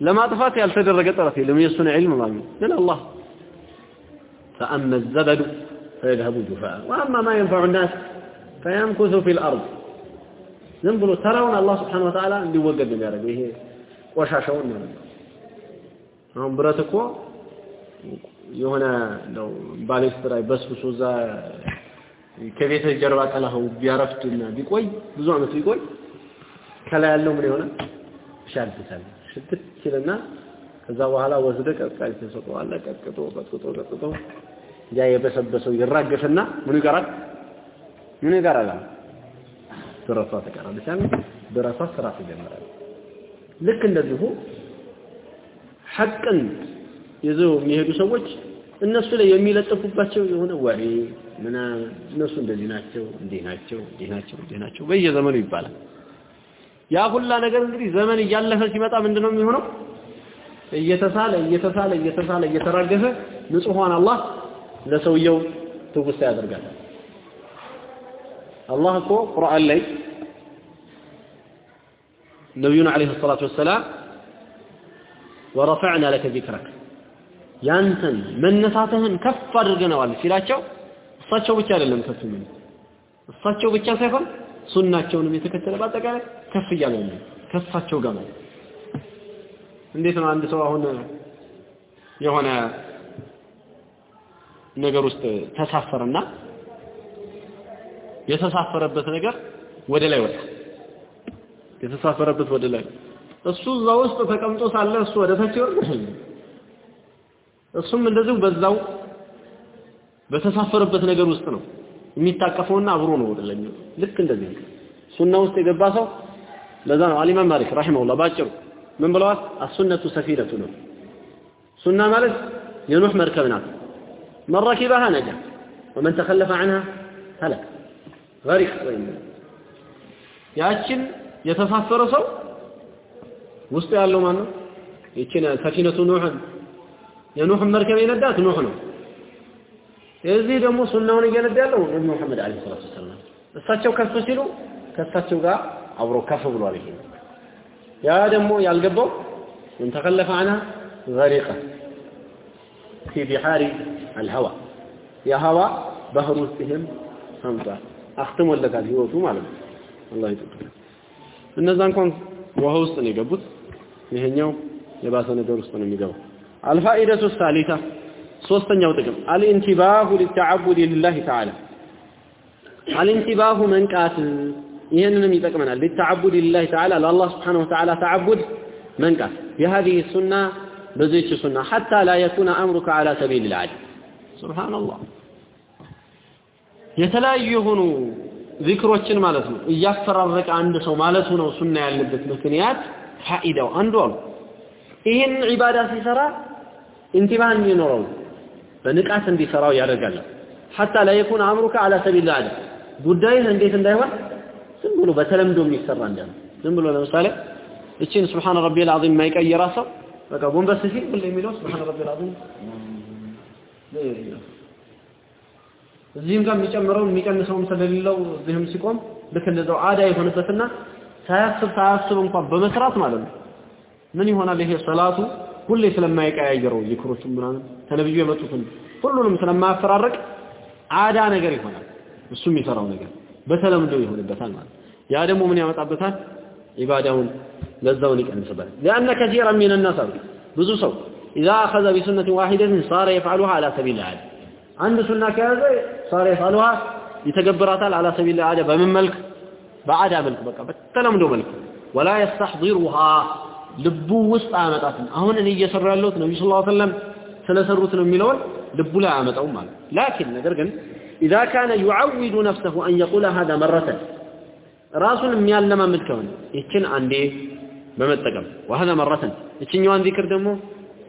ለማጥፋት ያልተደረገ ጥረት የለም የእሱን ዒልም ማለት ነው። ግን አላህ فأما الزبد فيذهب جفاء وأما ما ينفع الناس فيمكث في الأرض ዝም ብሎ ተራውን አላህ ስብሐነሁ ወተዓላ እንዲወገድ ነው የሚያደርገው። ይሄ ቆሻሻውን ማለት ነው። አሁን ብረት እኮ የሆነ እንደው ባሌስትር ላይ በስብሶ እዛ ከቤተ ጀርባ ጠላኸው ቢያረፍድና ቢቆይ ብዙ ዓመት ቢቆይ ከላይ ያለው ምን ይሆናል? ሻድታል ሽትት ይልና ከዛ በኋላ ወስደ ቀጥቃጭ ተሰጠዋለህ። ቀጥቅጦ ቀጥቅጦ ቀጥቅጦ ያ የበሰበሰው ይራገፍና ምኑ ይቀራል? ምን ይቀራል? ብረቷ ትቀራለች አይደል? ብረቷ ስራ ትጀምራለች። ልክ እንደዚሁ ሐቅን ይዘው የሚሄዱ ሰዎች እነሱ ላይ የሚለጥፉባቸው የሆነ ወሬ ምናምን እነሱ እንደዚህ ናቸው፣ እንዲህ ናቸው፣ እንዲህ ናቸው፣ እንዲህ ናቸው በየዘመኑ ይባላል። ያ ሁላ ነገር እንግዲህ ዘመን እያለፈ ሲመጣ ምንድነው የሚሆነው? እየተሳለ እየተሳለ እየተሳለ እየተራገፈ ንጹሐን አላህ ለሰውየው ትውስታ ያደርጋል። አላህ እኮ ቁርአን ላይ ነቢዩን ዓለይሂ ሰላቱ ወሰላም ወረፈዕና ለከ ዚክረክ ያንተን መነሳትህን ከፍ አድርገነዋል ሲላቸው እሳቸው ብቻ አይደለም ከፍ የሚሉት እሳቸው ብቻ ሳይሆን ሱናቸውንም የተከተለ በአጠቃላይ ከፍ እያለ ነው ከእሳቸው ጋር ማለት እንዴት ነው አንድ ሰው አሁን የሆነ ነገር ውስጥ ተሳፈረና የተሳፈረበት ነገር ወደ ላይ ወጣ። የተሳፈረበት ወደ ላይ እሱ እዛ ውስጥ ተቀምጦ ሳለ እሱ ወደ ታች ይወርዳል እሱም እንደዚሁ በዛው በተሳፈረበት ነገር ውስጥ ነው። የሚታቀፈውና አብሮ ነው ወደ ላይ ልክ እንደዚህ ሱና ውስጥ የገባ ሰው ለዛ ነው። አሊማም ማሊክ ረሂመሁላህ ባጭሩ ምን ብለዋል? አሱነቱ ሰፊነቱ ነው። ሱና ማለት የኑህ መርከብ ናት። መን ነጃ ወመን ተከለፈ ዐንሃ ሀለክ ገሪቅ ያችን የተሳፈረ ሰው ውስጡ ያለው ማን ነው? ይችን ሰፊነቱ ኑህን የኑህን መርከብ የነዳት ኑህ ነው። እዚህ ደግሞ ሱናውን እየነዳ ያለው ነብዩ መሐመድ አለይሂ ሰላቱ ወሰላም እሳቸው ከፍ ሲሉ ከእሳቸው ጋር አብሮ ከፍ ብሏል። ይሄ ያ ደግሞ ያልገባው ምን ተከለፈ አና ገሪቀ ፊ ቢሃሪ አልሀዋ የሀዋ ባህር ውስጥ ይህም ሰምጧል። አክትሞለታል ህይወቱ ማለት ነው። አላህ ይጠብቃል። እነዛ እንኳን ውሃ ውስጥ ነው የገቡት። ይሄኛው የባሰ ነገር ውስጥ ነው የሚገባው። አልፋኢደቱ ሳሊሳ ሶስተኛው ጥቅም አልኢንቲባሁ ሊተዓቡድ ሊላሂ ተዓላ አልኢንቲባሁ መንቃት ይህንንም ይጠቅመናል። ሊተዓቡድ ሊላሂ ተዓላ ለአላህ ስብሓነሁ ወተዓላ ተዓቡድ መንቃት ቢሃዚህ ሱና በዚች ሱና ሐታ ላ የኩነ አምሩከ ዓላ ሰቢል ልዓድ ሱብሓነላህ የተለያዩ የሆኑ ዚክሮችን ማለት ነው እያፈራረቀ አንድ ሰው ማለቱ ነው ሱና ያለበት ምክንያት ፋኢዳው አንዱ አሉ። ይህን ዒባዳ ሲሰራ ኢንቲባህ እንዲኖረው በንቃት እንዲሰራው ያደርጋል። ሐታ ላ የኩን አምሩከ አላ ሰቢል አለ። ጉዳይህ እንዴት እንዳይሆን ዝም ብሎ በተለምዶ የሚሰራ እንዳለ። ዝም ብሎ ለምሳሌ እቺን ስብሓን ረቢል አዚም የማይቀይራ ሰው በቃ ጎንበስ ሲል ሁሌ የሚለው ስብሓን ረቢል አዚም እዚህም ጋር የሚጨምረው የሚቀንሰውም ስለሌለው እዚህም ሲቆም ልክ እንደዛው አዳ የሆነበትና ሳያስብ ሳያስብ እንኳን በመስራት ማለት ነው ምን ይሆናል ይሄ ሰላቱ ሁሌ ስለማይቀያየረው ዚክሮቹ ምናምን ከነብዩ የመጡትን ሁሉንም ስለማያፈራረቅ አዳ ነገር ይሆናል እሱ የሚሰራው ነገር በተለምዶ ይሆንበታል ማለት ያ ደግሞ ምን ያመጣበታል ኢባዳውን ለዛውን ይቀንስበታል لأن كثيرا من الناس ብዙ ሰው إذا أخذ بسنة واحدة صار يفعلها على سبيل العادة አንድ ሱና ከያዘ صار يفعلها ይተገብራታል على سبيل العادة በምን መልክ በአዳ መልክ በቃ በተለምዶ መልክ ولا يستحضرها ልቡ ውስጥ አያመጣትም አሁን እኔ እየሰራ ያለሁት ነብዩ ሰለላሁ ዐለይሂ ወሰለም ስለሰሩት ነው የሚለውን ልቡ ላይ አያመጣውም ማለት ላኪን ነገር ግን إذا كان يعود نفسه أن يقول هذا مرة ራሱን የሚያለማምድ ከሆነ ይችን አንዴ በመጠቀም وهذا مرة እችኛዋን ዚክር ደግሞ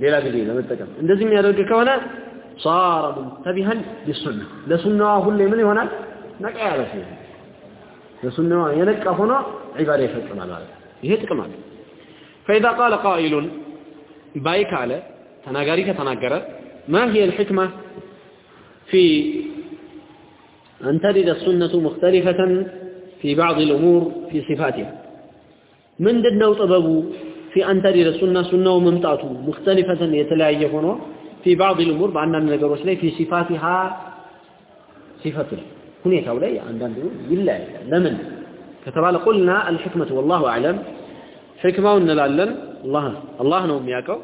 ሌላ ጊዜ ለመጠቀም እንደዚህ የሚያደርግ ከሆነ صار منتبها للسنة ለሱናዋ ሁሌ ምን ይሆናል ነቃ ያለ ሲሆን ለሱናዋ የነቃ ሆኖ ዒባዳ ይፈጽማል ማለት ይሄ ጥቅም አለ فإذا قال قائل بايك على تناغاري كتناغر ما هي الحكمة في أن ترد السنة مختلفة في بعض الأمور في صفاتها من ددنا طببو في أن ترد السنة سنة وممتعته مختلفة يتلاعي هنا في بعض الأمور بأن النجروس لي في صفاتها صفة هنا تولي عندنا بالله لمن كتبال قلنا الحكمة والله أعلم حكمة ونلالن الله الله ነው የሚያውቀው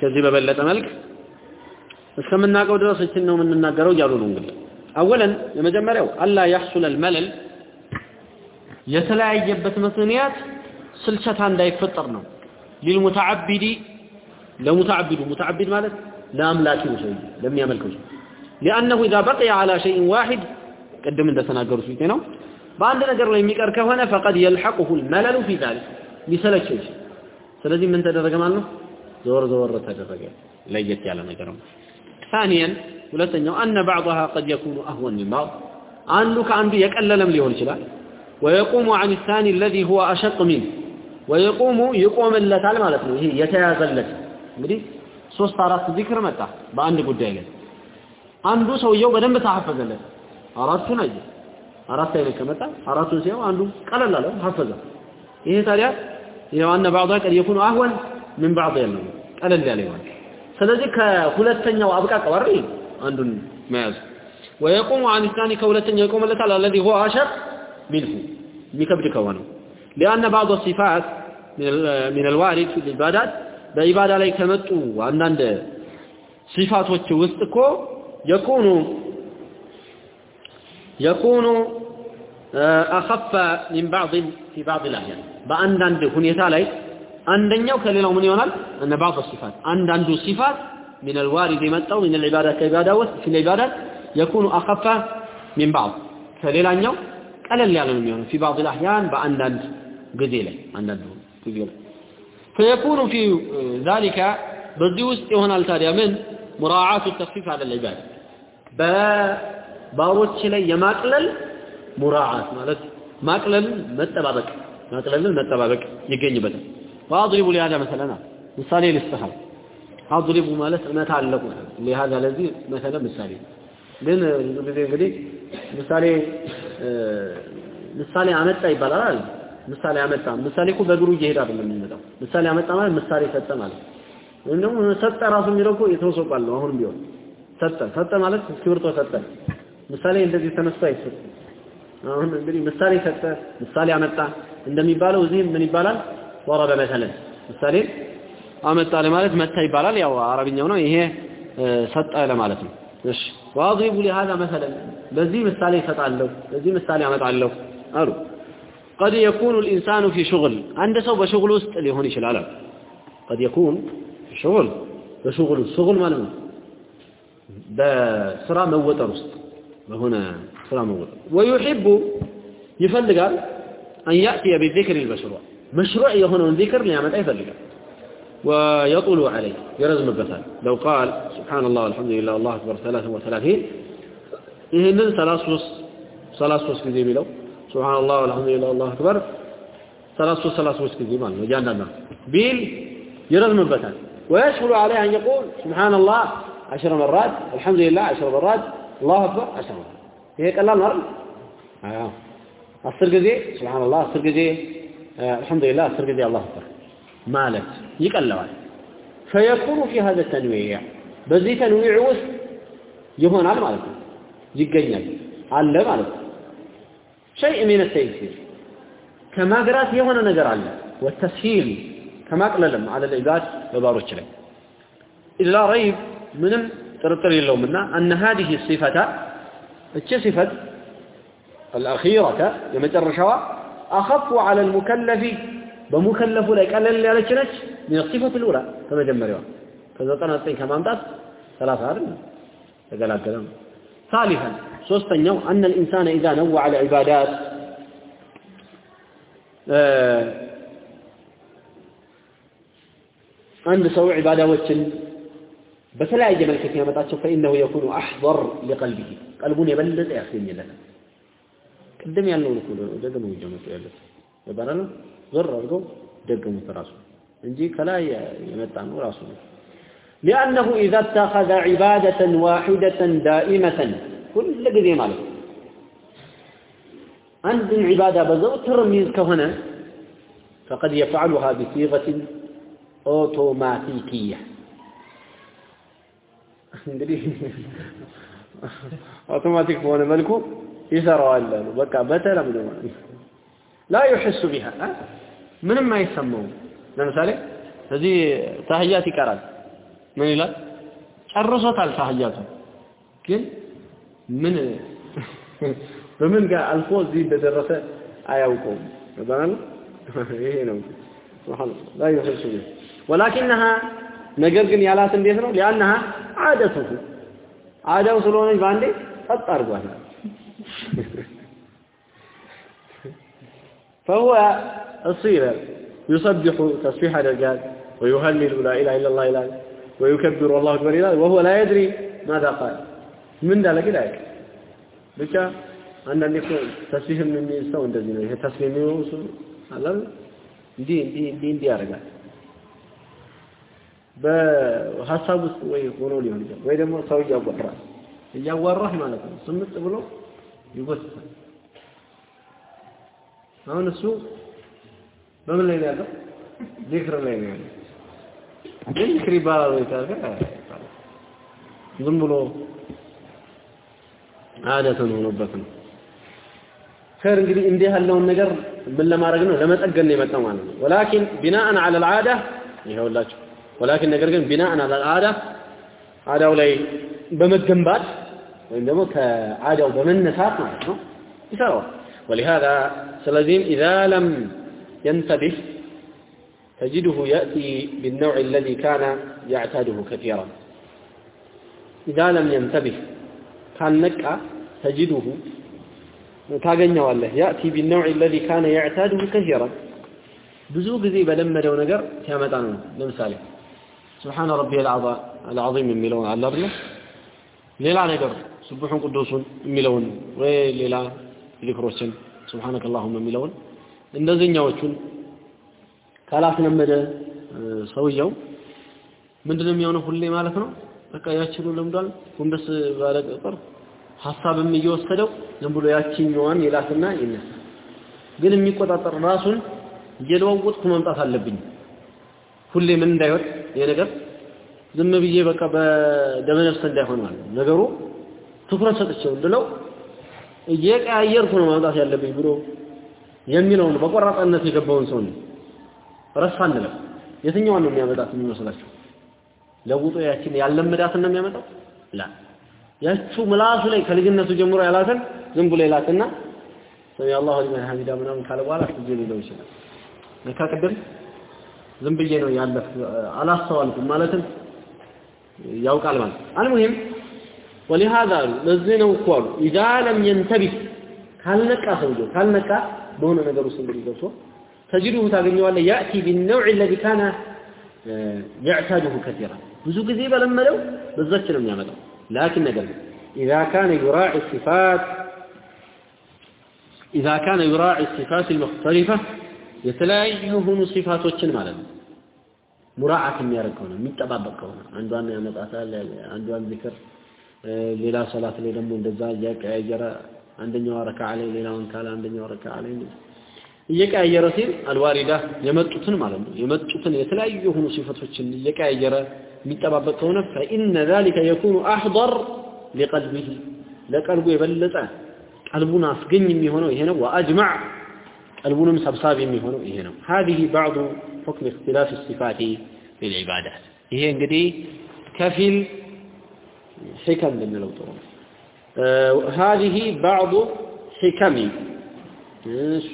ከዚህ በበለጠ መልክ እስከምናውቀው ድረስ እችን ነው የምንናገረው እያሉ ነው እንግዲህ አወለን የመጀመሪያው አላ ያሕሱል አልመለል የተለያየበት ምክንያት ስልቸታ እንዳይፈጠር ነው ሊልሙተዓቢዲ لمتعبد متعبد مالك لا أملاك شيء لم يملك شيء. لأنه إذا بقي على شيء واحد قدم عند سناجر سويتنا بعد نجر لم يكر فقد يلحقه الملل في ذلك مثل شيء. سلزين من تدرق ماله زور زور تدرق لا يجت على نجر ثانيا ولتنيو أن بعضها قد يكون أهون من بعض. أن لك أن بيك ألا لم ليهون شلا ويقوم عن الثاني الذي هو أشق منه። ويقوم يقوم اللتال مالتنا هي يتيازلت እንግዲህ ሶስት አራት ዚክር መጣ በአንድ ጉዳይ ላይ። አንዱ ሰውየው በደንብ ተሐፈዘለት። አራቱን አየ አራት አይነት ከመጣ አራቱን ሲያው አንዱ ቀለል አለው ሐፈዘ። ይሄ ታዲያ ይሄው አነ بعضها قد يكون اهون من بعض ያለው ቀለል ያለ ይሆናል ስለዚህ ከሁለተኛው አብቃቅ ወሪ አንዱን መያዝ። ويقوم عن الثاني ከሁለተኛው ይቆምለታል الذي هو اشد منه የሚከብድ ከሆነው لان بعض الصفات من الوارد في العبادات በኢባዳ ላይ ከመጡ አንዳንድ ሲፋቶች ውስጥ እኮ يكون يكون أخف من بعض في بعض الأحيان በአንዳንድ ሁኔታ ላይ አንደኛው ከሌላው ምን ይሆናል እነ بعض الصفات አንዳንዱ ሲፋት من الوارد የመጣው من العبادات ከኢባዳ ውስጥ في العبادات يكون أخف من بعض ከሌላኛው ቀለል ያለ ነው የሚሆነው في بعض الأحيان በአንዳንድ ጊዜ ላይ አንዳንድ ጊዜ ላይ فيكون في ذلك بزيوس يهون التالي من مراعاة التخفيف على العباد በባሮች ላይ የማቅለል ሙራዓት ማለት ማቅለልን መጠባበቅ ማቅለልን መጠባበቅ ይገኝበታል። ወአድሪቡ ሊሃዛ መሰለና ምሳሌ ልስጥህ። አድሪቡ ማለት እውነት አለቁ ሊሃዛ ለዚህ መሰለ ምሳሌ ግን ብዙ ጊዜ እንግዲህ ምሳሌ ምሳሌ አመጣ ይባላል አይደል ምሳሌ አመጣ። ምሳሌ እኮ በእግሩ እየሄደ አይደለም የሚመጣው። ምሳሌ አመጣ ማለት ምሳሌ ሰጠ ማለት ወይም ደግሞ ሰጠ ራሱ የሚለው እኮ የተወሰቋል ነው። አሁን ቢሆን ሰጠ ሰጠ ማለት እስክሪብቶ ሰጠ። ምሳሌ እንደዚህ ተነስቶ አይሰጥም። አሁን እንግዲህ ምሳሌ ሰጠ፣ ምሳሌ አመጣ እንደሚባለው እዚህ ምን ይባላል? ወረበ መሰለን ምሳሌ አመጣ ለማለት መታ ይባላል። ያው አረብኛው ነው ይሄ ሰጠ ለማለት ነው። እሺ ወአድሪቡ ለሃዳ መሰለን በዚህ ምሳሌ እሰጣለሁ፣ በዚህ ምሳሌ አመጣለሁ አሉ። قد يكون الإنسان في شغل. عند سو بشغل وسط اللي هون يشلال قد يكون في شغل. بشغل شغل ما له سرا موتر وسط. هنا سرا موتر ويحب يفلق أن يأتي بذكر المشروع. مشروع يهون ذكر لما يفلق ويطول عليه. يرزم البثال لو قال سبحان الله والحمد لله الله أكبر 33 ይህንን ሰላሳ ሶስት ጊዜ ቢለው سبحان الله والحمد لله الله أكبر ሰላሳ ሶስት ሰላሳ ሶስት ጊዜ ማለት ነው እያንዳንዱ ቢል ይረዝምበታል ويسهل عليه أن يقول سبحان الله عشر مرات الحمد لله عشر مرات الله أكبر عشر مرات هي ቀላል ነው አይደል አስር ጊዜ سبحان الله አስር ጊዜ الحمد لله አስር ጊዜ الله أكبر ማለት ይቀለዋል فيكون في هذا التنويع በዚህ ተንዊዕ ውስጥ ይሆናል ማለት ነው ይገኛል አለ ማለት ነው شيء من التيسير كما قرأت يهون نجر الله والتسهيل كما قللم على العباد بباروش لك إلا ريب منم اللهم منا أن هذه الصفة الصفة الأخيرة يمترشوا أخف على المكلف بمكلف لك. ألا اللي على كنش من الصفة الأولى. كما جمّر يوم فإذا طنطين كما أمتأت ثلاثة أرمي فقال أبدا ثالثا ሶስተኛው أن الإنسان إذا نوع العبادات አንድ ሰው ዒባዳዎችን በተለያየ መልክ ሲያመጣቸው فإنه يكون أحضر لقلبه. ቀልቡን የበለጠ ያስገኝለታል ቅድም ያልነውን እኮ ደግሞ ይጀምጡ ያለው። ይባላል ዞር አድርገው ደገሙት ራሱ። እንጂ ከላይ የመጣ ነው ራሱ لأنه إذا اتخذ عبادة واحدة دائمة كل ጊዜ ማለት ነው አንድን ዒባዳ በዘውትር የሚይዝ ከሆነ فقد يفعلها بصيغة أوتوماتيكية እንግዲህ አውቶማቲክ በሆነ መልኩ ይሰራዋል አሉ። በቃ በተለምዶ ማለት ላ ዩሕሱ ቢሃ ምንም አይሰማውም። ለምሳሌ እዚህ ታህያት ይቀራል። ምን ይላል? ጨርሶታል ታህያቱ ግን ምን በምን ጋር አልፎ እዚህ እንደደረሰ አያውቀውም። ባል ይሄ ነው ሱብሃንአላህ ላ ዩሕሱ ቢሃ ወላኪንሃ ነገር ግን ያላት እንዴት ነው? ሊአነሃ ዓደቱሁ ዓዳው ስለሆነች በአንዴ ጸጥ አድርጓል። فهو الصير يسبح تسبيح درجات ويهلل لا اله الا الله الى ويكبر الله اكبر الى وهو لا يدري ماذا قال من ذلك لا ብቻ አንዳንዴ እኮ ተስቢህም የሚል ሰው እንደዚህ ነው። ይሄ ተስቢህ የሚሆኑ ሰው አለ እንዲህ እንዲህ እንዲህ እንዲህ ያደርጋል። በሀሳብ ውስጥ ወይ ሆኖ ሊሆን ይችላል፣ ወይ ደግሞ ሰው እያዋራህ እያዋራህ ማለት ነው። ስምጥ ብሎ ይጎትታል። አሁን እሱ በምን ላይ ነው ያለው? ዚክር ላይ ነው ያለው። ዚክር ይባላል ወይ ታዲያ? ዝም ብሎ አደተን ሆኖበት ነው። ኸይር እንግዲህ እንዲህ ያለውን ነገር ምን ለማድረግ ነው? ለመጠገን ነው የመጣው ማለት ነው። ወላኪን ቢናአን ዐለል ዐዳ ይኸውላችሁ ወላኪን ነገር ግን ቢናአን ዐለል ዐዳ አዳው ላይ በመገንባት ወይም ደግሞ ከአዳው በመነሳት ማለት ነው ይሰራዋል። ولهذا ስለዚህም إذا لم ينتبه تجده يأتي بالنوع الذي كان يعتاده كثيرا إذا لم ينتبه ካልነቃ ተጅዱሁ ታገኘዋለህ ያእቲ ቢነውዕ ለዚ ካነ የዕታድሁ ከሲራን ብዙ ጊዜ በለመደው ነገር ሲያመጣ ነው ለምሳሌ ስብሓነ ረቢ አልዓዚም የሚለውን አለ አይደለ ሌላ ነገር ስቡሑን ቅዱሱን የሚለውን ወይ ሌላ ዚክሮችን ስብሓነከ አላሁም የሚለውን እንደዚህኛዎቹን ካላስለመደ ሰውየው ምንድነው የሚሆነው ሁሌ ማለት ነው? በቃ ያችኑ ለምዷል ጎንበስ ባለ ቁጥር ሐሳብም እየወሰደው ዝም ብሎ ያችኛዋን ይላትና ይነሳ። ግን የሚቆጣጠር ራሱን እየለዋወጥኩ መምጣት አለብኝ። ሁሌ ምን እንዳይሆን ይሄ ነገር ዝም ብዬ በቃ በደመ ነፍስ እንዳይሆን ማለት ነገሩ ትኩረት ሰጥቼው እንድለው እየቀያየርኩ ነው ማምጣት ያለብኝ ብሎ የሚለውን በቆራጣነት የገባውን ሰው ነው ረሱ አንልም። የትኛዋን ነው የሚያመጣት የሚመስላችሁ? ለውጦ ያችን ያለመዳትን ነው የሚያመጣው? ላ ያቹ ምላሱ ላይ ከልጅነቱ ጀምሮ ያላትን ዝም ብሎ ይላትና ሰሚ አላሁ ሊመን ሐሚዳ ምናምን ካለ በኋላ ስጄ ሊለው ይችላል። ለካ ቅድም ዝም ብዬ ነው ያለፍ አላስተዋልኩም ማለትም ያውቃል ማለት አልሙሂም ወሊሃዛ ለዚህ ነው እኮ አሉ ኢዛ ለም የንተቢህ ካልነቃ ሰውየው ካልነቃ በሆነ ነገር ውስጥ እንግዲህ ገብቶ ተጅዱሁ ታገኘዋለህ ያእቲ ቢነውዕ ለዚ ካነ يعتاده كثيرا ብዙ ጊዜ በለመደው በዛች ነው የሚያመጣው ላኪን ነገር إذا كان يراعي الصفات إذا كان يراعي الصفات المختلفة የተለያዩ የሆኑ ሲፋቶችን ማለት ነው ሙራዓት የሚያደርግ ከሆነ የሚጠባበቅ ከሆነ አንዷን ያመጣታል አንዷን ዚክር ሌላ ሰላት ላይ ደግሞ እንደዛ እያቀያየረ አንደኛው ረካዓ ላይ ሌላውን ካለ አንደኛው ረካዓ ላይ እየቀያየረ ሲል አልዋሪዳ የመጡትን ማለት ነው የመጡትን የተለያዩ የሆኑ ሲፈቶችን እየቀያየረ የሚጠባበቅ ከሆነ فإن ذلك يكون أحضر لقلبه ለቀልቡ የበለጠ ቀልቡን አስገኝ የሚሆነው ይሄ ነው وأجمع ቀልቡንም ሰብሳቢ የሚሆነው ይሄ ነው هذه بعض حكم اختلاف الصفات في العبادات ይሄ እንግዲህ ከፊል حكم ልንለው ጥሩ ነው هذه بعض حكم እሺ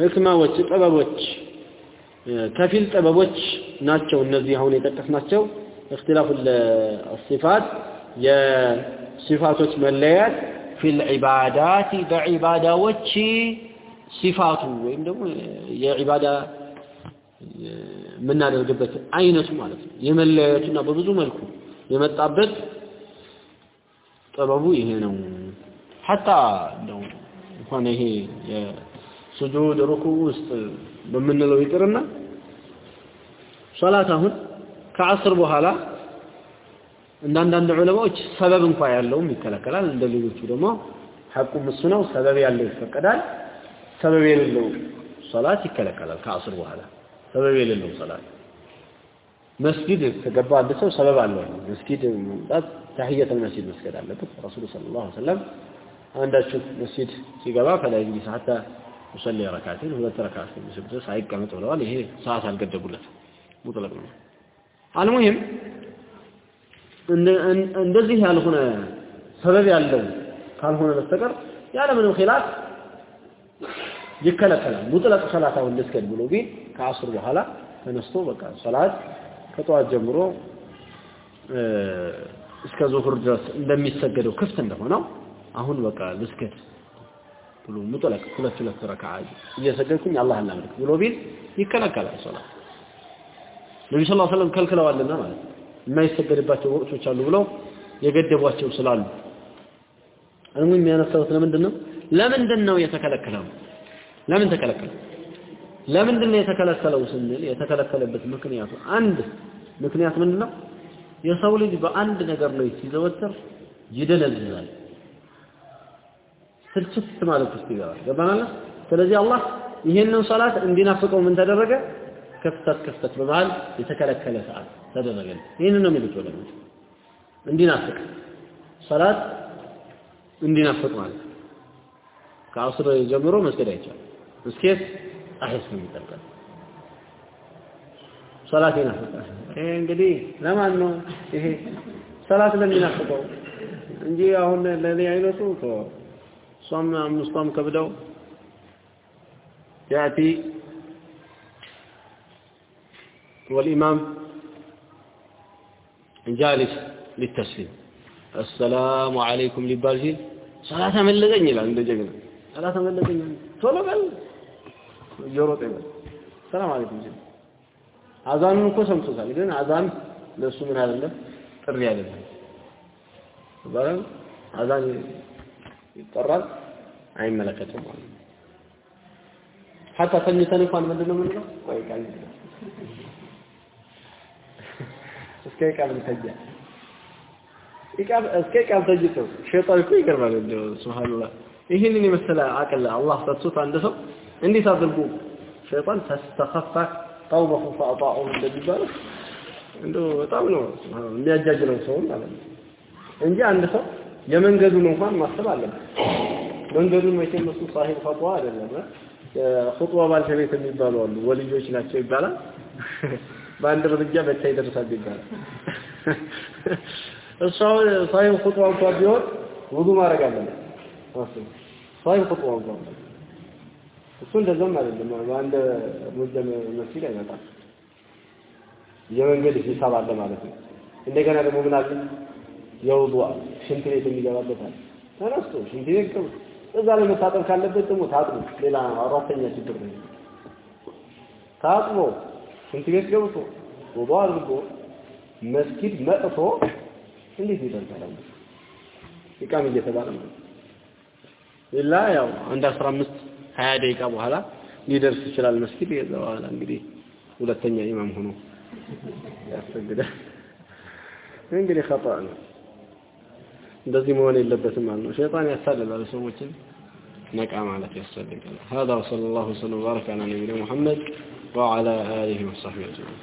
ህክማዎች፣ ጥበቦች፣ ከፊል ጥበቦች ናቸው። እነዚህ አሁን የጠቀስናቸው እክትላፉ ሲፋት የሲፋቶች መለያት ፊል ዒባዳት በዒባዳዎች ሲፋቱ ወይም ደግሞ የዒባዳ የምናደርግበት አይነቱ ማለት ነው። የመለያየቱና በብዙ መልኩ የመጣበት ጥበቡ ይሄ ነው። ሐታ እንደው እንኳን ይሄ የሱጁድ ሩኩ ውስጥ በምንለው ይቅርና ሶላት አሁን ከአስር በኋላ እንደ አንዳንድ ዑለማዎች ሰበብ እንኳ ያለውም ይከለከላል። እንደ ሌሎቹ ደግሞ ሐቁም እሱ ነው ሰበብ ያለው ይፈቀዳል። ሰበብ የሌለው ሶላት ይከለከላል ከአስር በኋላ። ሰበብ የሌለው ሶላት መስጊድ ከገባ አንድ ሰው ሰበብ አለው። መስጊድ መምጣት ተህየተ መስጊድ መስገድ አለበት። ረሱሉ ሰለላሁ ዐለይሂ ወሰለም አንዳችሁ መስጊድ ሲገባ ፈላይ እንጂ ሙሰሊ ረካቴን ሁለት ረካት ስግደት ሳይቀመጥ ብለዋል። ይሄ ሰዓት አልገደቡለትም፣ ሙጥለቅ ነው። አልሙሂም እንደዚህ ያልሆነ ሰበብ ያለው ካልሆነ በስተቀር ያለምንም ኺላፍ ይከለከላል። ሙጥለቅ ሰላት አሁን ልስገድ ብሎ ቢል ከአስር በኋላ ተነስቶ በቃ ሰላት ከጠዋት ጀምሮ እስከ ዙሁር ድረስ እንደሚሰገደው ክፍት እንደሆነው አሁን በቃ ልስገድ ብሎ ሙጥለቅ ሁለት ሁለት ረካ እየሰገድኩኝ አላህን ላምልክ ብሎ ቢል ይከለከላል ሶላት። ነቢ ስ ሰለም ከልክለዋልና ማለት ነው። የማይሰገድባቸው ወቅቶች አሉ ብለው የገደቧቸው ስላሉ። አሁን የሚያነሳውት ለምንድን ነው ለምንድን ነው የተከለከለው? ለምን ተከለከለ ለምንድን ነው የተከለከለው ስንል የተከለከለበት ምክንያቱ አንድ ምክንያት ምንድን ነው የሰው ልጅ በአንድ ነገር ላይ ሲዘወትር ይደነዝዛል ስልችት ማለት ውስጥ ይገባል። ገባናል ስለዚህ አላህ ይሄንን ሶላት እንዲናፍቀው ምን ተደረገ? ክፍተት ክፍተት በመሃል የተከለከለ ሰዓት ተደረገ። ይህንን ነው የሚሉት ወለሞች እንዲናፍቅ ሶላት እንዲናፍቅ ማለት ከአስር ጀምሮ መስገድ አይቻልም። እስኬት ፀሐይ እስከሚጠልቅ ሶላት ይናፍቃል። ይሄ እንግዲህ ለማን ነው ይሄ? ሰላት ለሚናፍቀው እንጂ አሁን ለኔ አይነቱ ሷም አምስቷም ከብደው ያቲ والإمام جالس للتسليم السلام عليكم للبارجين صلاة من لدن ይላል እንደ ጀግና صلاة من لدن ቶሎ በል እየሮጠ ይበል ሰላም አለይኩም ጀ አዛኑን እኮ ሰምቶታል ግን አዛን ለሱ ምን አይደለም ጥሪ አይደለም ባረን አዛን ይጠራል አይመለከትም ማለት ነው። ሐታ ተኝተን እንኳን ምንድነው የምንለው? ቆይ ቃል እስከ ቃል ተኛ። እስከ ቃል ተኝቶ ሸይጣን እኮ ይገርማል። እንደው ሱብሃንአላህ ይህንን የመሰለ አቅል አላህ ሰጥቶት አንድ ሰው እንዴት አድርጎ ሸይጣን ተስተኸፋ ቀውመሁ ፈአጣዑ እንደሚባለው እንደው በጣም ነው የሚያጃጅለው ሰው ማለት ነው። እንጂ አንድ ሰው የመንገዱን እንኳን ማሰብ አለበት መንገዱን መቼም እሱ ሳሂብ ፈጥዋ አይደለም። የኹጥባ ባልተቤት የሚባሉ አሉ። ወልዮች ናቸው ይባላል። በአንድ እርምጃ ብቻ ይደርሳል ይባላል። እሱ ሳሂብ ኹጥባ ቢሆን ውዱ ማድረግ አለበት። ሳሂብ ኹጥባ እንኳን እሱ እንደዛም አይደለም። በአንድ እርምጃ መስጊድ አይመጣም። የመንገድ ሂሳብ አለ ማለት ነው። እንደገና ደግሞ ምን አለ? የውዱ ሽንት ቤት የሚገባበት አለ። ተነስቶ ሽንት ቤት ገብቶ እዛ ላይ መታጠብ ካለበት ደግሞ ታጥቦ ሌላ አራተኛ ችግር ነው ታጥቦ ሽንት ቤት ገብቶ ውዱ አድርጎ መስጊድ መጥቶ እንዴት ይደርሳል ኢቃም እየተባለ ነው ሌላ ያው አንድ 15 20 ደቂቃ በኋላ ሊደርስ ይችላል መስጊድ የዛ በኋላ እንግዲህ ሁለተኛ ኢማም ሆኖ ያሰግዳል እንግዲህ خطأ ነው እንደዚህ መሆን የለበትም ማለት ነው ሸይጣን ያሳልላል ሰዎችን ነቃ ማለት ያስፈልጋል هذا وصلى الله وسلم وبارك على نبينا محمد وعلى آله وصحبه أجمعين